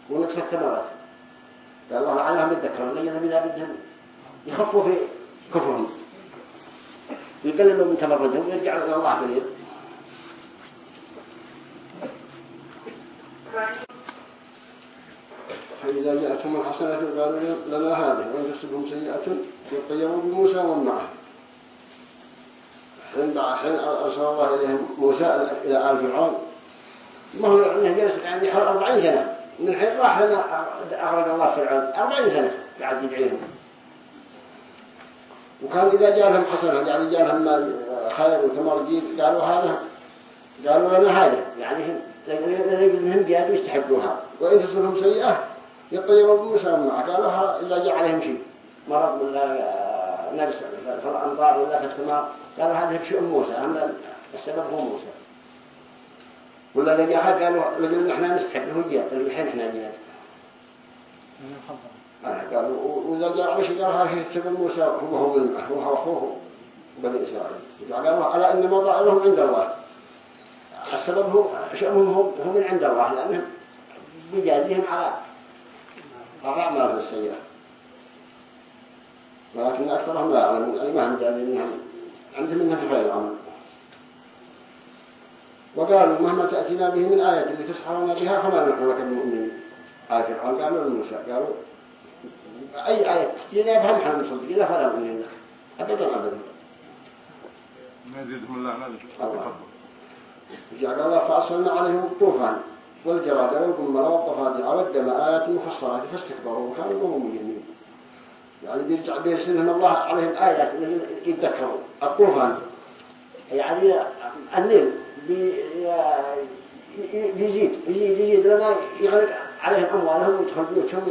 ونقص الثمرات قال الله عليهم يذكرون لأنهم إذا بدهم. يخفوا في كفرهم. يقللوا من تمردهم ويرجعوا إلى الله قليل فإذا جاءتهم الحسنة قالوا لنا هذه وإن تصبهم سيئة يقيموا بموسى ومن معه حين أرسل الله إليهم موسى إلى آل فرعون. ما هو جلس يعني حول أربعين سنة. من حين راح لنا أخرج الله فرعون أربعين سنة قاعد يدعيهم وكان إذا جاء لهم حسنة يعني جاء لهم خير وثمر جيد قالوا هذا قالوا لنا هذا. يعني لأنهم جادوا يستحبوها. وإن تصلهم سيئة يطيروا بمسام معه قالوا إذا جاء عليهم شيء. مرض ولا نفس فالأنظار ولا في الثمار قالوا هذا بشؤم موسى السبب هو موسى. ولا الذي أخذ قالوا لأن إحنا إياه اللي الحين إحنا جينا آه قالوا وإذا جاء قال هذا سبب موسى هو هو هو أخوه بني إسرائيل. قالوا على أن مضائرهم عند الله. السبب هو هو هو من عند الله لأنهم بيجازيهم على الأعمال السيئة. ولكن أكثرهم لا يعلمون يعني ما هم منهم عندهم منها في خير العمل وقالوا مهما تأتينا به من آية اللي تسحرنا بها فما نحن لك المؤمنين آية فرعون قالوا لموسى قالوا أي آية؟ تأتينا بها نحن مصدقين فلا نؤمن لك. أبدا أبدا. ما يزيدهم الله نازل الله. جعل الله فأصلنا عليهم الطوفان والجراد والقمل والضفادع والدم آيات مفصلات فاستكبروا وكانوا قوم مجرمين. يعني بيرجع بيرسلهم الله عليهم آيات يتذكروا الطوفان يعني النيل بي- بيزيد يزيد يزيد لما يغلق عليهم أموالهم ويدخل بيوتهم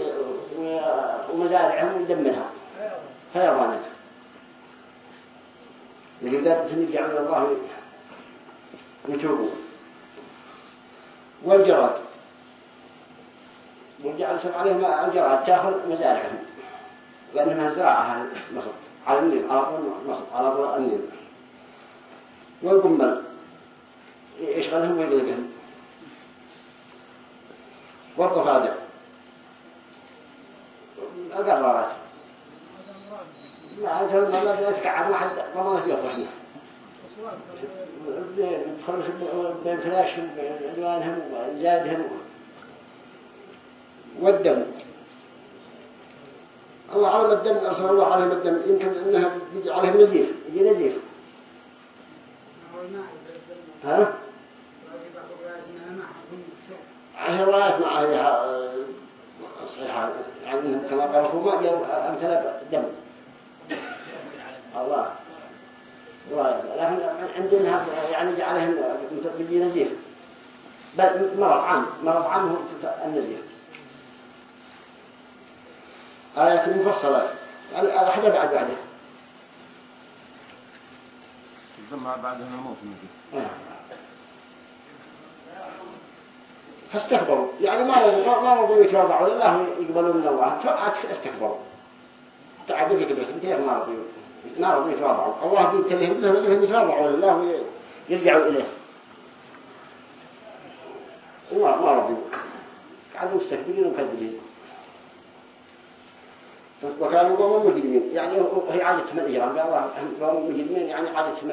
ومزارعهم ويدمرها. فيضانت اللي قد يرجعون إلى الله يتوبوا والجراد. وجعل سبع عليهم الجراد تأخذ مزارعهم. لأنها زراعة هذه مصر. على النيل على طول مصر على طول النيل. والقمل يشغلهم ويقلقهم والضفادع القرارات لا أنت ما يتكعب. ما حد ما في يفرحنا يدخلوا بين فلاشهم ألوانهم وزادهم والدم. الله علم الدم أرسل الله عليهم الدم يمكن أنها يجي عليهم نزيف يجي نزيف. ها؟ هي روايات مع هي صحيحة يعني إنهم كما قال الخوما جاءوا أمثلة دم. الله. رواية لكن عندنا يعني جعلهم بيجي نزيف. بل مرض عام مرض عام هو النزيف. آيات مفصلة. يعني واحدة بعد واحدة الدم بعدها الموت نجي فاستكبروا. يعني ما رضوا ما رضوا يتواضعوا لله ويقبلوا من الله. استكبروا. تعبوا في قبلتهم. كيف ما رضوا ما رضوا يتواضعوا الله بيبتليهم لهم يتواضعوا لله ويرجعوا إليه. وما ما رضوا. قعدوا مستكبرين ومكذبين. وكانوا قوم مجرمين يعني هي عادتهم الإجرام. قال الله قوم مجرمين يعني عادتهم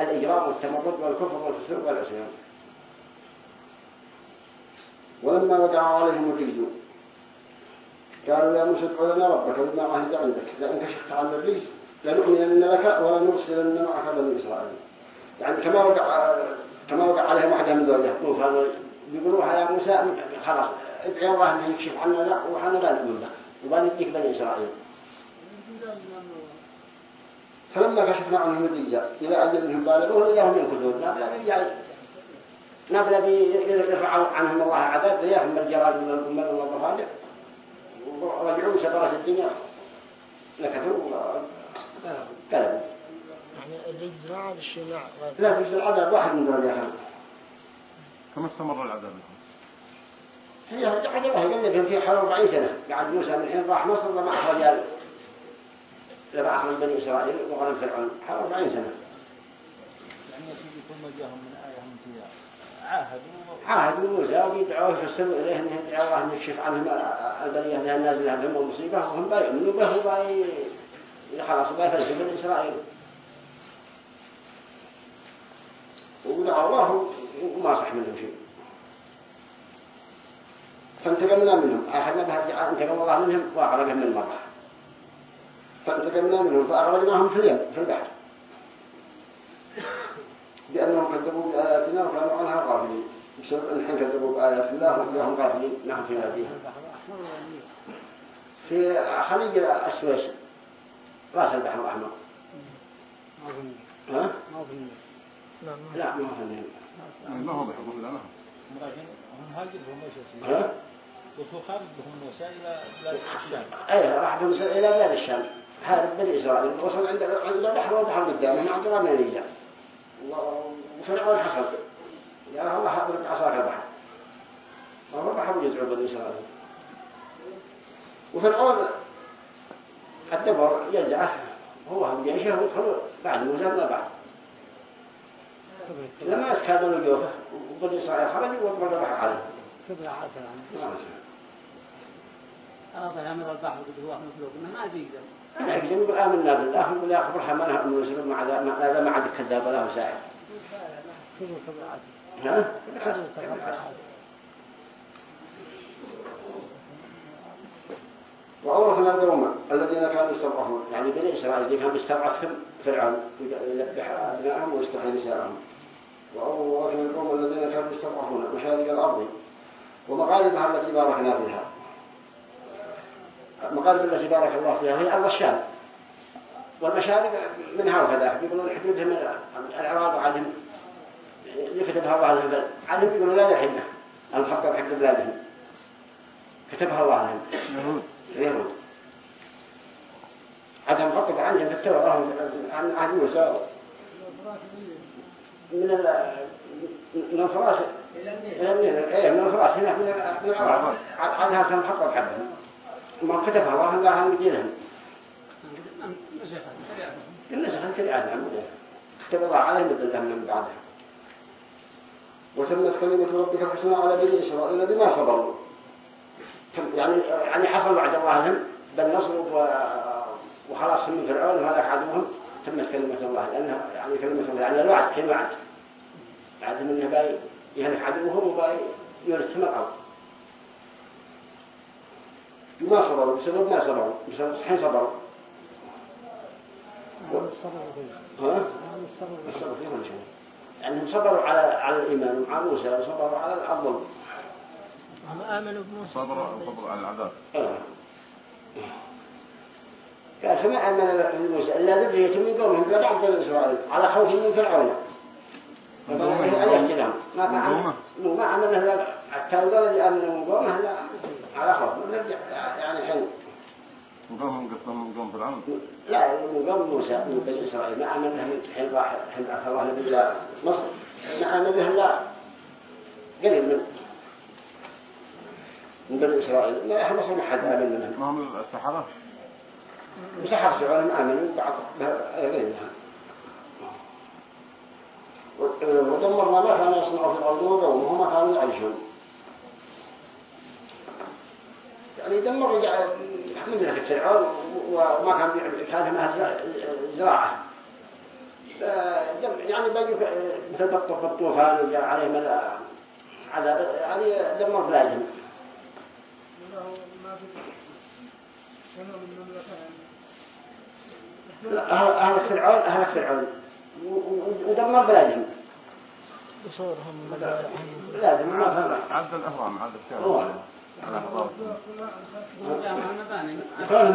الإجرام والتمرد والكفر والفسوق والعصيان. ولما وقع عليهم الرجز قالوا يا موسى ادع لنا ربك بما عهد عندك لئن كشفت عنا الرجز لنؤمنن لك ولنرسلن معك بني إسرائيل. يعني كما وقع كما وقع عليهم واحدة من ذولها طوفان بيقولوا يا موسى خلاص ادعي الله أن يكشف عنا لا وحنا لا نؤمن لك. وبان يديك بني إسرائيل. فلما كشفنا عنهم الرجز إلى أجل منهم بالغوه إذا هم ينكثون. يعني نبلا بيرفعوا عنهم الله عذاب ذيهم الجراد من الأمم والضفادع. ورجعوا سبرة الدنيا. نكثوا. وقلبوا يعني الرجز مع لا في العذاب واحد من يخلق كم استمر العذاب؟ هي عذاب قال لك في حوالي 40 سنة قعد موسى من الحين راح مصر لما أخرج لما أخرج بني إسرائيل وغلب فرعون. حوالي 40 سنة يعني يجي ثم جاءهم من آية هم فيها. عاهدوا. عاهد موسى ويدعوه فاستمعوا إليه أن يدعو الله أن يكشف عنهم البرية لها النازلة بهم المصيبة وهم بيؤمنوا به وباي خلاص بيفلسوا بني إسرائيل. ودعوا الله وما صح منهم شيء. فانتقمنا منهم. أخذنا بها انتقم الله منهم وأغرقهم من مرة فانتقمنا منهم فأغرقناهم في اليم في البحر. بأنهم كذبوا بآياتنا وكانوا عنها غافلين. بسبب أنهم كذبوا بآيات الله وكانوا غافلين. نحن في ناديها في خليج السويس. رأس البحر الأحمر. ما ها؟ ما لا ما هو. يعني ما هو ولا نهر هم هاجرهم موسى خارج بهم موسى إلى بلاد الشام. راح بمس- إلى بلاد الشام. هارب بني إسرائيل. وصل عند عند البحر والبحر قدامه. عند ما يرجع وفرعون حصل قال الله حضرك عصاك البحر. الله بحر يدعو بني إسرائيل. وفرعون الدبر يدعه هو هم جيشه ويدخلوا بعد موسى ما بعد. لما كانوا الجوفة وبني إسرائيل خرجوا وضرب البحر عليه كبر عشر عام أراد قد هو مخلوق ما يقول آمنا بالله ويقول يا خبر حملها أم يوسف مع هذا ما عاد كذاب؟ كبر كبر عشر وأورثنا القوم الذين كانوا يستضعفون يعني بني إسرائيل اللي كان يستضعفهم فرعون يذبح أبنائهم ويستحيي نساءهم وأورثنا القوم الذين كانوا يستضعفون مشارق الأرض ومغاربها التي باركنا فيها. المغارب التي بارك الله فيها هي أرض الشام. والمشارق منها وكذا يقولون حدودهم العراق وعدهم يكتبها الله لهم عدهم يقولون لا دحين المخطط حق بلادهم كتبها الله لهم يهود. اليهود عدم خطب عنهم في التوراة عن عهد موسى. من ال من الفراش إلى النيل. إيه من الفراش هنا من من العراق عادها كان خطب حبهم ما كتبها الله الله دينهم النسخ الشريعة نعم كتب الله عليهم بدلهم من بعدها وتمت كلمة ربك الحسنى على بني إسرائيل بما صبروا. يعني يعني حصل وعد الله لهم بالنصر وخلاص من فرعون وهذا عدوهم. تمت كلمة الله لأنها يعني كلمة الله يعني الوعد كل وعد بعد منه باي يهلك عدوهم وباي يرسم الأرض بما صبروا بسبب ما صبروا بسبب حين صبروا. ها؟ الصبر شيء يعني صبروا على على الإيمان وعلى موسى وصبروا على الظلم هم آمنوا بموسى؟ صبر صبر على العذاب. قال فما آمن موسى إلا ذرية من قومهم بعض بني إسرائيل على خوف من فرعون. ما ما ما آمن له حتى الولد آمن من قومه لا على خوف يعني حين وقومهم قصدهم من قوم فرعون. لا من قوم موسى من بني إسرائيل ما آمن له حين راح حين نبي إلى مصر. ما آمن له لا. قليل من من بني إسرائيل. ما إحنا مصر ما حد آمن منهم. ما هم السحرة وسحر فرعون آمنوا بعض غيرها. ودمرنا ما كان يصنع في الأرض ما كانوا يعيشون. يعني دمروا من ذلك فرعون وما كان كان معها زراعة. يعني بقي مثل بالطوفان وجاء عليهم عذاب يعني دمر بلادهم أهل فرعون أهل فرعون ودمر بلادهم بصورهم. بلادهم ما فهم عد الأهرام.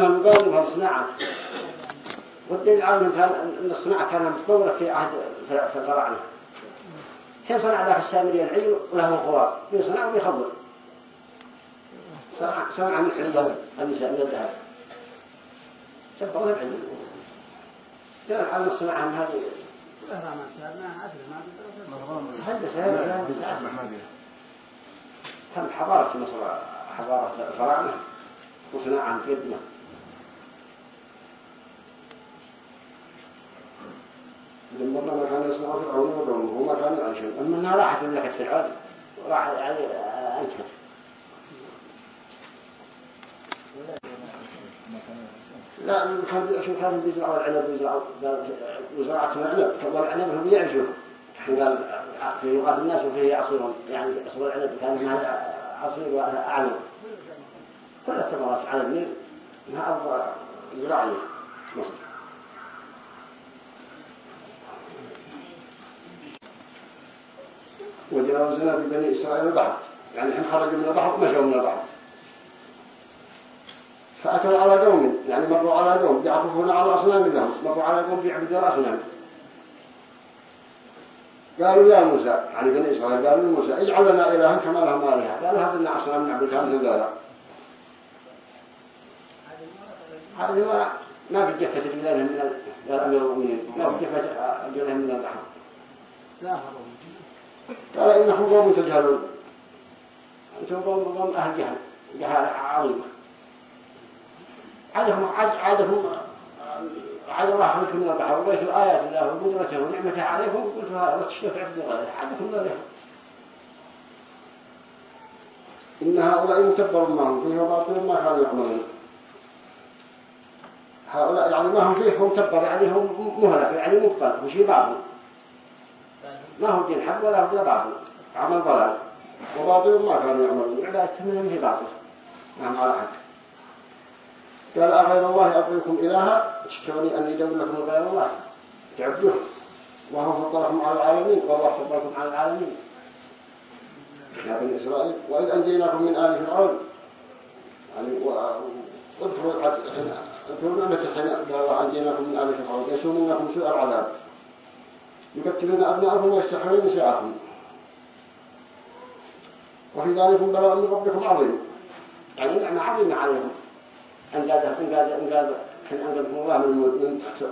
مباني وصناعة والدين العالم كان أن الصناعة كانت متطورة في عهد في الفراعنة. حين صنع ذاك السامري العلم وله القوار بيصنع وبيخبر صنع صنع من الذهب النساء من الذهب سبقوا العلم. كان على الصناعة من هذه. هندسة كم حضارة مصر؟ حضارة الفراعنة؟ وصناعة قدمة دمرنا ما كان يصنع فرعون وقومه وما كانوا يعيشون أما أنها راحت من لك فرعون راح يعني أنتهت. لا كان شو كانوا بيزرعوا العنب ويزرعوا وزراعة العنب. والعنب هم يعيشون. في لغات الناس وفيه يعصرون يعني يعصرون العنب كان منها عصير وأعنب كل الثمرات على النيل إنها أرض زراعية مصر. وجاوزنا ببني إسرائيل البحر. يعني حين خرجوا من البحر مشوا من البحر. فأتوا على قوم يعني مروا على قوم يعرفون على أصنام لهم مروا على قوم يعبدون الأصنام قالوا يا موسى يعني بني إسرائيل قالوا لموسى اجعل لنا إلها كما لهم آلهة قالوا هذا لنا أصنام نعبدها مثل ذلك هذه ما ما في جفة جلالهم من ال- يا أمير المؤمنين. ما في جفة جلالهم من البحر قال إنكم قوم تجهلون. أنتم قوم قوم أهل جهل جهالة عظيمة عادهم عادهم الله خلقكم من البحر وبيتوا آيات الله وقدرته ونعمته عليكم قلت هذا وتشتف عبد غيره عادكم لا يحب إن هؤلاء متبر ما هم فيه وباطل ما كانوا يعملون. هؤلاء يعني ما هم فيه هم يعني هم مهلك يعني مبطل وشي باطل ما هو دين حق ولا هو باطل عمل ضلال. وباطل ما كانوا يعملون عبادتهم منهم هي باطل نعم على حق قال أغير الله أبغيكم إلها تشكرني أني جاب لكم غير الله. تعبدوه. وهو فضلكم على العالمين. والله فضلكم على العالمين. يا بني إسرائيل وإذ أنجيناكم من آل فرعون. يعني واذكروا اذكروا نعمة حين قال الله أنجيناكم من آل فرعون. يسومونكم سوء العذاب. يقتلون أبناءكم ويستحيون نساءكم. وفي ذلك بلاء من ربكم عظيم. يعني نعمة عظيمة عليهم. أن قاد أن حين أنقذكم الله من تحت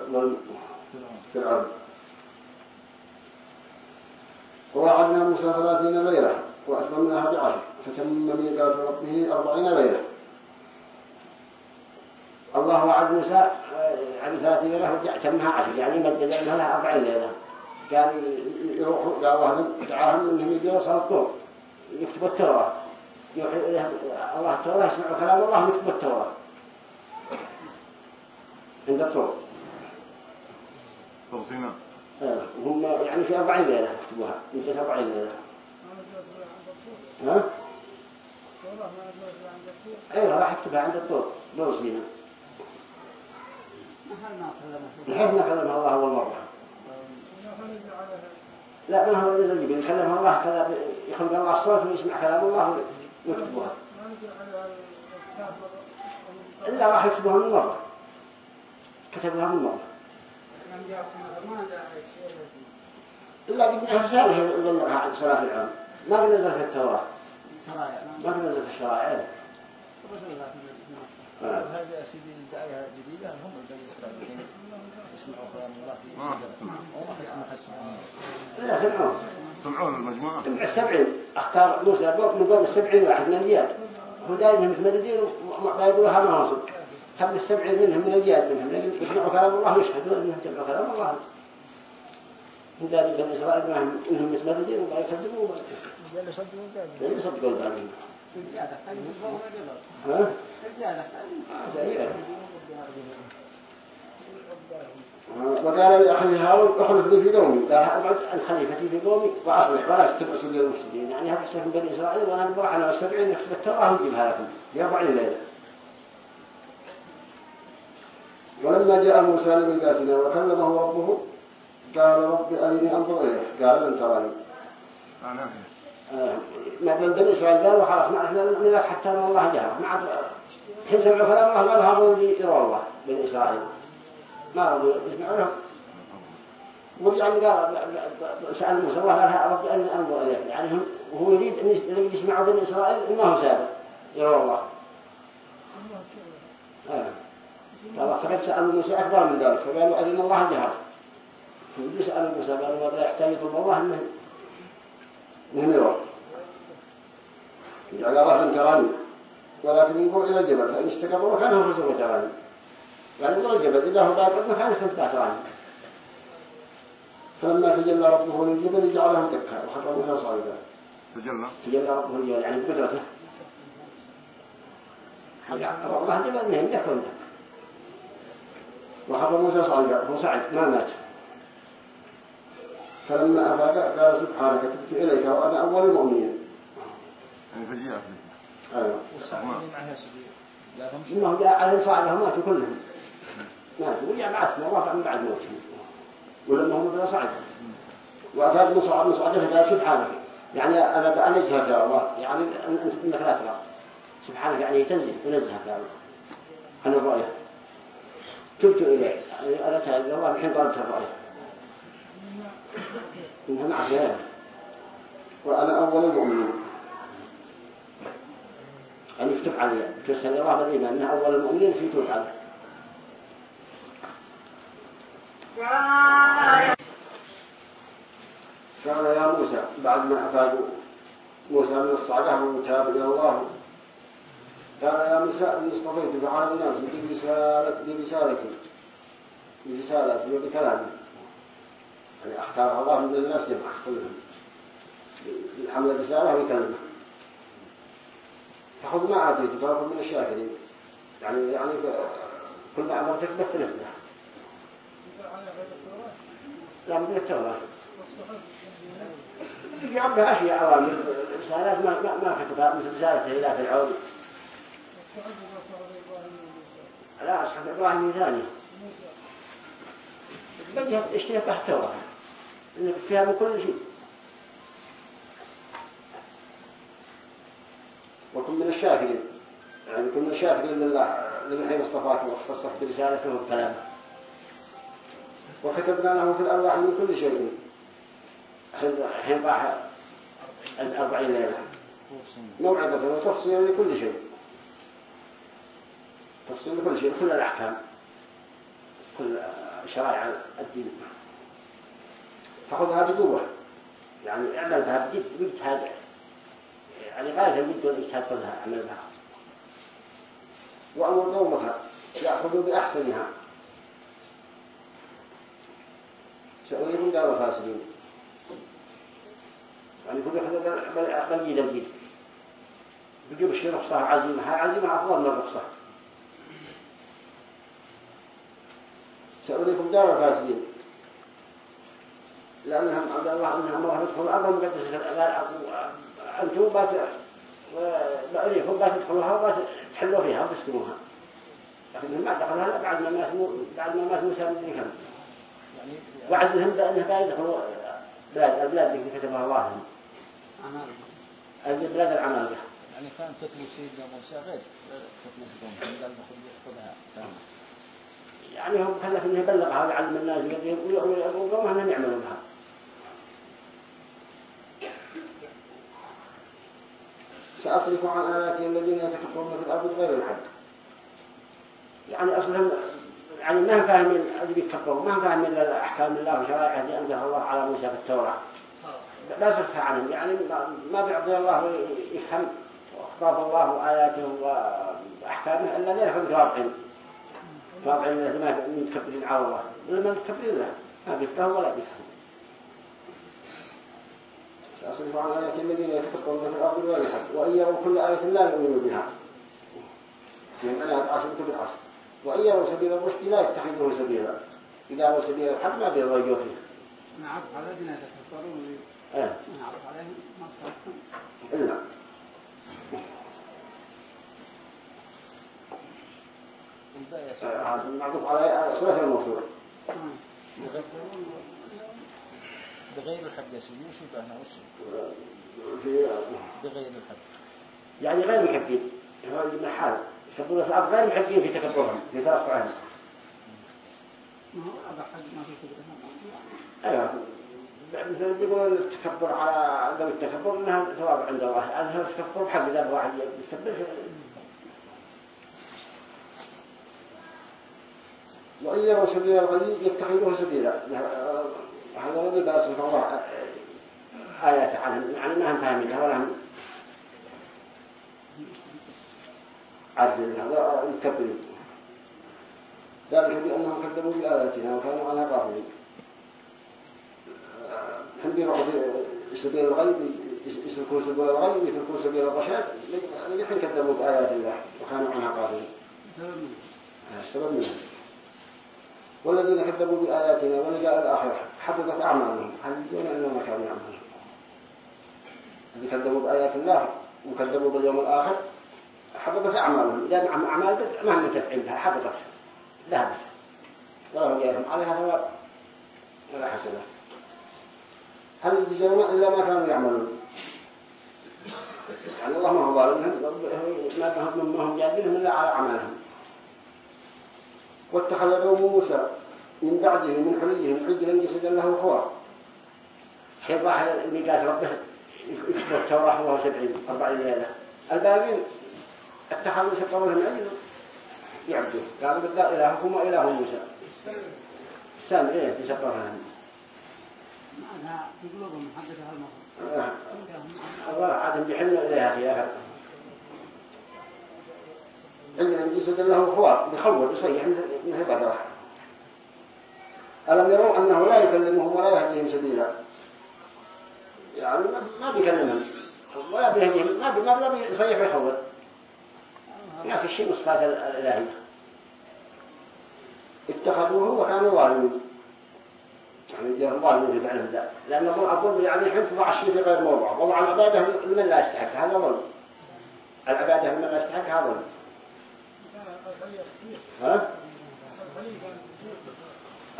فرعون ووعدنا موسى ثلاثين ليلة وأتممناها بعشر فتم ميقات ربه أربعين ليلة. الله وعد موسى يعني ثلاثين ليلة وتمها عشر يعني مدد لها أربعين ليلة. قال يروحوا قال الله دعاهم إنهم يجوا صلاة الطور يكتبوا التوراة. الله التوراة يسمعوا كلام الله ويكتبوا التوراة. عند الطور طور سيناء هم يعني في أربعين ليلة يكتبوها. يمكن أربعين ليلة. ها؟ أيوة راح يكتبها عند الطور دور سيناء الحين ما كلمها الله أول مرة لا ما هو نزل جبريل كلمها الله كذا يخلق الله الصوت ويسمع كلام الله ويكتبها إلا راح يكتبها من مرة كتبها من مرة إلا قد رسالة يبلغها عن صلاة العام ما قد نزل في التوراة. ما قد نزل في الشرائع. هذه سيدي الدعاية جديدة؟ هم إسرائيل يسمعوا كلام الله. ما حسن لا سمعوا. سمعون المجموعة. سمع السبعين. أختار موسى من قوم السبعين واحد من الجياد هو دائما متمردين وما يقولها ما هو صدق هم السبعين منهم من الجياد منهم. لأن يسمعوا كلام الله ويشهدون أنهم سمعوا كلام الله. من ذلك بني إسرائيل إنهم متمردين وما يكذبوا وما يصدقون ذلك. ها؟ وقال لأخيه هارون أخلف لي في قومي. لا أبعد عن خليفتي في قومي وأصلح ولا تتبع سبيل المفسدين يعني هذا من بني إسرائيل وأنا نبرح على السبعين نكتب التوراة ونجيبها لكم في أربعين ليلة. ولما جاء موسى لميقاتنا وكلمه ربه قال رب أرني أنظر إليك قال لن تراني. أنا. ما بين بني إسرائيل قالوا خلاص ما إحنا نلك حتى من الله جهر. ما عاد حين سمعوا كلام الله قالوا هذول اللي يروا الله بني إسرائيل. ما رضوا يسمعوا لهم ورجع قال سأل موسى الله قال رب أني أنظر إليك يعني وهو يريد أن يسمعوا بني إسرائيل ما هو سابق. يروا الله قال فقد سألوا موسى أكبر من ذلك فقالوا أرنا الله جهر. فقد سألوا موسى قالوا ماذا يحتاج يطلب الله منه منهم يروا جعل الله تراني ولكن ينظر إلى الجبل فإن استقر مكانه فسوف تراني. يعني ينظر الجبل إذا هو باقي مكانه فانت تراني. فلما تجلى ربه للجبل جعله دكا وخر موسى صعيدا تجلى؟ تجلى ربه للجبل يعني بقدرته الله جبل مهم دك وخر موسى صعد ما مات. فلما أفاق قال سبحانك تبت إليك وأنا أول المؤمنين. يعني لا هم إنهم جاء عليهم صعبة ماتوا كلهم. ماتوا ورجع بعثنا الله من بعد موتهم. ولما هم بلا صعد وأفاد مصعب مصعد قال سبحانك. يعني أنا بأنزهك يا الله. يعني أنت إنك لا ترى. سبحانك يعني تنزه تنزهك يا الله. عن الرؤية. تبت إليك يعني تهدي الله الحين طالبت الرؤية إنها معك وأنا أول المؤمنين. أن يكتب علي تسأل الله بالإيمان أنها أول المؤمنين في علي قال يا موسى بعد ما أفادوا موسى من الصعقة وتاب إلى الله. قال يا موسى إني اصطفيتك على الناس برسالتي برسالتي وبكلامي يعني اختار الله من الناس جمع كلهم بحمل الرسالة وكلمة فخذ ما آتيتك فأخذ من الشاكرين يعني يعني كل ما أمرتك بث نفسه لا من التوراة يعبها أشياء أوامر رسالات ما ما ما كتبها مثل رسالة إلى فرعون. لا أصحاب إبراهيم ثاني. بدها اشتري تحت التوراة. إن فيها من كل شيء. وكن من الشاكرين يعني كن من الشاكرين لله للحين اصطفاك واختصك برسالته وكلامه وكتبنا له في الأرواح من كل شيء. حين راح الأربعين ليلة. موعظة وتفصيل لكل شيء. تفصيل لكل شيء كل الأحكام كل شرائع الدين فخذها بقوة يعني اعمل بها بجد واجتهاد يعني غاية الجد والاجتهاد كلها اعمل بها وأمر قومها يأخذوا بأحسنها سأريهم دار الفاسدين يعني كل يأخذ جيدا جيد بجيب الشيء رخصة عزيمة عزيمة أفضل من الرخصة سأريكم دار الفاسدين لأنهم عبد الله أنهم الله يدخل الأرض المقدسة أنتم بات بأريكم بات تدخلوها وبات تحلوا فيها وتسكنوها لكنهم ما دخلوها بعد ما مات بعد ما مات موسى من كم وعدهم بأنه لا يدخلوا بلاد البلاد التي كتبها الله. لهم البلاد العمالقة يعني كان تتلو سيدنا موسى غير تتلو سيدنا قال يأخذها. يعني هم كلف انه يبلغها ويعلم الناس ويقوموا انهم يعملوا بها. سأصرف عن آياتي الذين يتكبرون في الأرض غير الحق. يعني أصلهم يعني ما هم فاهمين اللي بيتكبروا ما هم فاهمين الأحكام الله وشرائعه اللي أنزلها الله على موسى في التوراة. لا صرفها عنهم يعني ما بيعطي الله يفهم أخبار الله وآياته وأحكامه إلا لا يفهم جواب طابعين ما متكبرين على الله. ولا متكبرين له. ما بيفتهم ولا بيفهم سأصرف عن آيات الذين يتكبرون في الأرض ولا الحق وإن يروا كل آية لا يؤمنوا بها. من أنا أتعصبت بالعصر وإن يروا سبيل الرشد لا يتخذوه سبيلا. إذا رأوا سبيل الحق ما بيضيجوا فيه نعرف على الذين يتكبرون إيه. نعرف عليهم ما صارتهم إلا. معروف على صلة الموصول بغير الحد يا سيدي وش. يبقى بغير الحد. يعني غير محبين هو المحال في الأرض غير محبين في تكبرهم في ترفعهم ما هو هذا كبرهم أيوة. مثل يقولون التكبر على عدم التكبر إنها ثواب عند الله. انها التكبر حق اذا الواحد يستكبر وإن يروا سبيل الغي يتخذوه سبيلا. هذا الذي بأسف الله آيات عنهم يعني ما هم فاهمينها ولا هم عارفين هذا مكبرين ذلك بأنهم كذبوا بآياتنا وكانوا عنها غافلين. هم بيروحوا في سبيل الغي يسلكوا سبيل الغي ويتركوا سبيل الرشاد لكن كذبوا بآيات الله وكانوا عنها غافلين. السبب منهم والذين كذبوا بآياتنا ولقاء الآخرة حفظت أعمالهم. هل يجون أنهم ما كانوا يعملون. اللي كذبوا بآيات الله وكذبوا باليوم الآخر حفظت أعمالهم. إذا أعمال ما هم متفعين بها حفظت ذهبت ولهم جاءهم عليها ولا حسنة. هل يجزون إلا ما كانوا يعملون؟ يعني الله ما هو ظالمهم ما هم جادلهم إلا على أعمالهم. واتخذ قوم موسى من بعده من حليهم عجلا جسدا له خوار حين راح الميقات ربه يكتب التوراة وهو سبعين أربعين ليلة. الباقين اتخذوا سبقوا لهم عجل يعبدوه قالوا بالله إلهكم وإله موسى. سامع إيه تسبقوا لهم. ما لها في قلوبهم حقتها المخ آه. الله عاد بيحن إليها خيارها عندنا جسد له حوار بيخوف يصيح مثل بدره ألم يروا أنه لا يكلمهم ولا يهديهم سبيلا؟ يعني ما- بيكلمهم. ولا بيهديهم ما بي- ما بيصيح ويخوف. نفس الشيء مصفات الإلهية اتخذوه وكانوا ظالمين. يعني ظالمين في فعل ذلك لأن الظلم يعني حفظ عشر في غير موضوع. وضع العبادة لمن لا يستحق. هذا ظلم. العبادة لمن لا يستحق هذا ظلم. ها؟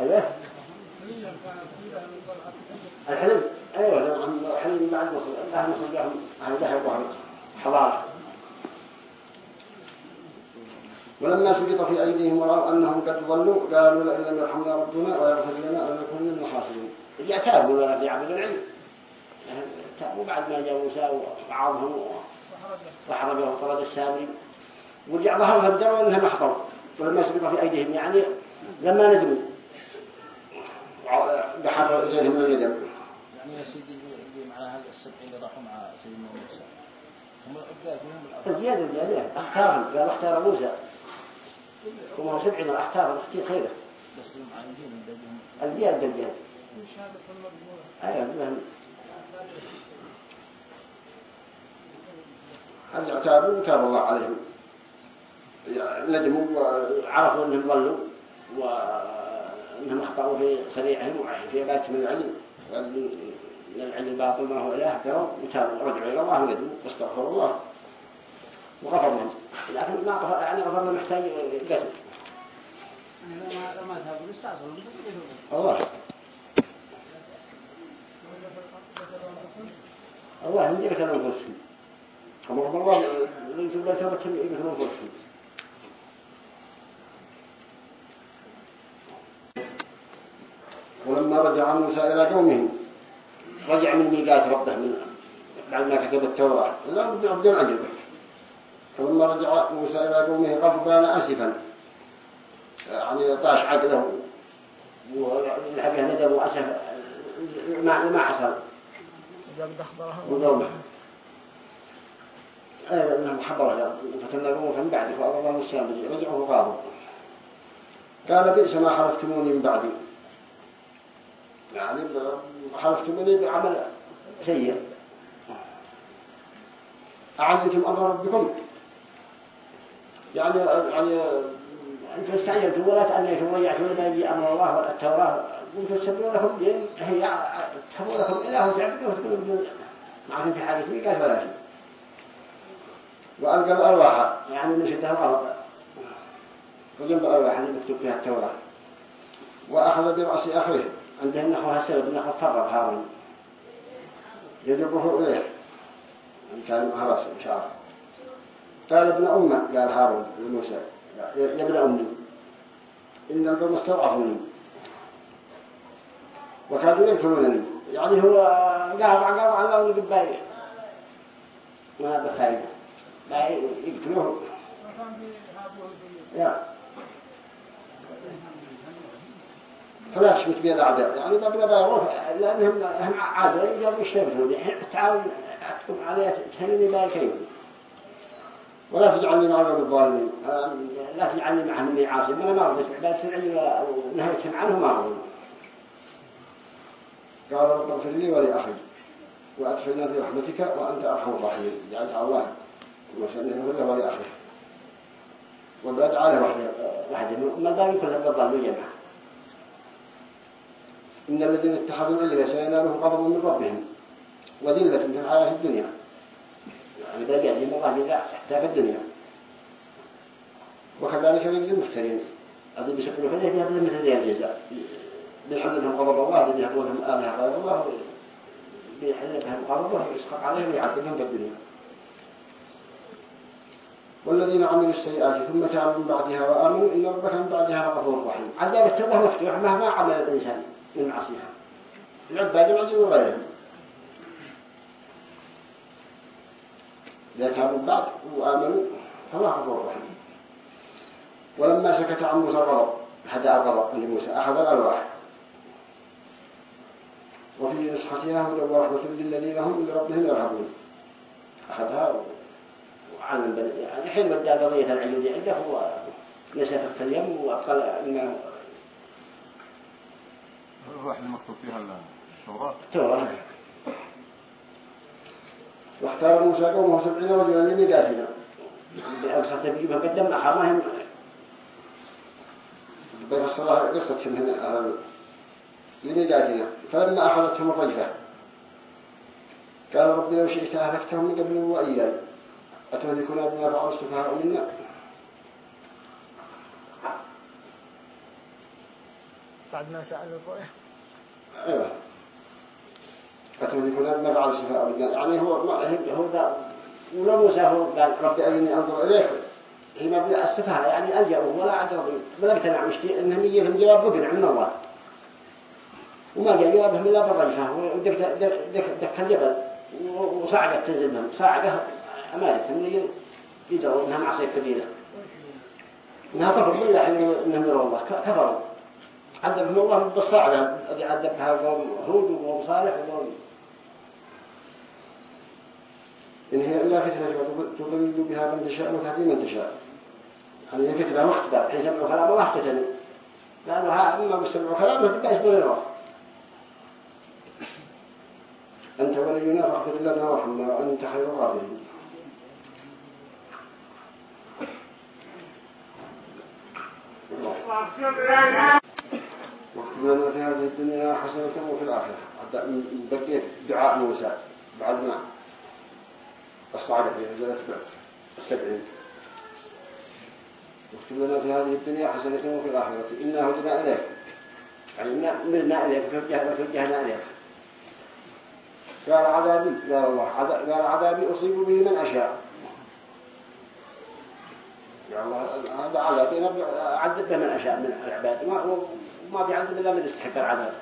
أيوه الحلم لو الحلم. بعد مصر أهل مصر لهم أهل ذهب وأهل حضارة. ولما سقط في أيديهم ورأوا أنهم قد ضلوا قالوا لئن لم يرحمنا ربنا ويغفر لنا لنكون من الخاسرين رجع تابوا ولا في عبد العلم. تابوا بعد ما جاء موسى وعظهم وحرجوا وطرد السامري. ورجع ظهرها بدروا أنهم أحضروا ولما سقط في أيديهم. يعني لما ندموا. بحر إليهم من الندم يعني يا سيدي اللي مع هذا السبعين اللي راحوا مع سيدنا موسى هم الأبدال الزيادة الزيادة. أختارهم. قال أختار موسى. هو سبعين اختار أختي خيرة. بس هم عايزين من بدهم الزيادة الزيادة. أيوة لهم هذا تابوا وتاب الله عليهم. ندموا وعرفوا أنهم ضلوا وأنهم أخطأوا في صنيعهم وفي عبادتهم العلم. وأن العلم الباطل ما هو إله تروا وتابوا ورجعوا إلى الله وندموا واستغفروا الله. وغفر لهم. لكن ما غفر يعني غفر لهم محتاج قتل. يعني الله. الله هم يقتلون أنفسهم. أمرهم الله يجب لا أنفسهم. ولما رجع موسى إلى قومه رجع من ميقات ربه من بعد ما كتب التوراة. لا بد بدون أجل. فلما رجع موسى إلى قومه غضبان أسفا. يعني طاش عقله والحقه ندم وأسف ما ما حصل وقومه أيضا أنهم حضروا فتنا قومه من بعد فأضلهم السامري. رجعوا فقالوا قال بئس ما خلفتموني من بعدي. يعني خلفتموني بعمل سيء. أعلمتم أمر ربكم يعني يعني أنتم استعجلتم ولا تأنيتم ورجعتم لما يجي أمر الله والتوراة وأنتم تسبرون لكم هي تحبوا لكم إله وتعبدوا وتقولوا معكم في حاجة ميقات ولا شيء. وألقى الأرواح. يعني من شدة الأرض وجنب الأرواح اللي مكتوب فيها التوراة. وأخذ برأس أخيه. عنده النحو السبب النحو فرغ هارون. يجره إليه. كان هرس إن شاء الله. قال ابن أمة قال هارون لموسى يا ابن أمي إن القوم استضعفوني وكادوا يقتلونني يعني هو قاعد قاعد على الله قبائل ما بخايف لا يقتلوه. يا. فلا تشمت بيد الأعداء. يعني ما بلا بيروح لأنهم هم عادة يجب يشتغلون. تعاون تكون عليها تهنني بالكيف ولا تجعلني مع الرب الظالمين. لا تجعلني معهم اني عاصم أنا ما رضيت عبادة العلم ونهيتهم عنه ما رضوا قال رب اغفر لي ولأخي وأدخلنا في رحمتك وأنت أرحم الراحمين. جعلت على الله وسألني له ولأخي وبعد على وحده. وحده ما دام يكون هذا الظالم جماعة إن الذين اتخذوا العلم سينالهم غضب من ربهم. وذلة في الحياة الدنيا. يعني بل يعلم الله جزاء حتى في الدنيا. وكذلك يجزي المفترين. هذا بيشكلوا فيه هذا مثل ذي الجزاء. بيحللهم غضب الله يحضرهم آلهة غير الله. بيحللهم غضب الله ويسخط عليهم ويعذبهم في الدنيا. والذين عملوا السيئات ثم تابوا من بعدها وآمنوا إن ربك من بعدها غفور رحيم. عذاب التوبة مفتوح مهما عمل الإنسان. من معصيها العباد العدل وغيرهم إذا تابوا بعد وآمنوا فما غفور رحيم ولما سكت عن موسى الغضب هدأ الغضب لموسى أخذ الألواح. وفي نسختها هدى ورحمة للذين هم لربهم يرهبون. أخذها وعن البلد يعني الحين بدأ قضية العيود عنده هو في اليم وأقل إنه الروح اللي مكتوب فيها الشوراء توراة واختار موسى قومه سبعين رجلا لميقاتنا بأقصى تبجيبها قدم أحرامهم بين الصلاة قصتهم هنا لميقاتنا فلما أخذتهم الرجفة قال ربي لو شئت أهلكتهم من قبل وإياي. أتهلكنا بما فعل السفهاء منا. بعد ما سألوا الرؤية. أيوة بما فعل السفهاء منا يعني هو ما هو ذا ولا موسى هو قال ربي أرني أنظر إليك. هي بلا السفهاء يعني ألجأوا ولا عدوا ولا اقتنعوا مشتي إنهم يجيهم جواب بقنع من الله. وما جاء جوابهم إلا بالرجفة ودك دك دك دك الجبل وصعقت تنزلهم صعقة أمانة. من يدعوا إنها معصية كبيرة. إنها كفر بالله إنهم يروا الله. كفروا. عذبهم الله بالصعقة الذي عذبها قوم هود وقوم صالح وقوم إن هي إلا فتنة تضل بها من تشاء وتهدي من تشاء. هذه فتنة واختبار حين سمعوا كلام الله اختتنوا لأنه أما بسمعوا كلامه تبقى يسمعوا الله أنت ولينا فاغفر لنا وارحمنا وأنت خير الغافرين واكتب في هذه الدنيا حسنة وفي الآخرة. بقيت دعاء موسى بعد ما الصعدة في هزلة السبعين. واكتب لنا في هذه الدنيا حسنة وفي الآخرة. إنا هدنا إليك. يعني ملنا إليك وتوجهنا إليك. قال عذابي قال الله قال عذابي أصيب به من أشاء. يا الله هذا عذابي أعذب به من أشاء من العباد ما بيعذب إلا من يستحق العذاب.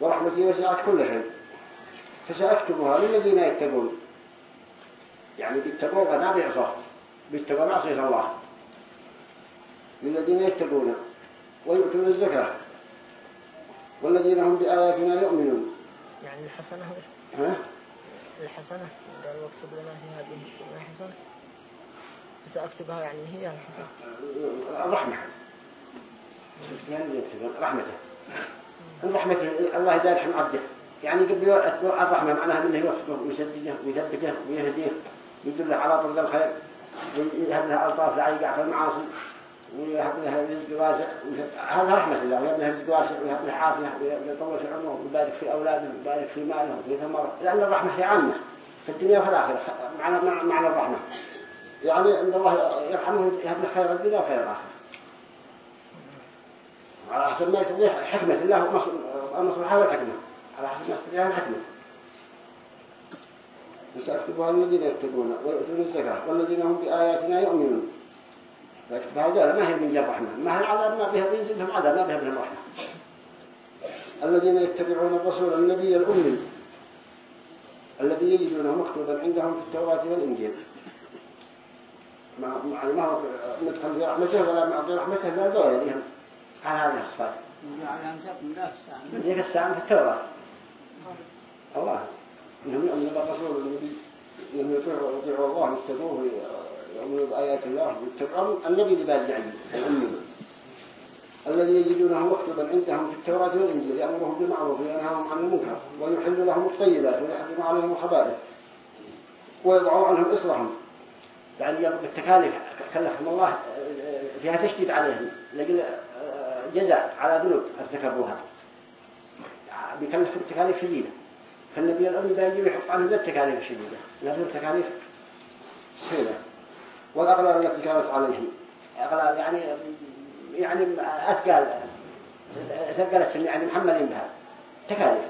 ورحمتي وسعت كل شيء فسأكتبها للذين يتقون. يعني بيتقون غدا بيعصاه بيتقون معصية الله. للذين يتقون. ويؤتون الزكاة. والذين هم بآياتنا يؤمنون. يعني الحسنة. ها؟ الحسنة. قال واكتب لنا في هذه الحسنة. سأكتبها يعني هي الحسنة. الرحمة. يكتب رحمته. الرحمة الله إذا يرحم عبده. يعني قبل الرحمة معناها منه يوفقه ويسدده ويثبته ويهديه ويدله على طرق الخير. ويهب له ألطاف لا يقع في المعاصي ويهب له رزق واسع. هذا رحمة الله. ويهب له رزق واسع ويهب له عافية ويطول في عمره ويبارك في أولاده ويبارك في ماله وفي ثمره. لأن الرحمة هي عامة. في الدنيا وفي الآخرة. معنى, معنى الرحمة. يعني أن الله يرحمه يهب له خير الدنيا وخير الآخرة. على حسب ما يتبع حكمة الله المصلحة والحكمة على حسب ما يتبع الحكمة سأكتبها الذين يكتبون ويؤتون الزكاة والذين هم بآياتنا يؤمنون. فيكتب هذا ما هي من جاب رحمة؟ ما هي العذاب؟ ما بها بينزلهم عذاب ما بها من الرحمة. الذين يتبعون الرسول النبي الأمي الذي يجدونه مكتوبا عندهم في التوراة والإنجيل. ما هو ندخل في رحمته ولا معطي رحمته لا دور يديهم على هذه الصفات ذيك الساعة في التوراة. الله. إنهم يؤمنون بالرسول النبي إنهم يطيعوا الله يتبعوه يؤمنوا بآيات الله ويتبعون النبي اللي بعد يعني الأمي الذي يجدونه مكتوبا عندهم في التوراة والإنجيل يأمرهم بالمعروف وينهاهم عن المنكر ويحل لهم الطيبات ويحرم عليهم الخبائث ويضعوا عنهم إصرهم. يعني التكاليف كلفهم الله فيها تشديد عليهم. لأجل جزاء على ذنوب ارتكبوها بيكلف التكاليف شديدة. فالنبي الأمي بيجي يحط عنهم التكاليف الشديدة نفس التكاليف سهلة والأغلال التي كانت عليهم. أغلال يعني يعني أثقال ثقلت يعني محملين بها. تكاليف.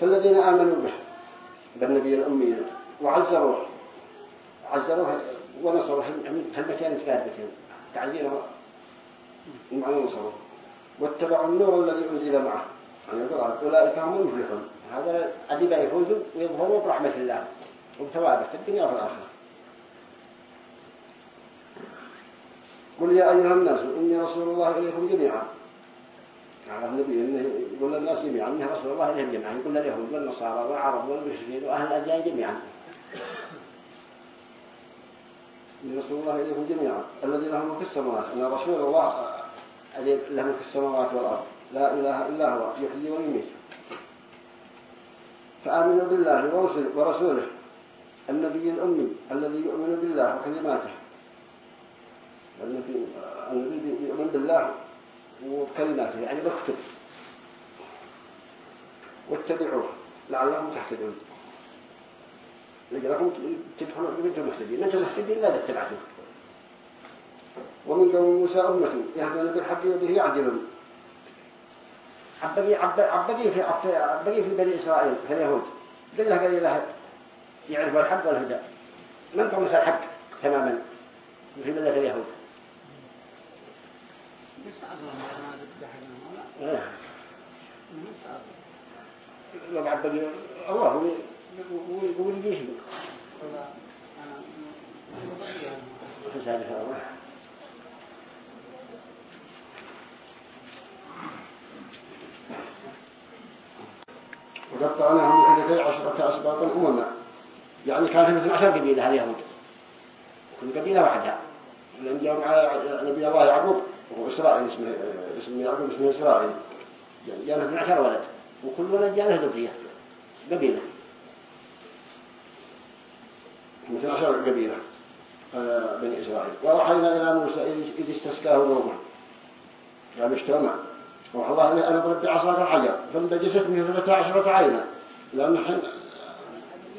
فالذين آمنوا به. بالنبي الأمي وعزروه. عزروه ونصروه. كلمتين ثابتين تعزيره ومعنى نصروه واتبعوا النور الذي أنزل معه. يعني أولئك هم المفلحون. هذا أدب يفوزوا ويظهروا برحمة الله. وبثوابه في الدنيا وفي الآخرة. قل يا أيها الناس إني رسول الله إليكم جميعا. على النبي إنه يقول للناس جميعا انه رسول الله إليهم جميعا. يقول لليهود والنصارى والعرب والمشركين وأهل الأديان جميعا. رسول الله إليكم جميعا. الذي له في السماوات. أن رسول الله الذي له في السماوات والأرض. لا إله إلا هو يحيي ويميت. فآمنوا بالله ورسوله. النبي الأمي الذي يؤمن بالله وكلماته. النبي يؤمن بالله وكلماته يعني بكتب. واتبعوه. لعلهم تهتدون. لأنكم تدخلون أنتم مهتدين أنتم مهتدين لا تتبعتم ومن قوم موسى أمة يهدون بالحق وبه يعدلون. عبقي عبقي في عبقي في بني إسرائيل في اليهود. قال له قال له يعرف الحق والهدى. من قوم الحق تماما؟ في ملة اليهود. عبقي الله الله وقطعناهم اثنتي عشرة أسباطا أمما يعني كان في مثل عشر قبيلة اليهود كل قبيلة وحدها لأن جاءوا مع نبي الله يعقوب وإسرائيل اسمه اسمه يعقوب اسمه إسرائيل جاء له عشر ولد وكل ولد جاء له ذرية قبيلة مثل عشر قبيلة بني إسرائيل. ووحينا إلى موسى إذ استسقاه قومه قال اجتمع وحي الله إليه أن اضرب بعصاك الحجر. فانبجست منه اثنتا عشرة عينا. لأن الحين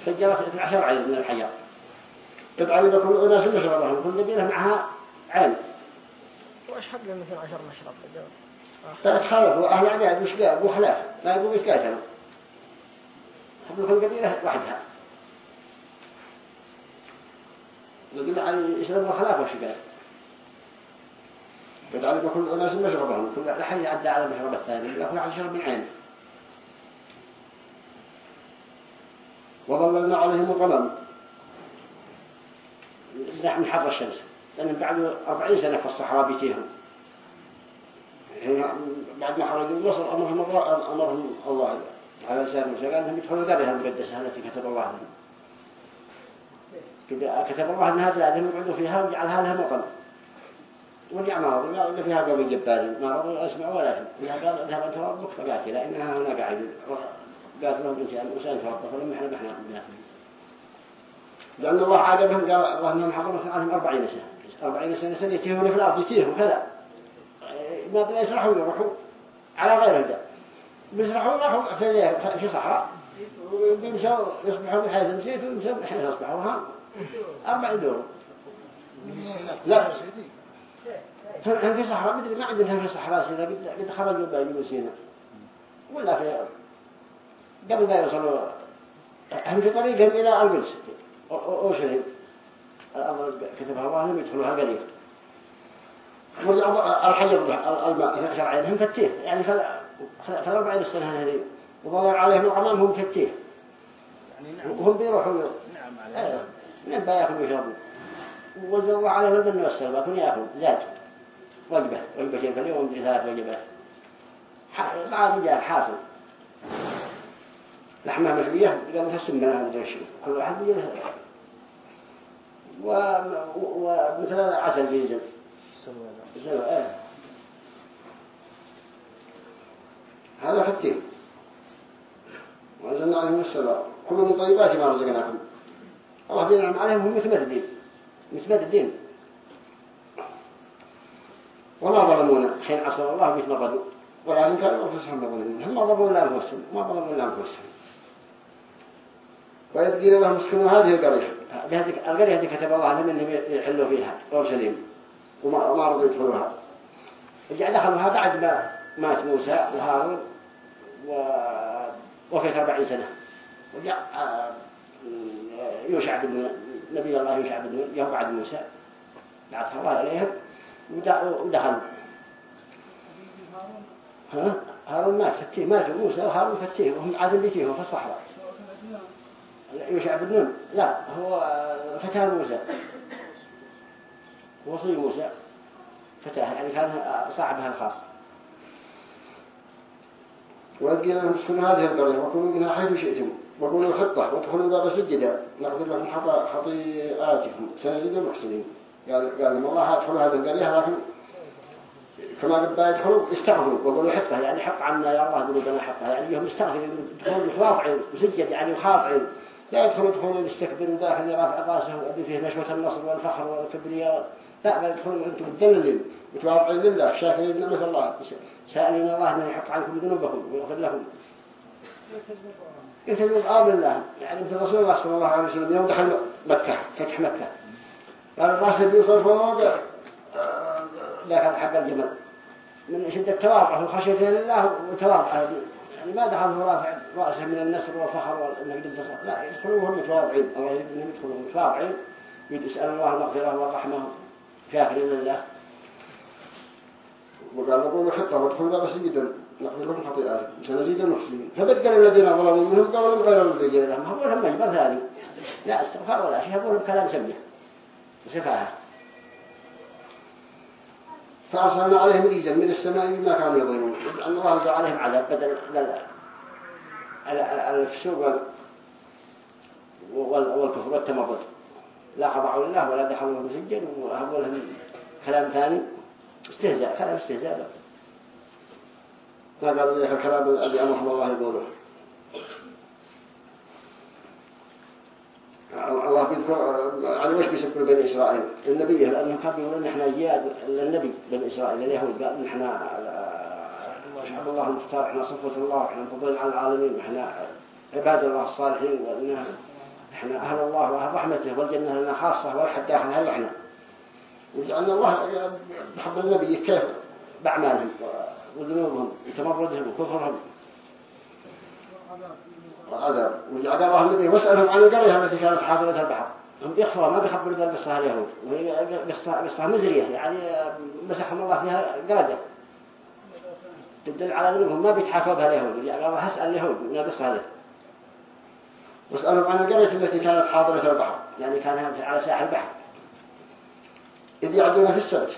سجلت اثنتا عشر عين من الحجر. قد علم كل أناس مشربهم كل قبيلة معها عين. وإيش حق مثل عشر مشرب فتخالفوا أهل عداد مش قاب وخلاف لا يقوم يتقاتلوا حبوا كل قبيلة وحدها. يقول عن يشربوا خلاف قال علم كل أناس مشربهم كل أحد يعدى على المشرب الثاني يقول واحد يشرب من وظللنا عليهم الغمام من حر الشمس. لأن بعد أربعين سنة في الصحراء بيتيهم بعد ما خرجوا مصر أمرهم الله أمرهم الله. على لسان موسى قال لهم يدخلوا قرية المقدسة التي كتب الله لهم. كتب الله أنها بلادهم يقعدوا فيها وجعلها لها مطن ورجع ما قال فيها قوم جبارين ما رضوا يسمعوا ولا شيء. فيها قال اذهب انت ربك فقاتل إنها هنا قاعد قالت لهم موسى انت ربك فلما إحنا نحن بناتهم لأن الله عادبهم قال الله أنهم حضروا عنهم أربعين سنة. أربعين سنة سنة يتيهون في الأرض يتيهون كذا ما بلا يسرحوا يروحوا على غير هدى بيسرحوا راحوا في صحراء. ويمشوا يصبحوا من حيث مشيت ويمشوا من حيث أصبحوا ها. أربع دور. لا. هم في صحراء؟ مدري ما عندهم في صحراء سينا قد خرجوا بأجلوا سينا ولا في قبل ما يوصلوا هم في طريقهم إلى القدس أوشرهم الأمر كتبها الله لم يدخلوها قريب. الحجر الماء شرعين هم فتيه يعني فالأربعين السنة هذه. وضلل عليهم الغمام هم فتيه وهم بيروحوا. نعم عليهم. من بياكلوا ويشربوا وزر الله عليهم البن يكون يأكل زاد وجبة وجبتين في اليوم ثلاث وجبات بعض جاء حاصل. لحمة مشوية قالوا تسمى لها مدري شو كل واحد يجي ومثل عسل بينزل سلوى إيه. هذا حتين وأنزلنا عليهم السلام كل من طيبات ما رزقناكم. الله بينعم عليهم هم متمردين متمردين وما ظلمونا. حين عصوا الله بيتمردوا ولكن كانوا أنفسهم يظلمون هم ظلموا إلا أنفسهم. ما ظلموا إلا أنفسهم. وإذ قيل لهم اسكنوا هذه القرية. القرية هذه كتب الله لهم أنهم يحلوا فيها أورشليم وما ما رضوا يدخلوها. رجع دخلوها بعد ما مات موسى وهارون و... وفيت أربعين سنة. ورجع يوشع بن نبي الله يوشع بن يهو بعد موسى. بعد الله عليهم ودخل. ها؟ هارون مات فتيه مات موسى وهارون فتيه وهم عادوا بيتيهم في الصحراء. يوشع بن نون لا هو فتاه موسى. وصي موسى فتاه يعني كان صاحبها الخاص. وقيل لهم اسكنوا هذه القرية وكونوا منها حيث شئتم. وقولوا حطة وادخلوا باب سجدا نغفر لكم خطيئاتكم. سنزيد المحسنين. قال قال لهم والله ادخلوا هذه القرية لكن كما قد يدخلوا استغفروا. وقولوا حطة يعني حق عنا يا الله لنا حطة. يعني يهم استغفروا يدخلوا متواضعين وسجد يعني وخاضعين لا يدخلوا دخول يستكبروا داخل رافع راسه ويبي فيه نشوة النصر والفخر والكبرياء. لا بل يدخلوا أنتم متذللين متواضعين لله شاكرين نعمة الله. سائلين الله أن يحق عنكم ذنوبكم ويغفر لكم. يلتزم بأمر الله يعني مثل رسول الله صلى الله عليه وسلم يوم دخل مكة فتح مكة. قال الراس بيوصل فوق دخل حق الجمل. من شدة تواضعه وخشيته لله وتواضعه يعني ما دخل رافع رأسه من النسر والفخر والانتصار لا يدخلوهم متواضعين الله يريد يدخلوهم متواضعين يسأل الله المغفرة والرحمة. شاكرين لله وقال نقول خطة وادخلوا باب سجدا نغفر لكم خطيئات سنزيد المحسنين فبدل الذين ظلموا منهم قولا غير الذي قيل لهم هقول لهم مجبر ثاني. لا استغفار ولا شيء. هقول لهم كلام سميه وسفاهة فأرسلنا عليهم ريزا من السماء بما كانوا يظلمون أن الله أنزل عليهم عذاب بدل الفسوق والكفر والتمرد. لا خضعوا لله ولا دخلوا لهم سجن وهقول لهم كلام ثاني. استهزاء كلام استهزاء. ما قالوا ذلك الكلام الذي أمرهم الله يقوله الله بيذكر يعني وش بيسبب بني إسرائيل. النبي لأنه كان بيقول إن إحنا جياد للنبي بني إسرائيل اليهود قال إحنا شعب الله المختار إحنا صفوة الله إحنا مفضلين على العالمين إحنا عباد الله الصالحين وإنها إحنا أهل الله وأهل رحمته والجنة لنا خاصة ولا حد داخلها إحنا وجعلنا الله بحب النبي كيف بأعمالهم وذنوبهم وتمردهم وكفرهم. وعذاب وجعل الله النبي واسألهم عن القرية التي كانت حاضرة البحر. هم بيخفوا ما بيخبروا ذا القصة اليهود. وهي مزرية يعني مسحهم الله فيها قردة تدل على ذنوبهم ما بيتحافوا بها اليهود. يعني الله هسأل اليهود من القصة هذه واسألهم عن القرية التي كانت حاضرة البحر. يعني كانت على ساحل البحر. إذ يعدون في السبت.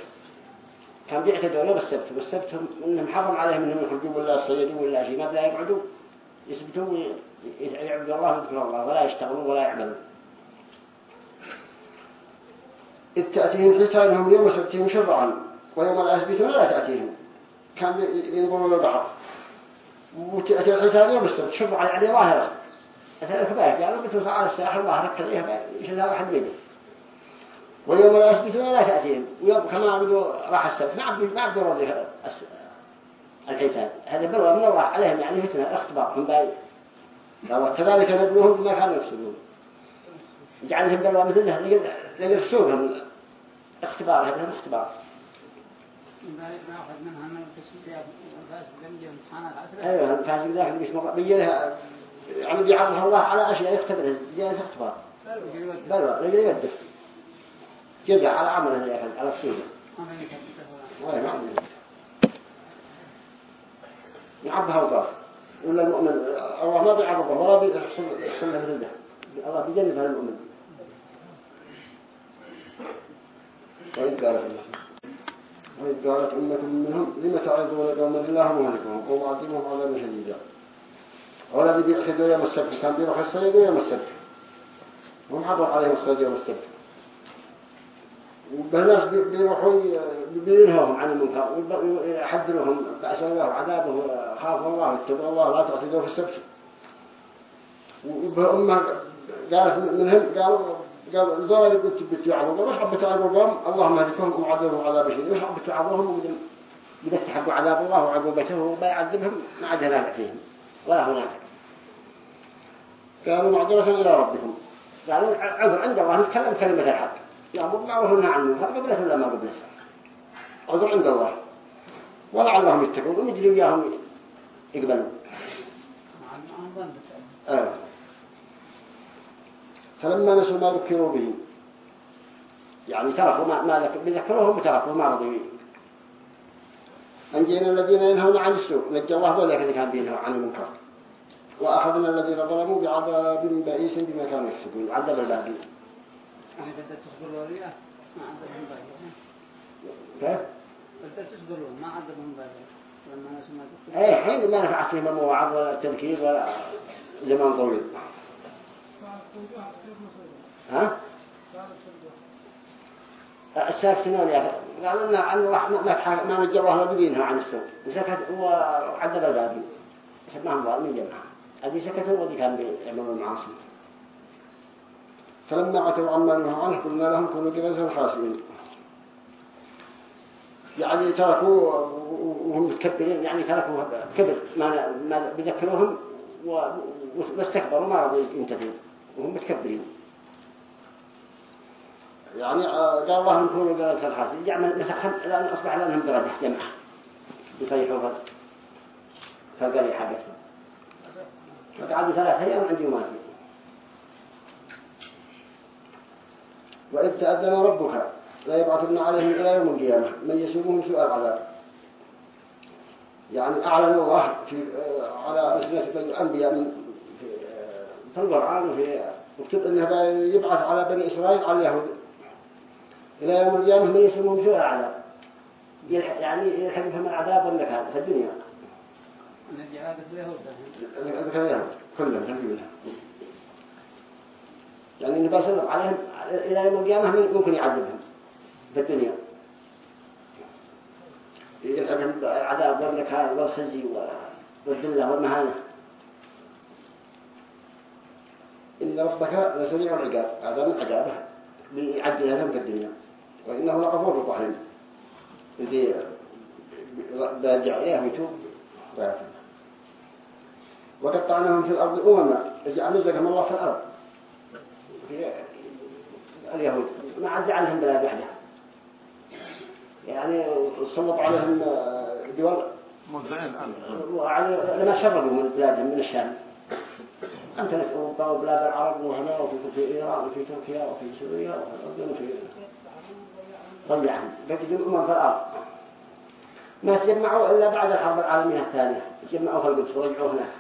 كان بيعتدوا له بالسبت والسبت هم إنهم حرم عليهم إنهم يخرجوا ولا يصيدوا ولا شيء ما بلا يقعدوا يثبتوا يعبدوا الله ويذكروا الله ولا يشتغلوا ولا يعملوا إذ تأتيهم حيتانهم يوم سبتهم شرعا ويوم يثبتون لا تأتيهم. كان ينظروا للبحر وتأتي الحيتان يوم السبت شرعا يعني مثلا كذلك قالوا بتوصل على الساحل ظاهرة كذلك يشهدها واحد بيده ويوم يثبتون لا تأتيهم. ويوم كما عبدوا راح السبت. ما عبدوا ما عبدوا رضي الحيتان هذا بلوى من الله عليهم يعني فتنة اختبار. هم باي وكذلك نبلوهم بما كانوا يفسدون. جعلهم بلوى مثل ذلك ليفسوهم اختبار هذا اختبار. أيوه الفاسق ذاك مش مر بيجيها يعني بيعرضها الله على أشياء يختبرها جاء اختبار بلوى يقدر يقدس جزع على عمله على السوق وين؟ ما يعبها وطاف ولا المؤمن الله ما بيعرضه ولا بيحصل يحصل له ذنبه الله بيجنبها للمؤمن وإذ قالت وإذ قالت أمة منهم لم تعظون قوما الله مهلكهم قوم عظيمهم عذابا شديدا. ولا بيأخذوا يوم السبت. كان بيروح الصيد يوم السبت. هم حضر عليهم الصيد يوم السبت. والناس بيروحوا بينهوهم عن المنكر ويحذروهم بأس الله وعذابه خافوا الله اتقوا الله لا تعتدوا في السبت. وأمة قالت منهم قالوا قالوا الزوال اللي قالوا مش عم بتوعظوا قوم اللهم هدكهم وعذبهم عذاب شديد. مش عم بتوعظوهم إذا استحقوا عذاب الله وعقوبته وبيعذبهم ما عاد نافع فيهم ولا هو نافع قالوا معذرة إلى ربكم. قالوا عذر عند الله نتكلم كلمة الحق. يأمر بالمعروف وينهى عن المنكر قبلة ولا ما قبلة عذر عند الله. ولعلهم يتقون. ومدري وياهم يقبلوا آه. فلما نسوا ما ذكروا به يعني تركوا ما, ما ذكروهم وتركوا ما رضوا أنجينا الذين ينهون عن السوء. نجى الله اللي كان بينهوا عن المنكر. وأخذنا الذين ظلموا بعذاب بئيس بما كانوا يكسبون. عذاب الباقي. يعني بدأت ما عذبهم باقي كيف؟ بدأت تصبروا ما عذبهم. إيه حين ما نفعت فيهم المواعظ ولا التذكير ولا زمان طويل ها؟ الساكتون يا. قال إن عن الله ما ما نجى الله بدينها عن السوء سكت وعدل الباقي سماهم ظالمين جمعها هذه سكتوا وذي كان بيعملوا المعاصي فلما عتوا عما نهوا عنه قلنا لهم كونوا قردة خاسئين. يعني تركوا وهم متكبرين يعني تركوا كبر ما ما بذكروهم واستكبروا ما رضوا ينتهوا وهم متكبرين. يعني آه، قال الله كونوا قردة خاسئين. يعمل مسخهم لأن أصبح لهم درجة جمعة. يصيحوا في فالقرية حقتهم فقعدوا ثلاث أيام عندي وما في وإذ تأذن ربك لا يبعثن عليهم إلى يوم القيامة من يسومهم سوء العذاب. يعني أعلن الله في آه، على ألسنة الأنبياء من في, آه، في القرآن وفي مكتوب أنه يبعث على بني إسرائيل على اليهود. إلى يوم القيامة من يسومهم سوء العذاب. يعني يلحق بهم العذاب والنكال في الدنيا. الذي عادت اليهود. كلهم تنفيذها يعني صلى الله عليهم إلى يوم القيامة ممكن يعذبهم في الدنيا. يلحقهم العذاب والنكال والخزي والذلة والمهانة. إن ربك لسريع العقاب هذا من عذابه بيعجل لهم في الدنيا. وإنه لغفور رحيم. الذي بيرجع إليه ويتوب ويعفو وقطعناهم في الأرض أمما جعل نزلهم الله في الأرض. اليهود. ما عاد جعلهم بلاد وحدها يعني سلط عليهم دول وعلى لما شربوا من بلادهم من الشام. أمثلة أوروبا وبلاد العرب وهنا وفي في إيران وفي تركيا وفي سوريا وفي ضيعهم بقدوا أمم في الأرض. ما تجمعوا إلا بعد الحرب العالمية الثانية. تجمعوا في القدس ورجعوا هناك.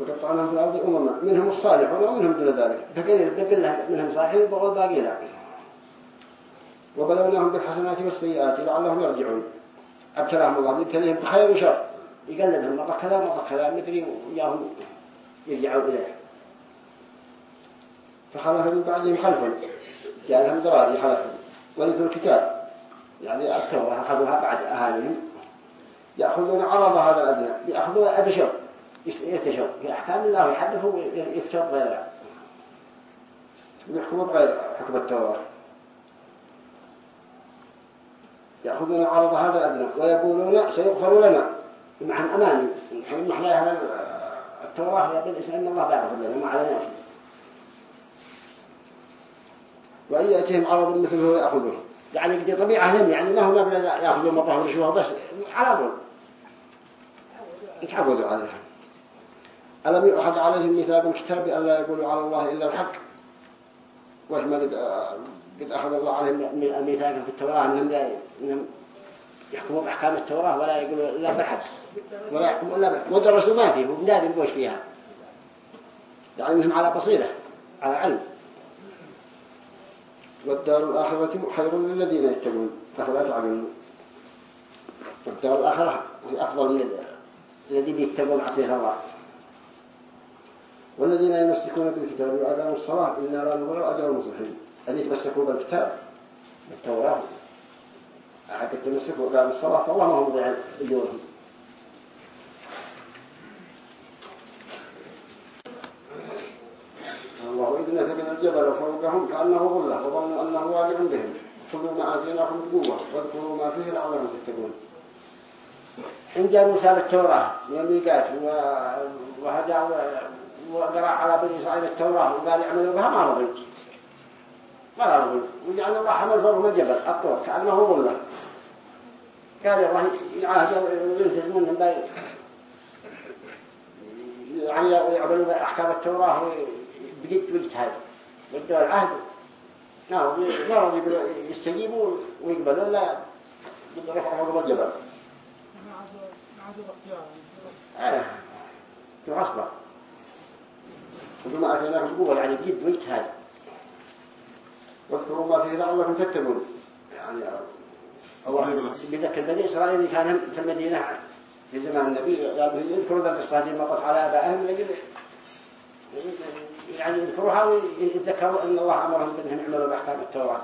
وقطعناهم في الأرض أمما منهم الصالحون ومنهم دون ذلك. فقيل دقل منهم صالحين والباقي لا. وبلوناهم بالحسنات والسيئات لعلهم يرجعون. أبتلاهم الله يبتليهم بخير وشر. يقلبهم مرة كذا مرة كذا مدري وياهم يرجعوا إليه. فخلف من بعدهم خلف جاء لهم ضرار خلفهم ورثوا الكتاب. يعني التوراة أخذوها بعد أهاليهم. يأخذون عرض هذا الأدنى. يأخذون أبشر. يستشر في أحكام الله ويحدثوا ويفتر غيرها ويحكموا بغير حكم التوراة. يأخذون عرض هذا الأدنى ويقولون سيغفر لنا. معهم أماني. نحن نحن هذا التوراة يقول إن الله بيغفر لنا ما علينا شيء. وأن يأتيهم عرض مثله يأخذوه يعني بدي طبيعة هم يعني ما هو مبلغ يأخذوا مرة ورشوها بس على طول. يتعودوا عليها. ألم يؤخذ عليهم ميثاق الكتاب ألا يقولوا على الله إلا الحق؟ وإحنا قد أخذ الله عليهم ميثاق في التوراة؟ أنهم, لا يحكموا بأحكام التوراة ولا يقولوا إلا بالحق. ولا يحكموا إلا بالحق. ودرسوا ما فيه وبنادي بوش فيها. يعني أنهم على بصيرة على علم. والدار الآخرة خير للذين يتقون. أفلا تعلمون والدار الآخرة أفضل من الذين يتقون عصير الله. والذين يمسكون بالكتاب وأداءوا الصلاة إنا لا نضيع أجر المصلحين أن يتمسكوا بالكتاب بالتوراة يتمسكوا وأداءوا الصلاة فالله ما هو مضيع أجورهم الله إذ نزل الجبل فوقهم كأنه ظلة وظنوا أنه واقع بهم. خذوا آتيناكم بقوة واذكروا ما فيه لعلهم تتقون إن جاء موسى بالتوراة من الميقات وهدى وقرأ على بني إسرائيل التوراة وقال يعملوا بها ما رضي ما رضي وجعل الله حمل فوقهم الجبل الطور كأنه ظلة قال الله يعاهد وينزل منهم يعني يعملوا بأحكام التوراة بجد واجتهاد بدوا العهد. نعم ما رضي يقولوا يستجيبوا ويقبلوا لا. رفعوا فوقهم الجبل عاد اختيار آه. في وما أتيناكم قوة يعني بجد واجتهاد واذكروا ما فيه لعلكم تتقون. يعني الله بذكر بني إسرائيل كان في المدينة في زمان النبي. قال يذكروا ذلك القصة دي مطت على آبائهم. يجب يعني يذكروها ويتذكروا أن الله أمرهم بأنهم يعملوا بأحكام التوراة.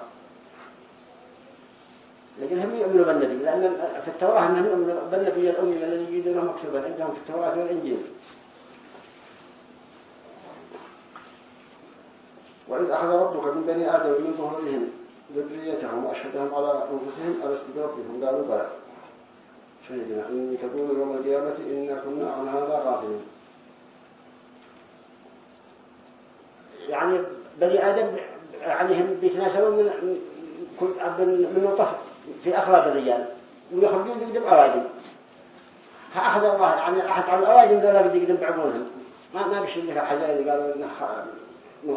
لكن هم يؤمنوا بالنبي لأن في التوراة أنهم يؤمنوا بالنبي الأمي الذي يجدونه مكتوبا عندهم في التوراة والإنجيل. وإذ أخذ ربك من بني آدم من ظهورهم ذريتهم وأشهدهم على أنفسهم ألست بربكم قالوا بلى. شهدنا أن تقولوا يوم القيامة إنا كنا عن هذا غافلين. يعني بني آدم عليهم بيتناسلون من كل من نطف في أخلاق الرجال. ويخرجون يقدم أواجم فأخذ الله يعني أحد على الأواجم ذولا بدي يقدم بعمرهم ما ما بشي اللي حاجة اللي قالوا إن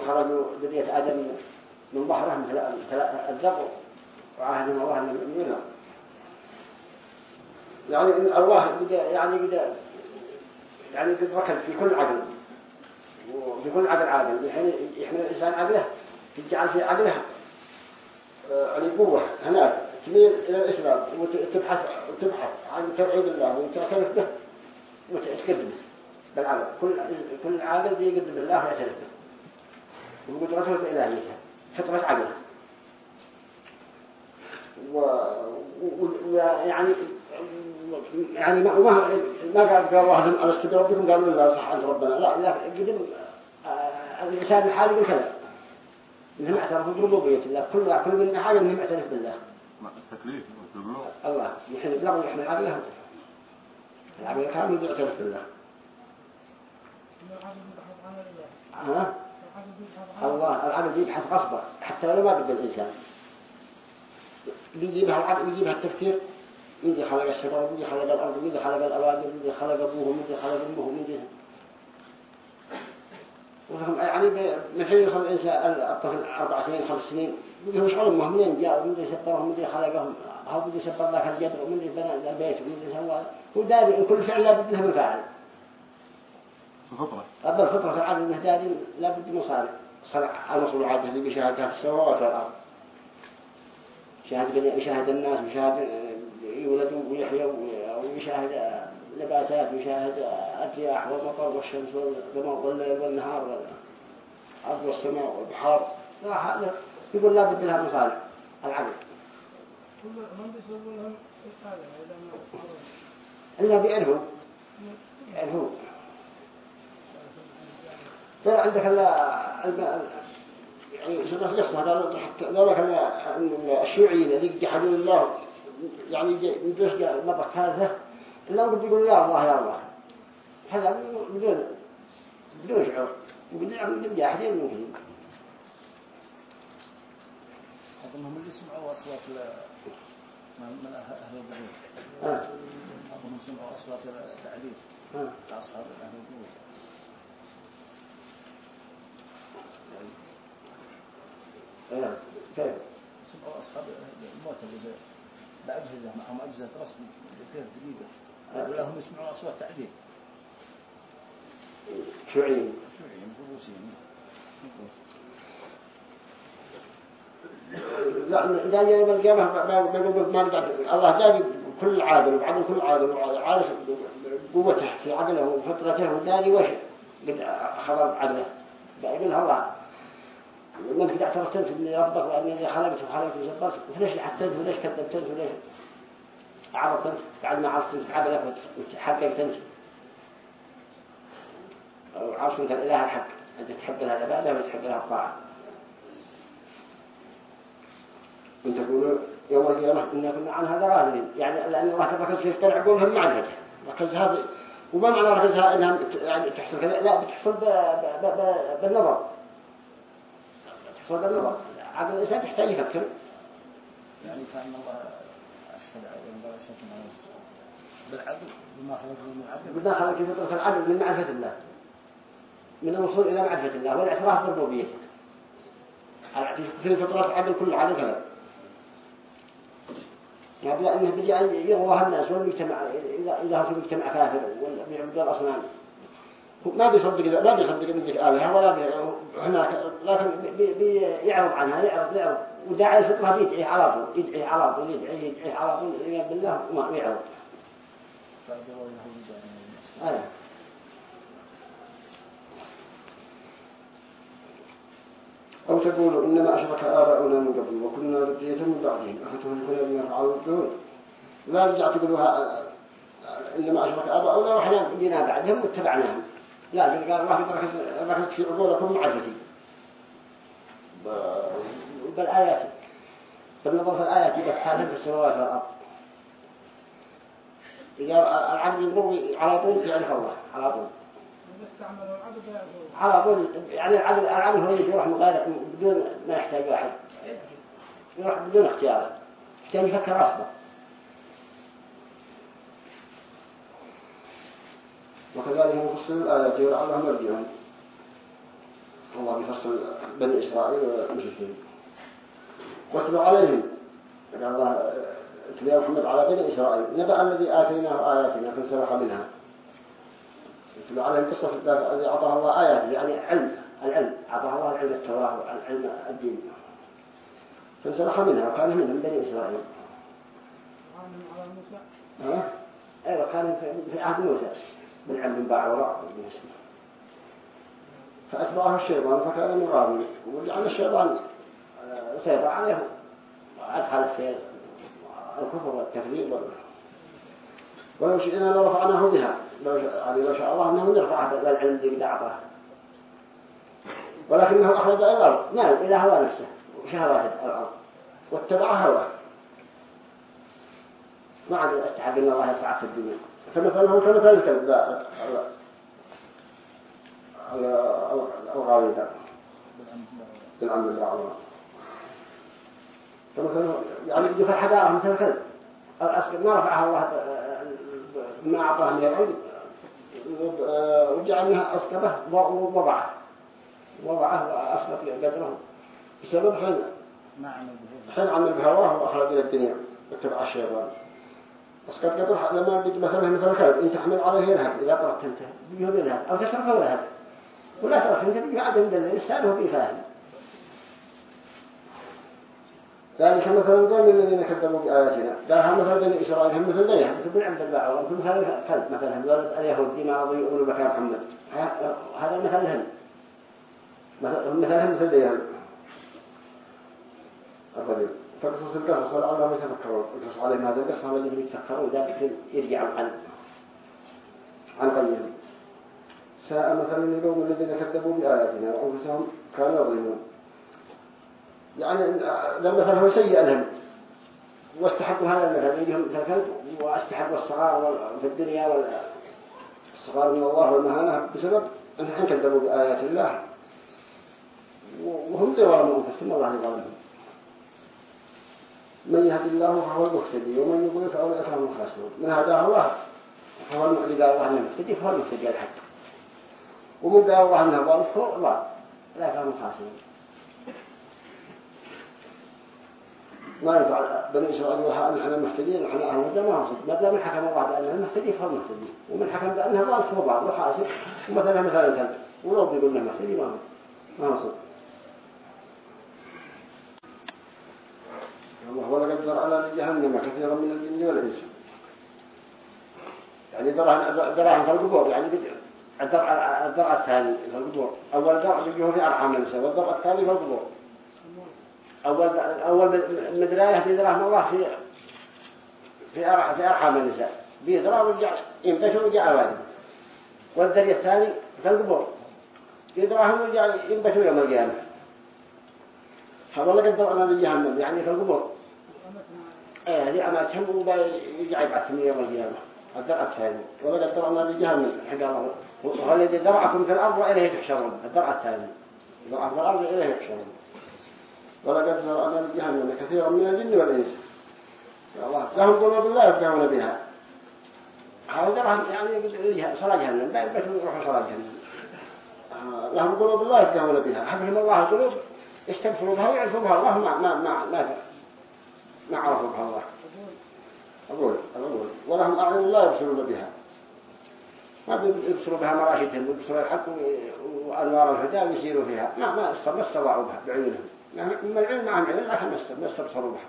خرجوا ذرية آدم من ظهرهم الذر وعاهدهم الله يؤمنون يعني الله يعني بدأ يعني قد ركز في كل عقل وفي كل عقل الحين يحمل الإنسان عقله يجعل في عقله آه، يعني قوة هناك. تميل إلى الإسلام وتبحث وتبحث عن توحيد الله وتعترف به وتقدمه بالعقل كل كل عاقل بيقدم الله ويعترف به. وقدرته الإلهية فطرة عقله ويعني يعني ما ما ما قال قال واحد على استدراك ربكم قالوا لا صح عند ربنا. لا لا قدم آه، الإنسان الحالي يقول كذا. إنهم اعترفوا بربوبية الله. كل كل من حاجة إنهم اعترف بالله. التكليف الله. يحن بلغوا يحن عقله العقل كامل يعترف بالله. ها؟ الله العبد يبحث غصبا حتى لو ما بد الإنسان بيجيبها العبد بيجيبها التفكير من خلق السماء من خلق الأرض من خلق الأوامر من خلق أبوه من خلق أمه من وهم يعني من حين يصل الإنسان الطفل أربع سنين خمس سنين يقولوا يشعرون أنهم منين جاءوا من سبرهم من خلقهم أو من سبر ذاك الجدر ومن بنى البيت ومن سوى هو داري كل فعل لابد له من فاعل الفطرة أما الفطرة العادة أنه داري لابد من صانع صنع المصول العادة اللي بيشاهدها في السماوات والأرض. شاهد يشاهد الناس ويشاهد يولدوا ويحيوا ويشاهد نباتات ويشاهد الرياح والمطر والشمس والقمر والليل والنهار والأرض والسماء والبحار. لا هذا يقول لا بد لها مصالح العقل. إلا بيعرفوا. يعرفوا. ترى عندك ال يعني سنة القصة قالوا حتى ذلك الشيوعيين اللي الله يعني يدرس قد يقول يا الله يا الله. هذا بدون بدون شعور. بدون جاحدين ممكن أظنهم اللي سمعوا أصوات من أهل آه. أظنهم سمعوا أصوات التعليم. آه. لأصحاب أهل القبور آه. كيف سمعوا أصحاب الموتى اللي بأجهزة معهم أجهزة رسم كيف دقيقة. ولا هم يسمعوا أصوات تعليم شيوعيين شيوعيين روسيين لا داني يوم القيامة ما نقدر الله داني كل عادل وبعدين كل عادل عارف قوته في عقله وفطرته وداني وش قد خرب عقله يقول الله انت قاعد ترى تنسى من ربك وأني خلقت وخلقت وزبرت وليش حتى وليش كذبت وليش عرفت انت بعد ما عرفت انت عقلك وتحققت انت أو عرفت انت الإله الحق. أنت تحب لها العبادة وتحب لها الطاعة. أن تقولوا يوم القيامة إنا كنا عن هذا غافلين يعني لأن الله ركز في اختار عقولهم معرفته ركز هذا. وما معنى ركزها إنها ت- يعني تحصل كذا؟ لا بتحصل. بالنظر. تحصل بالنظر عقل الإنسان يحتاج يفكر يعني كأن الله أشهد عليهم بالعدل بما خلقه من عدل بدنا خلق فطرة العدل من معرفة الله. من الوصول إلى معرفة الله والإعتراف بربوبيته في فطرة العدل كل عدل كذا قبل أنه بدي أن الناس والمجتمع إذا إذا هو في مجتمع كافر ولا بيعبدوا الأصنام. ما بيصدق ما بيصدق إن ذيك آلهة ولا هناك لكن بي- بيعرض عنها يعرض يعرض. وداعي الفطرة بيدعي على طول يدعي على طول يدعي يدعي على طول يا بالله وما يعرض. أو تقول إنما أشرك آباؤنا من قبل وكنا ذرية من بعدهم. أفتهلكنا بما فعلوا لا رجع تقولوها إنما أشرك آباؤنا وإحنا جينا بعدهم واتبعناهم. لا قال قد ركز- ركزت في عقولكم معرفتي ب- بالآيات بالنظر في الآيات بتحالها في السماوات والأرض. العبد يضرب على طول يعرف الله على طول. على طول يعني العبد العبد هو يروح من غير بدون ما يحتاج واحد يروح بدون اختيار عشان يفكر أصلا وكذلك نفصل الآيات ولعلهم يرجعون الله يفصل بني إسرائيل والمشركين واتل عليهم. قال الله اتل يا محمد على بني إسرائيل. نبأ الذي آتيناه آياتنا فانسلخ منها. يتلو عليهم قصة الذي أعطاه الله آيات يعني علم العلم. أعطاه الله العلم التوراة والعلم الدين. فانسلخ منها وكان من بني إسرائيل؟ أيوة كان في عهد موسى. من باع وراء فأتبعه الشيطان فكان من وجعل الشيطان آه، سيطر عليه وأدخل في الكفر والتكذيب وال... ولو شئنا لرفعناه بها. لو يعني لو شاء الله أنه يرفع هذا العلم الذي أعطاه ولكنه أخرج إلى الأرض. مال إلى هوى نفسه. وشهوات الأرض. واتبع هواه. ما عاد استحق إن الله يرفعه في الدنيا. فمثله كمثل الكلب ذا الغاوي ذا بالعمد الله فمثله يعني في الحضارة مثل الكلب ما رفعها الله ما أعطاه من العلم. وجعلها أسكبه ووضعه. وضعه وأسكب قدره بسبب حين حين عمل بهواه وأخرج إلى الدنيا. واتبع الشيطان. بس قد قدر لما قد مثلا مثل الكلب إن تحمل عليه يلهب إذا تركت أنت بيهم يلهب أو تتركه يلهب ولا ترك أنت بيجي عدم دليل السائل هو بيفاهم ذلك مثل القوم الذين كذبوا بآياتنا. قالها مثل بني إسرائيل هم مثل ليه مثل بن عبد الله ومثل مثل الكلب مثلا ولد اليهود بما رضوا يؤمنوا بك يا محمد. هذا مثلهم مثل مثلهم مثل ليه الرجل فقصص القصص ولعلهم يتفكرون يقص عليهم هذا القصة هم الذين يتفكرون ذلك يرجعوا عن عن قلبهم ساء مثلا اليوم الذين كذبوا بآياتنا وأنفسهم كانوا يظلمون يعني لما هو سيء لهم واستحقوا هذا المثل يجيهم مثل واستحقوا الصغار في الدنيا والصغار من الله والمهانة بسبب أنهم كذبوا بآيات الله وهم ظلموا أنفسهم الله يظلمهم من يهد الله فهو المهتدي ومن يضلل فأولئك هم الخاسرون من هداه الله فهو قال الله انه مهتدي فهو المهتدي الحق. ومن قال الله انه ضال فهو الله. لا كانوا خاسرون ما ينفع بني إسرائيل وها نحن المهتدين نحن أهل الهدى ما هو صدق ما دام حكم الله بأنه المهتدي فهو المهتدي. ومن حكم بأنه ضال فهو ضال. وخاسر ومثلا مثلا. ولو بيقول إنه مهتدي ما هو ما هو صدق. الله. ولقد ذرأنا لجهنم كثيرا من الجن والإنس. يعني ذرأهم في القبور يعني الذرع الذرع الثاني في القبور. أول ذرع بيجيه في أرحام النساء والذرع الثاني في القبور. أول أول مدراية بيذرهم الله في في في أرحام النساء بيذرع ويرجع ينبشر ويرجع وادي والذري الثاني في القبور. يذرهم ويرجع ينبشر يوم القيامة. هذا لقد ذرأنا لجهنم يعني في القبور. إيه هذه أماتهم ويرجع يبعثهم يوم القيامة. الدرع الثاني ولقد ذرأنا لجهنم حق الله. وهو الذي ذرعكم في الأرض وإليه تحشرون. الدرع الثاني ذرعكم في الأرض وإليه تحشرون. ولقد ذرأنا لجهنم كثيرا من الجن والإنس. الله لهم قلوب لا يفقهون بها. ذرهم يعني صلاة جهنم. بعد بيت يروحوا صلاة جهنم. آه، لهم قلوب لا يفقهون بها. حفظهم الله. القلوب يستغفروا بها ويعرفوا بها. الله ما ما ما ما, ما عرفوا بها الله. أقول أقول. ولهم أعين لا يبصرون بها. ما يبصروا بها مراشدهم يبصروا الحق وأنوار الهدى ويسيروا فيها. ما ما ما استطاعوا بها بعيونهم. من العلم معهم علم لكن ما استبصروا بها.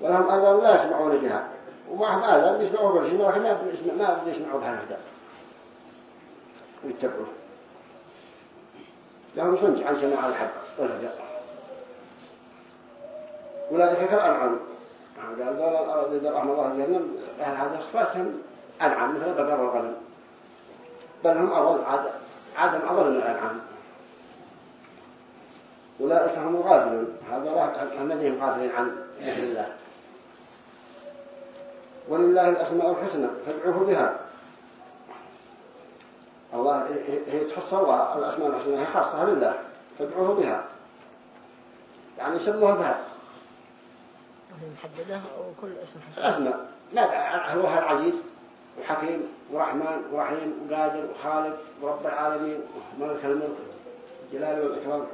ولهم أذان لا يسمعون بها. ومعهم آذان يسمعوا بالشيء لكن ما يسمعوا بها الهدى. ويتبعوه. لهم صنج عن سماع الحق والهدى. أولئك كالأنعام قال دول الذي رحمة الله جهنم أهل هذه الصفاتهم أنعام مثل البقر والغنم بل هم أضل عدم أضل من الأنعام. أولئك هم الغافلون. هذا الذين غافلين عن ذكر الله. ولله الأسماء الحسنى فادعوه بها. الله هي تخص الله الأسماء الحسنى هي خاصة لله فادعوه بها. يعني سموها بها. محددة أو كل اسم حسن أسماء. ما هو العزيز وحكيم ورحمن ورحيم وقادر وخالق ورب العالمين وملك الملك جلال والإكرام.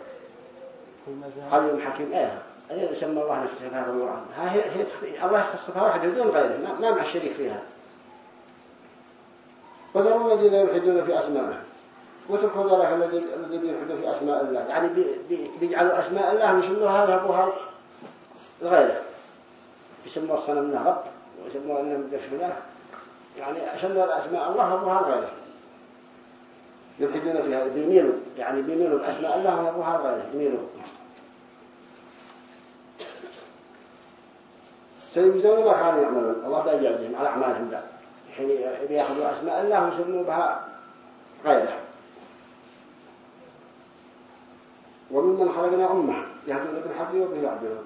عليم حكيم إيه. هذا يسمى الله نفسه في هذا ها هي هي الله يخصها واحد بدون غيره. ما مع الشريك فيها. وذروا الذين يلحدون في أسمائه وتركوا ذلك الذي الذي بيلحدوا في أسماء الله. يعني بيجعلوا أسماء الله يسموها يهبوها لغيره يسموها الصنم نهب ويسموها النم دفله يعني أسموا الأسماء الله يهبوها لغيره يلحدون فيها بيميلوا يعني بيميلوا بأسماء الله يهبوها لغيره يميلوا سيجزون ما كانوا يعملون. الله بيجازهم على أعمالهم ذا حين بيأخذوا أسماء الله ويسموا بها غيره. وممن خلقنا أمة يهدون بالحق وبه يعدلون.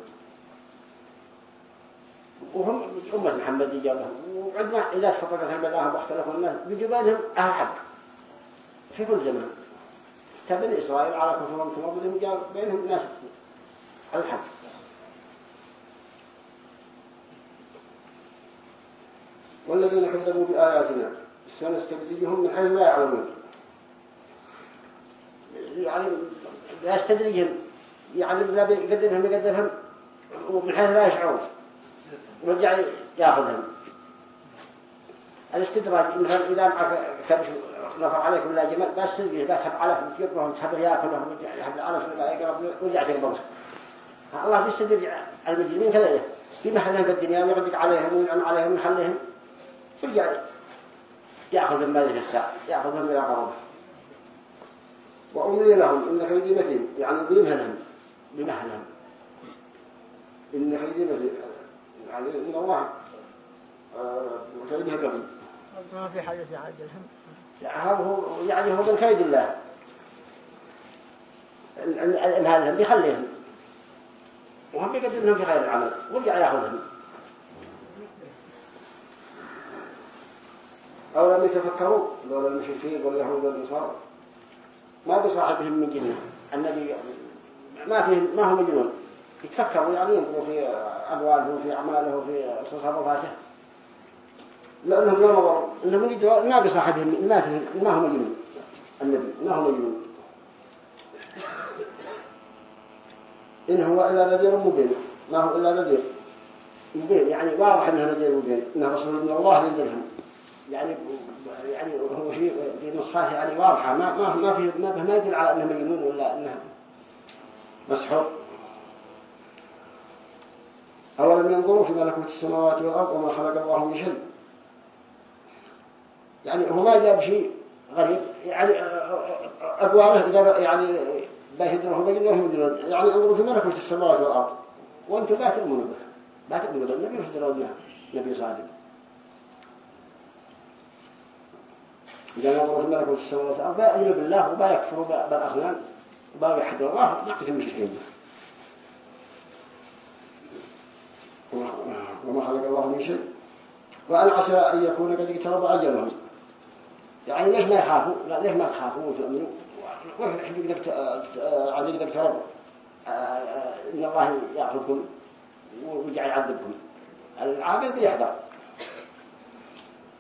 وهم أمة محمد إجابهم وعندما إذا تفرقت البلاها واختلفوا الناس بجبالهم أهل في كل زمان. تبني إسرائيل على كفرهم ثم جاب بينهم ناس الحق. والذين كذبوا بآياتنا سنستدرجهم من حيث لا يعلمون. يعني يستدرجهم. يعني لا بيقدرهم يقدرهم. ومن حيث لا يشعرون. ورجع ياخذهم الاستدراج مثلا إذا معك كبش نفر عليكم لا جمال بس تلقيه بس تحب علف وتجيبهم تحب ياكلهم يحب العلف يقرب ورجع تقبض الله بيستدرج المجرمين كذا. في محلهم في الدنيا ويغدق عليهم وينعم عليهم ويخليهم. يرجع يأخذ المال في الساعة يأخذهم إلى قربه وأملي لهم إن خيدي متين يعني بمهلهم بمهلهم. إن خيدي متين يعني إن الله خيدها قبل ما في حاجة يعجلهم هو يعني هو من كيد الله. المهلهم بيخليهم وهم بيقدمهم في خير العمل. ورجع يأخذهم أو لم يتفكروا دول المشركين واليهود والنصارى ما بصاحبهم من جنة النبي ما فيه ما هو مجنون يتفكروا يعني في أبواله وفي أعماله وفي تصرفاته. لأنهم لا نظروا إنهم يدروا ما بصاحبهم ما فيه ما هو مجنون النبي ما هو مجنون إن هو إلا نذير مبين. ما هو إلا نذير مبين. يعني واضح أنه نذير مبين. إنه رسول من الله ينذرهم يعني يعني هو في في نصفات يعني واضحة. ما ما ما في ما ما يدل على أنه مجنون ولا أنه مسحور أولم ينظروا في ملكوت السماوات والأرض وما خلق الله من شيء. يعني هو ما جاب شيء غريب. يعني أبواله يعني بيهدره بينهم يعني انظروا في ملكوت السماوات والأرض. وأنتم لا تؤمنوا به. لا تؤمنوا به. النبي يهدرون نبي صادق. إذا نظروا في ملكوت السماوات والأرض يؤمنوا بالله وما يكفروا بالأصنام وما يحدوا الله يقتل المشركين وما شيء وأن عسى أن يكون قد اقترب أجلهم. يعني ليش ما يخافوا؟ لا ليش ما تخافوا وتؤمنوا؟ عزيز اقترب إن الله يأخذكم ويجعل يعذبكم. العاقل بيحضر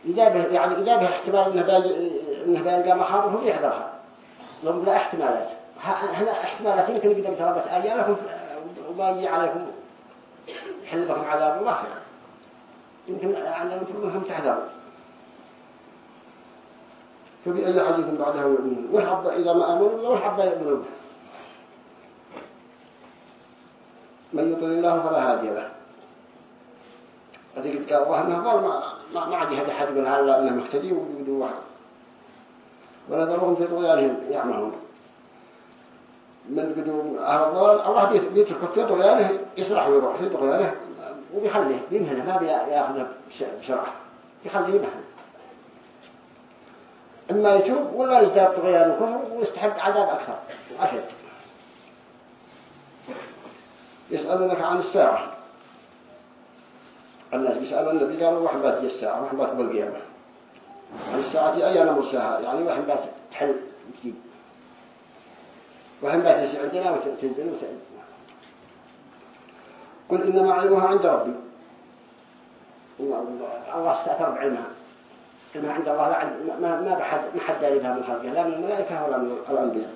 إجابة يعني إجابة احتمال إنه باقي إنه باقي هو يحضرها لهم لا احتمالات. هنا احتمالات يمكن إذا اقتربت أجالكم وباقي عليكم يحل بكم عذاب الله يمكن عندنا المفروض أنهم تحذروا فبأي حديث بعده يؤمنون؟ وش حب إذا ما آمنوا وش حب يؤمنوا من يطل الله فلا هادي له. هذه قال الله أنه ما ما ما عاد هذا أحد يقول هذا أنه مهتدي ويقولوا واحد. ولا ذرهم في طغيانهم يعملون من قدوم أهل الضلال الله بيترك في طغيانه يسرح ويروح في طغيانه. وبيخليه بيمهنه ما بياخذه بسرعة يخليه يمهن إما يتوب ولا يزداد طغيان الكفر ويستحق عذاب أكثر. وأشد يسألونك عن الساعة. الناس يسألون النبي قالوا وحن بات الساعة وحن بات بالقيامة عن الساعة أيام مرساها يعني وحن بات تحل وحن بات يسي عندنا وتنزل وتنزل قل إنما علمها عند ربي. الله أستأثر بعلمها. علمها عند الله لا ما ما بحد ما حد بها من خلقها لا من الملائكة ولا من الأنبياء.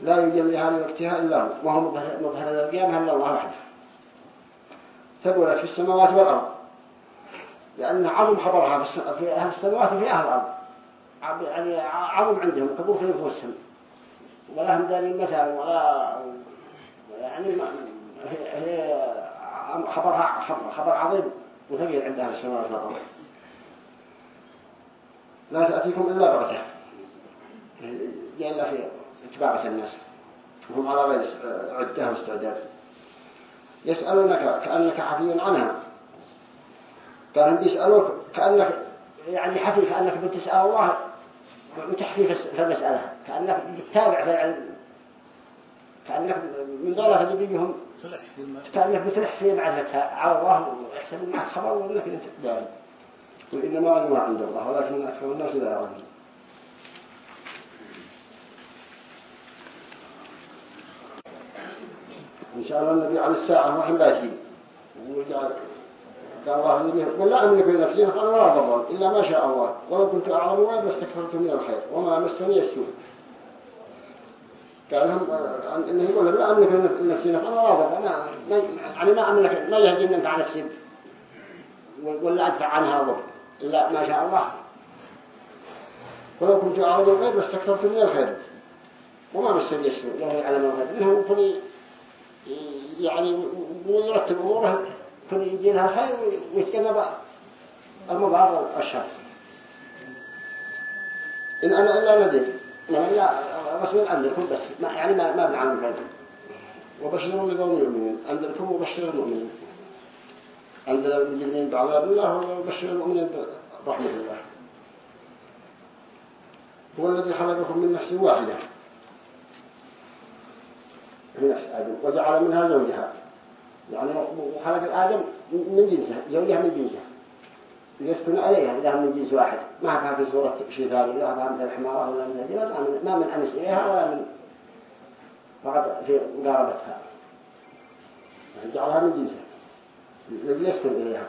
لا يجليها لوقتها إلا هو. وهو مظهر القيامة إلا الله وحده. ثقلت في السماوات والأرض. لأن عظم خبرها في أهل السماوات وفي أهل الأرض. يعني عظم عندهم. كبر في نفوسهم ولا هم دارين مثال ولا يعني هي خبرها خبر عظيم وثقيل عند أهل السماوات والأرض. لا تأتيكم إلا بغتة. جاء في اتباعة الناس. هم على غير عدة واستعداد يسألونك كأنك حفي عنها. كانوا بيسألوك كأنك يعني حفي كأنك بتسأل الله وتحفي في المسألة. كأنك بتتابع في العلم. كأنك من ذلك بيجيهم كأنك بتلح في معرفتها على الله ويحسب معك خبر انت داري وإنما علم عند الله ولكن أكثر الناس لا يعلمون إن شاء الله النبي على الساعة وحن باتي قال الله النبي قل لا أملك لنفسي قال ولا ضرر إلا ما شاء الله. ولو كنت أعلم ما لاستكثرت من الخير وما مسني السوء. قال لهم إنه يقول لا أملك لنفسي قال ولا أنا يعني ما أملك ما يهدي أن أنفع نفسي ولا أدفع عنها ضر إلا ما شاء الله. ولو كنت أعلم الغيب لاستكثرت من الخير. وما مسني السوء له يعلم الغيب. إنه كل يعني ويرتب أموره كل يجينها خير ويتجنب المضار والشر. إن أنا إلا نذير. أنا إلا رسول عندكم بس. ما يعني ما ما بنعلم غيره وبشروا لقوم يؤمنون. عندكم وبشر المؤمنين عندنا المجرمين بعذاب الله وبشر المؤمنين برحمة الله. هو الذي خلقكم من نفس واحدة. من آدم. وجعل منها زوجها. يعني وخلق آدم من جنسها زوجها من جنسها. يسكن عليها إذا من جنس واحد. ما كان في صورة شيء ثاني لا كان مثل الحمارة ولا من الجبل ما من أنس إليها ولا من فقط في مقاربتها يعني جعلها من جنسها يسكن إليها.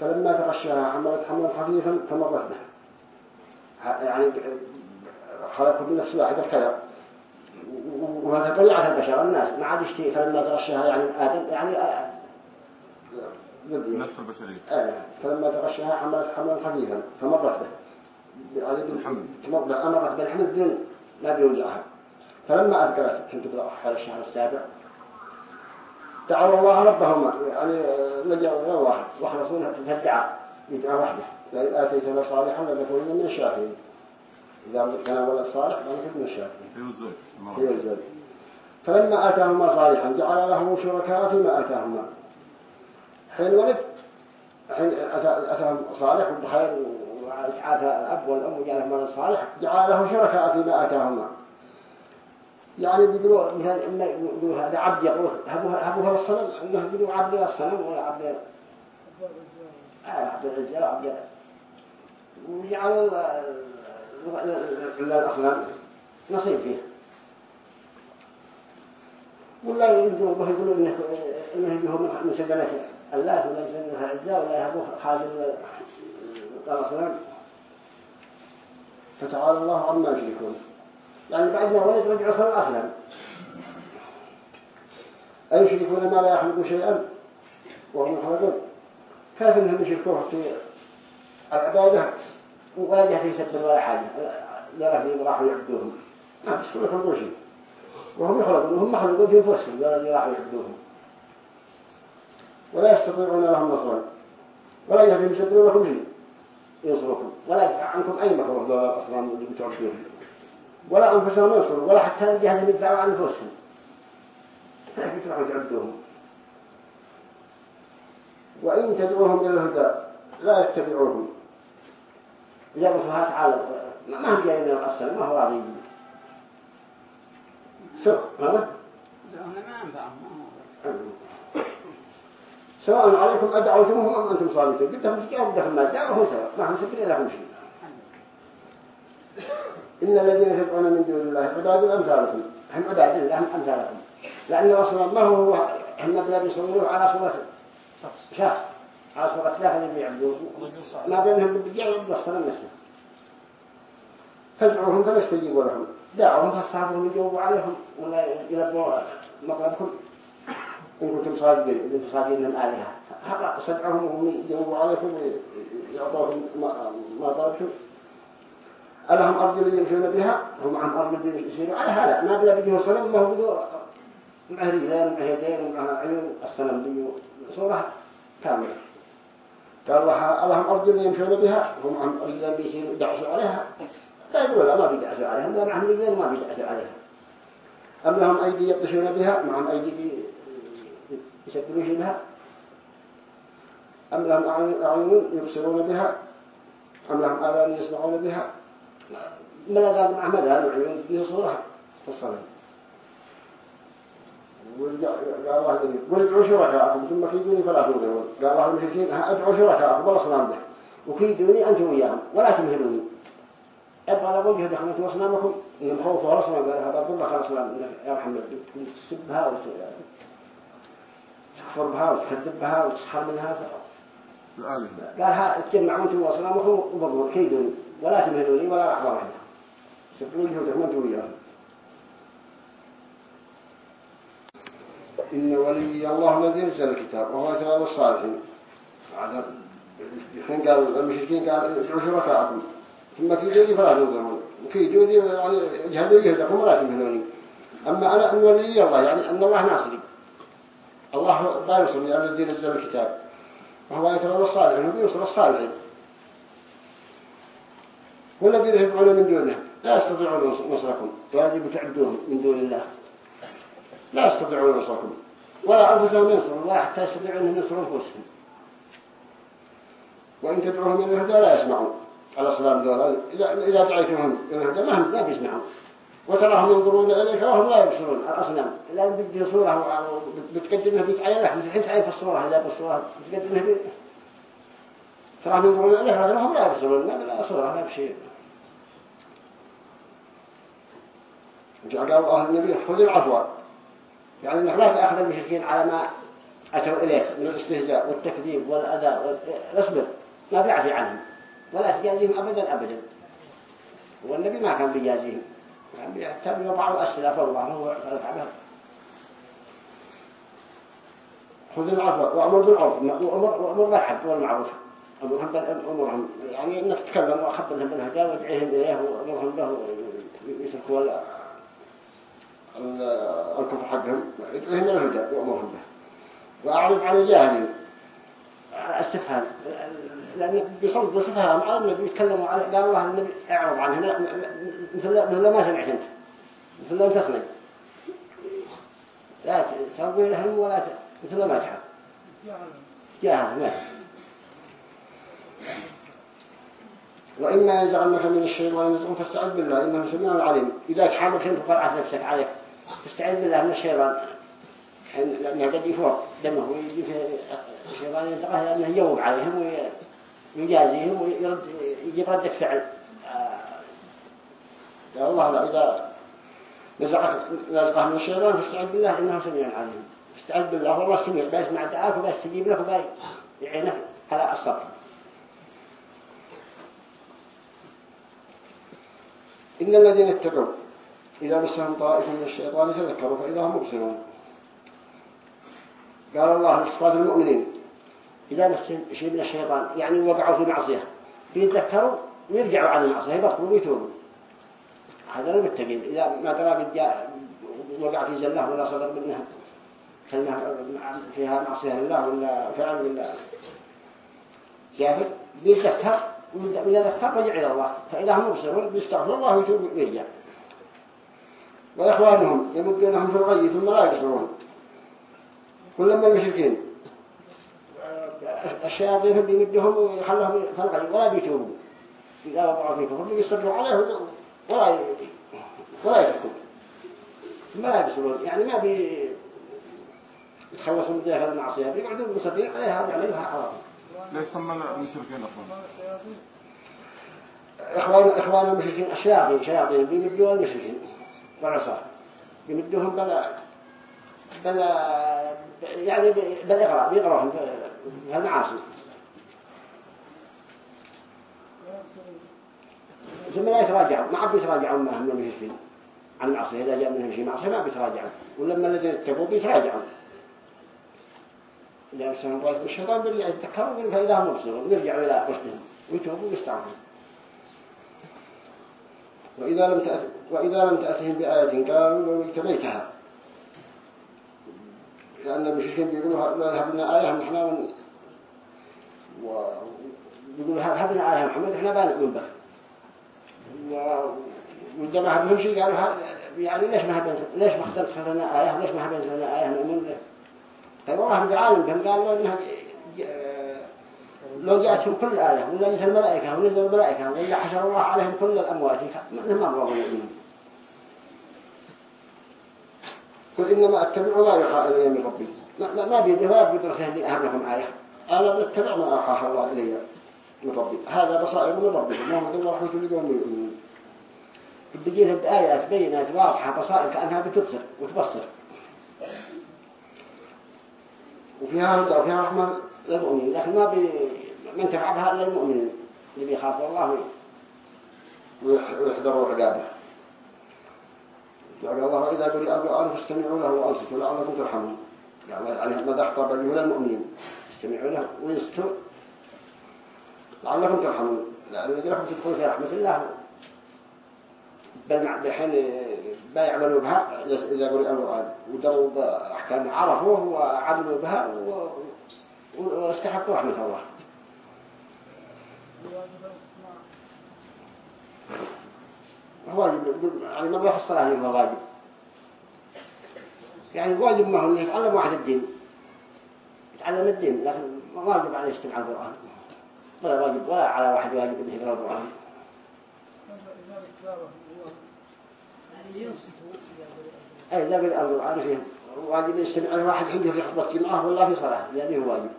فلما تغشاها حملت حملا خفيفا فمرت به يعني خلقوا من نفس واحد الكلام وهذا طبيعة البشر الناس. ما عاد يشتي فلما تغشاها يعني آدم يعني البشرية. آه فلما تغشاها حملت حملا خفيفا فمرت به. يعني بالحمل أمرت بالحمل بدون ما بيوجعها فلما أذكرت كنت على الشهر السابع. دعوا الله ربهما يعني لجأوا إلى الله. وخلصوا في الدعاء يدعى وحده. لئن آتيتنا صالحا لنكونن من الشاكرين. إذا كان ولد صالح لنكون من الشاكرين. هي الزوج فلما آتاهما صالحا جعل له شركاء فيما آتاهما. حين ولد حين أتاهم صالح وبخير وآتى الأب والأم وجعلهم ولد صالح جعل له شركاء فيما آتاهما يعني بيقولوا مثلا إن يقولوا هذا عبد يقول هبوها هبوها الصنم إنه يقولوا عبد الصنم ولا عبد آه عبد العزة عبد وجعلوا الأصنام نصيب فيه ولا يقولوا به يقولوا إنه إنه يجوه من سجنة الله ولا سجنة عزة ولا يهبوه خالد الأصنام فتعالى الله عما يشركون. يعني بعد ما ولد رجع صار أسلم أيشركون ما لا يخلق شيئا وهم يخلقون كيف إنهم يشركوه في العبادة؟ ولا جهة يسبر ولا حاجة. لا في راحوا يعبدوهم ما بس يخلقوا وهم يخلقون هم مخلقون في أنفسهم لا راحوا يعبدوهم ولا يستطيعون لهم نصرا. ولا يسبرون لكم شيء ينصركم. ولا يدفع عنكم أي مكروه دول اللي بتعبدوهم ولا أنفسهم ينصرون ولا حتى الجهة يدفعوا عن أنفسهم لا يدفعوا تعبدوهم وإن تدعوهم إلى الهدى لا يتبعوهم. إذا رسولها تعالى ما هم جايين من الأصل ما هو راضي. هذا؟ سواء عليكم أدعوتمهم أم أنتم صامتون بدهم تجاوب بدهم ما دعوهم سواء ما هم سكرين لهم شيء. إن الذين يدعون من دون الله عباد أمثالكم هم عباد الله هم أمثالكم. لأن رسول ما هو هم بلاد يصوروه على صورة شخص على صورة لا اللي يعبدوه ما بينهم يعبدوا الصلاة نفسه فادعوهم فليستجيبوا لهم. دعوهم فاصحابهم يجاوبوا عليهم ولا يلبوا مطلبكم إن صادقين إن صادقين من آلهة. حقا صدعهم وهم يجاوبوا عليكم ويعطوكم ما طلبتم ألهم أرجل يمشون بها؟ هم عن أرجل يسيروا على هذا ما بلا بده صنم ما هو بده معه رجلين معه يدين ومعه عيون الصنم بده صورة كاملة قال الله ألهم أرجل يمشون بها؟ هم عن أرجل يسيروا يدعسوا عليها. لا يقولوا لا ما بيدعسوا عليها. ما معهم رجلين ما بيدعسوا عليها. أم لهم أيدي يبطشون بها معهم أيدي يسدلون بها أم لهم أعين يبصرون بها؟ أم لهم آذان يسمعون بها؟ من هذا مع مدى العيون فيه صورة في الصلاة قال الله قل ادعوا شركاءكم ثم كيدوني فلا تنظرون قال الله المشركين ادعوا شركاءكم والأصنام به. وكيدوني أنتم وياهم ولا تمهلوني أبغى لابد يهد خمسة أصنامكم إن خوف ورسنا قال هذا كل خلاص يا محمد تسبها وتكفر بها. وتكذب بها وتسخر منها قال ها اتجمعوا أنتم وأصنامكم وبضوا كيدوني. ولا تمهلوني ولا لحظة واحدة سبقوا جهودكم أنتم وياهم إن ولي الله الذي نزل الكتاب وهو يتغير الصالحين. الحين قال المشركين قال ادعوا شركاءكم. ثم في جودي فلا تنظرون وفي جودي يعني اجهدوا يهدكم ولا تمهلوني أما أنا أن ولي الله يعني أن الله ناصري. الله لا ينصرني يعني الذي نزل الكتاب وهو يتغير الصالحين وهو ينصر الصالحين والذين يدعون من دونه لا يستطيعون نصركم. واجب تعبدوهم من دون الله. لا يستطيعون نصركم. ولا أنفسهم ينصرون ولا حتى يستطيعون أن ينصروا أنفسهم. وإن تدعوهم إلى الهدى لا يسمعون. صلاة دول إذا إذا دعيتهم ما هم لا بيسمعون وتراهم ينظرون إليك وهم لا يبصرون الأصنام. لا بدي صورة بتقدمها بيتعين لك مثل حين تعين في الصورة إذا بالصورة بتقدمها بي تراهم ينظرون إليك وهم لا يبصرون لا لا صورة لا بشيء. قال الله النبي خذ العفو. يعني إنك لا تأخذ المشركين على ما أتوا إليك من الاستهزاء والتكذيب والأذى واصبر ما بيعفي عنهم. ولا تجازيهم أبدا أبدا. والنبي ما كان بيجازيهم. كان بيعتبر أسئلة فالله هو فالفعبه خذ العفو وأمر بالعرف وأمر بالحب والمعروف. أمرهم بالأمرهم يعني إنك تتكلم وأخبرهم بالهدى وادعيهم إليه وأمرهم به يتركوا الكفر حقهم ادعهم الهدى وأمرهم به. وأعرض عن الجاهلين. السفهاء لأن بيصدقوا سفهاء على النبي يتكلموا على قال الله النبي أعرض عنه مثل مثل ما سمعت أنت. مثل لم تسمع لا تسوي لهم ولا مثل ما تحب. جاهل ما وإما يزغنك من الشيطان يزغن فاستعذ بالله إنه سميع عليم. إذا تحامل كنت فقرعت نفسك عليك تستعيذ بالله من الشيطان. لأنه قد يفور دمه ويجي في الشيطان ينتقه لأنه يجوب عليهم ويجازيهم ويرد يجيب ردة فعل. يا الله لا إذا نزقه من الشيطان فاستعذ بالله إنه سميع عليم. استعذ بالله والله سميع. بيسمع دعاك وبيستجيب لك وبيعينك على الصبر. إن الذين اتقوا إذا مسهم طائف من الشيطان تذكروا فإذا هم مبصرون. قال الله صفات المؤمنين إذا مسهم شيء من الشيطان يعني وقعوا في معصية. بيتذكروا ويرجعوا عن المعصية يبطلوا ويتوبوا. هذا المتقين إذا ما درى وقع في زلة ولا صدر منها كلمة فيها معصية لله ولا فعل ولا جافر بيتذكر وإذا ذكر رجع إلى الله. فإذا هم مبصرون بيستغفر الله ويتوب ويرجع. وإخوانهم يمدونهم في الغي ثم لا يبصرون. كلما المشركين الشياطين بيمدهم ويخلهم في الغي ولا بيتوبوا إذا وضعوا في كفر بيصبروا عليه ولا ولا يتركوا ما لا يبصرون يعني ما بي يتخلصوا من ذلك المعصية. بيقعدوا مصدقين عليها ويعملوها حرام. ليش سمى المشركين أخوان؟ إخوان إخوان المشركين الشياطين. شياطين. بيمدوا المشركين. والعصاة. بيمدوهم بلا بلا يعني بالإغراء بيغرهم في المعاصي ثم لا يتراجعوا ما عاد يتراجعوا ما هم المشركين عن المعصية إذا جاء منهم شيء معصية ما بيتراجعوا ولما الذين بيتراجعوا إذا أرسلهم ضيف الشيطان بيرجع يتذكروا فإذا هم مبصرون. يرجعوا إلى رشدهم. ويتوبوا ويستعفوا وإذا لم تأت وإذا لم تأتهم بآية قالوا لو اجتبيتها لأن المشركين بيقولوا لا يهب لنا آية نحن من ويقولوا هب لنا آية محمد إحنا بنؤمن به. وعندما هبهم شيء قالوا يعني ليش ما هب ليش ما اختلف لنا آية ليش ما هب لنا آية نؤمن به طيب والله بعالم بهم قالوا إنها لو جاءتهم كل آية جاءت الملائكة ونزل الملائكة ولا حشر الله عليهم كل الأموات ما أمرهم يؤمنون قل إنما أتبع ما يوحى إلي من ربي. ما ما بيده ولا بقدر تهدي أهم لكم آية. أنا بتبع ما أوحى الله إلي من ربي. هذا بصائر من ربي. ما هو الله رحمة لقوم يؤمنون بتجيها بآيات بينات واضحة بصائر كأنها بتبصر وتبصر. وفيها هدى وفيها رحمة للمؤمنين. لكن ما بي من تفع بها إلا المؤمنين. اللي بيخافوا الله ويحذروا عقابه قال الله إذا قرئ القرآن فاستمعوا له وأنصتوا لعلكم ترحمون. الله عليه ماذا خطب به للمؤمنين استمعوا له وينصتوا لعلكم ترحمون. لأن لكم تدخلوا في رحمة الله بل بحين يعملوا بها إذا قرئ القرآن. ودروا بأحكام عرفوه وعملوا بها واستحقوا رحمة الله. يعني ما بيحصل الصلاة هو واجب يعني واجب ما هو يتعلم واحد الدين. يتعلم الدين لكن واجب عليه يستمع القرآن. ولا واجب ولا على واحد واجب إنه يقرأ القرآن. أي لا بالقرآن فيه واجب يستمع الواحد عنده في خطبة جمعة ولا في صلاة يعني هو واجب.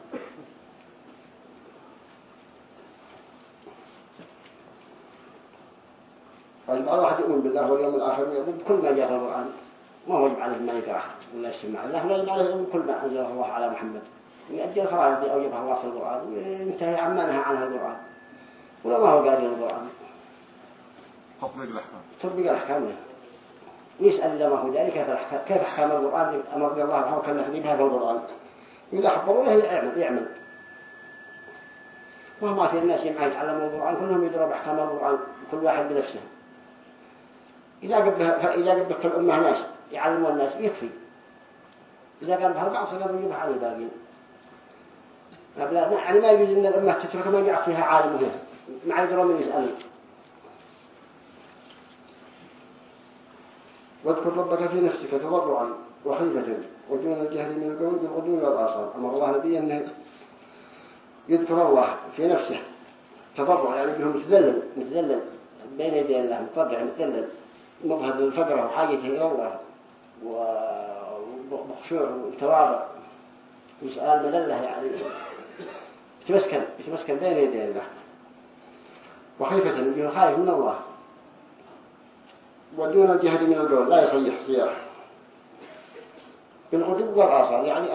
فالبعض واحد يؤمن بالله واليوم الآخر ويؤمن بكل ما جاء في القرآن ما هو يجب عليه ما يقرأ ولا يسمع. الله ولا يجب عليه بكل ما أنزله الله على محمد ويؤدي الفرائض اللي أوجبها الله في القرآن وينتهي عما نهى عنها القرآن. ولا ما هو قادر القرآن. تطبيق الأحكام. تطبيق الأحكام. يسأل إذا ما هو ذلك كيف أحكام القرآن؟ أمر الله عنه بها في القرآن. إذا حبروا له يعمل يعمل. وما في الناس يمعى يتعلموا القرآن كلهم يدروا بأحكام القرآن كل واحد بنفسه. إذا قبل إذا قبل كل أمة ناس يعلموا الناس يكفي. إذا كان بهربع صغير يجيبها على الباقين. يعني ما يجوز أن الأمة تترك ما يعرف فيها عالم وهي مع من يسأل واذكر ربك في نفسك تضرعا وخيفة ودون الجهل من القول بالغدو والآصال أمر الله نبيا أنه يذكر الله في نفسه. تضرع يعني بهم متذلل متذلل بين يدي الله متضع متذلل. مظهر الفقر وحاجته إلى الله وبخشوع وتواضع. وسؤال مذلة يعني. يتمسكن يتمسكن بين يدي الله. وخيفة به خايف من الله. ودون الجهد من القول لا يصيح صياح بالغدو والآصال يعني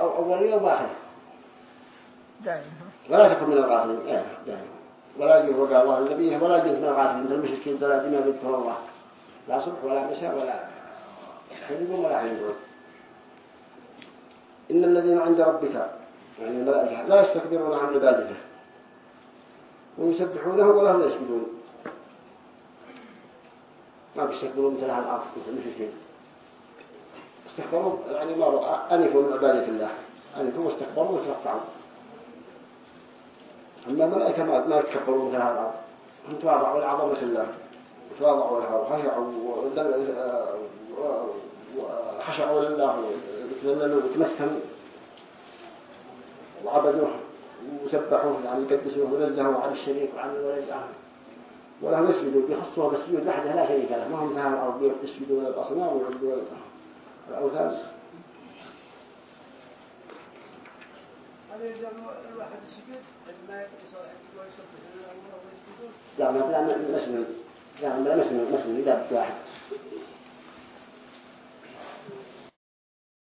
أولي وباخر دائما. ولا تكن من الغافلين. إيه دائما. ولا يجب وقع الله النبي ولا يجب من الغافلين. من المشركين ولا دماء يذكر الله. لا صبح ولا مساء ولا حلم ولا حلم إن الذين عند ربك يعني الملائكة لا يستكبرون عن عبادته. ويسبحونه ولا هم يسجدون. ما بيستقبلوا مثل هذا الأرض مثل المشركين استكبروا يعني مروا أنفوا من عبادة الله. أنفوا واستكبروا وترفعوا أما الملائكة ما ما يتكبروا مثل هذا الأرض هم تواضعوا لعظمة الله. وتواضعوا لها وخشعوا وخشعوا لله وتذللوا وتمسكنوا وعبدوه. وسبحوه. يعني قدسوه ونزهوا عن الشريك وعن الولد ولا يسجدوا. بيخصوها بالسجود وحده لا شريك له ما هم مثل الأرض يسجدون الأصنام ويعبدون الأوثان. لا ما لا مسلم لا مسلم مسلم إذا واحد.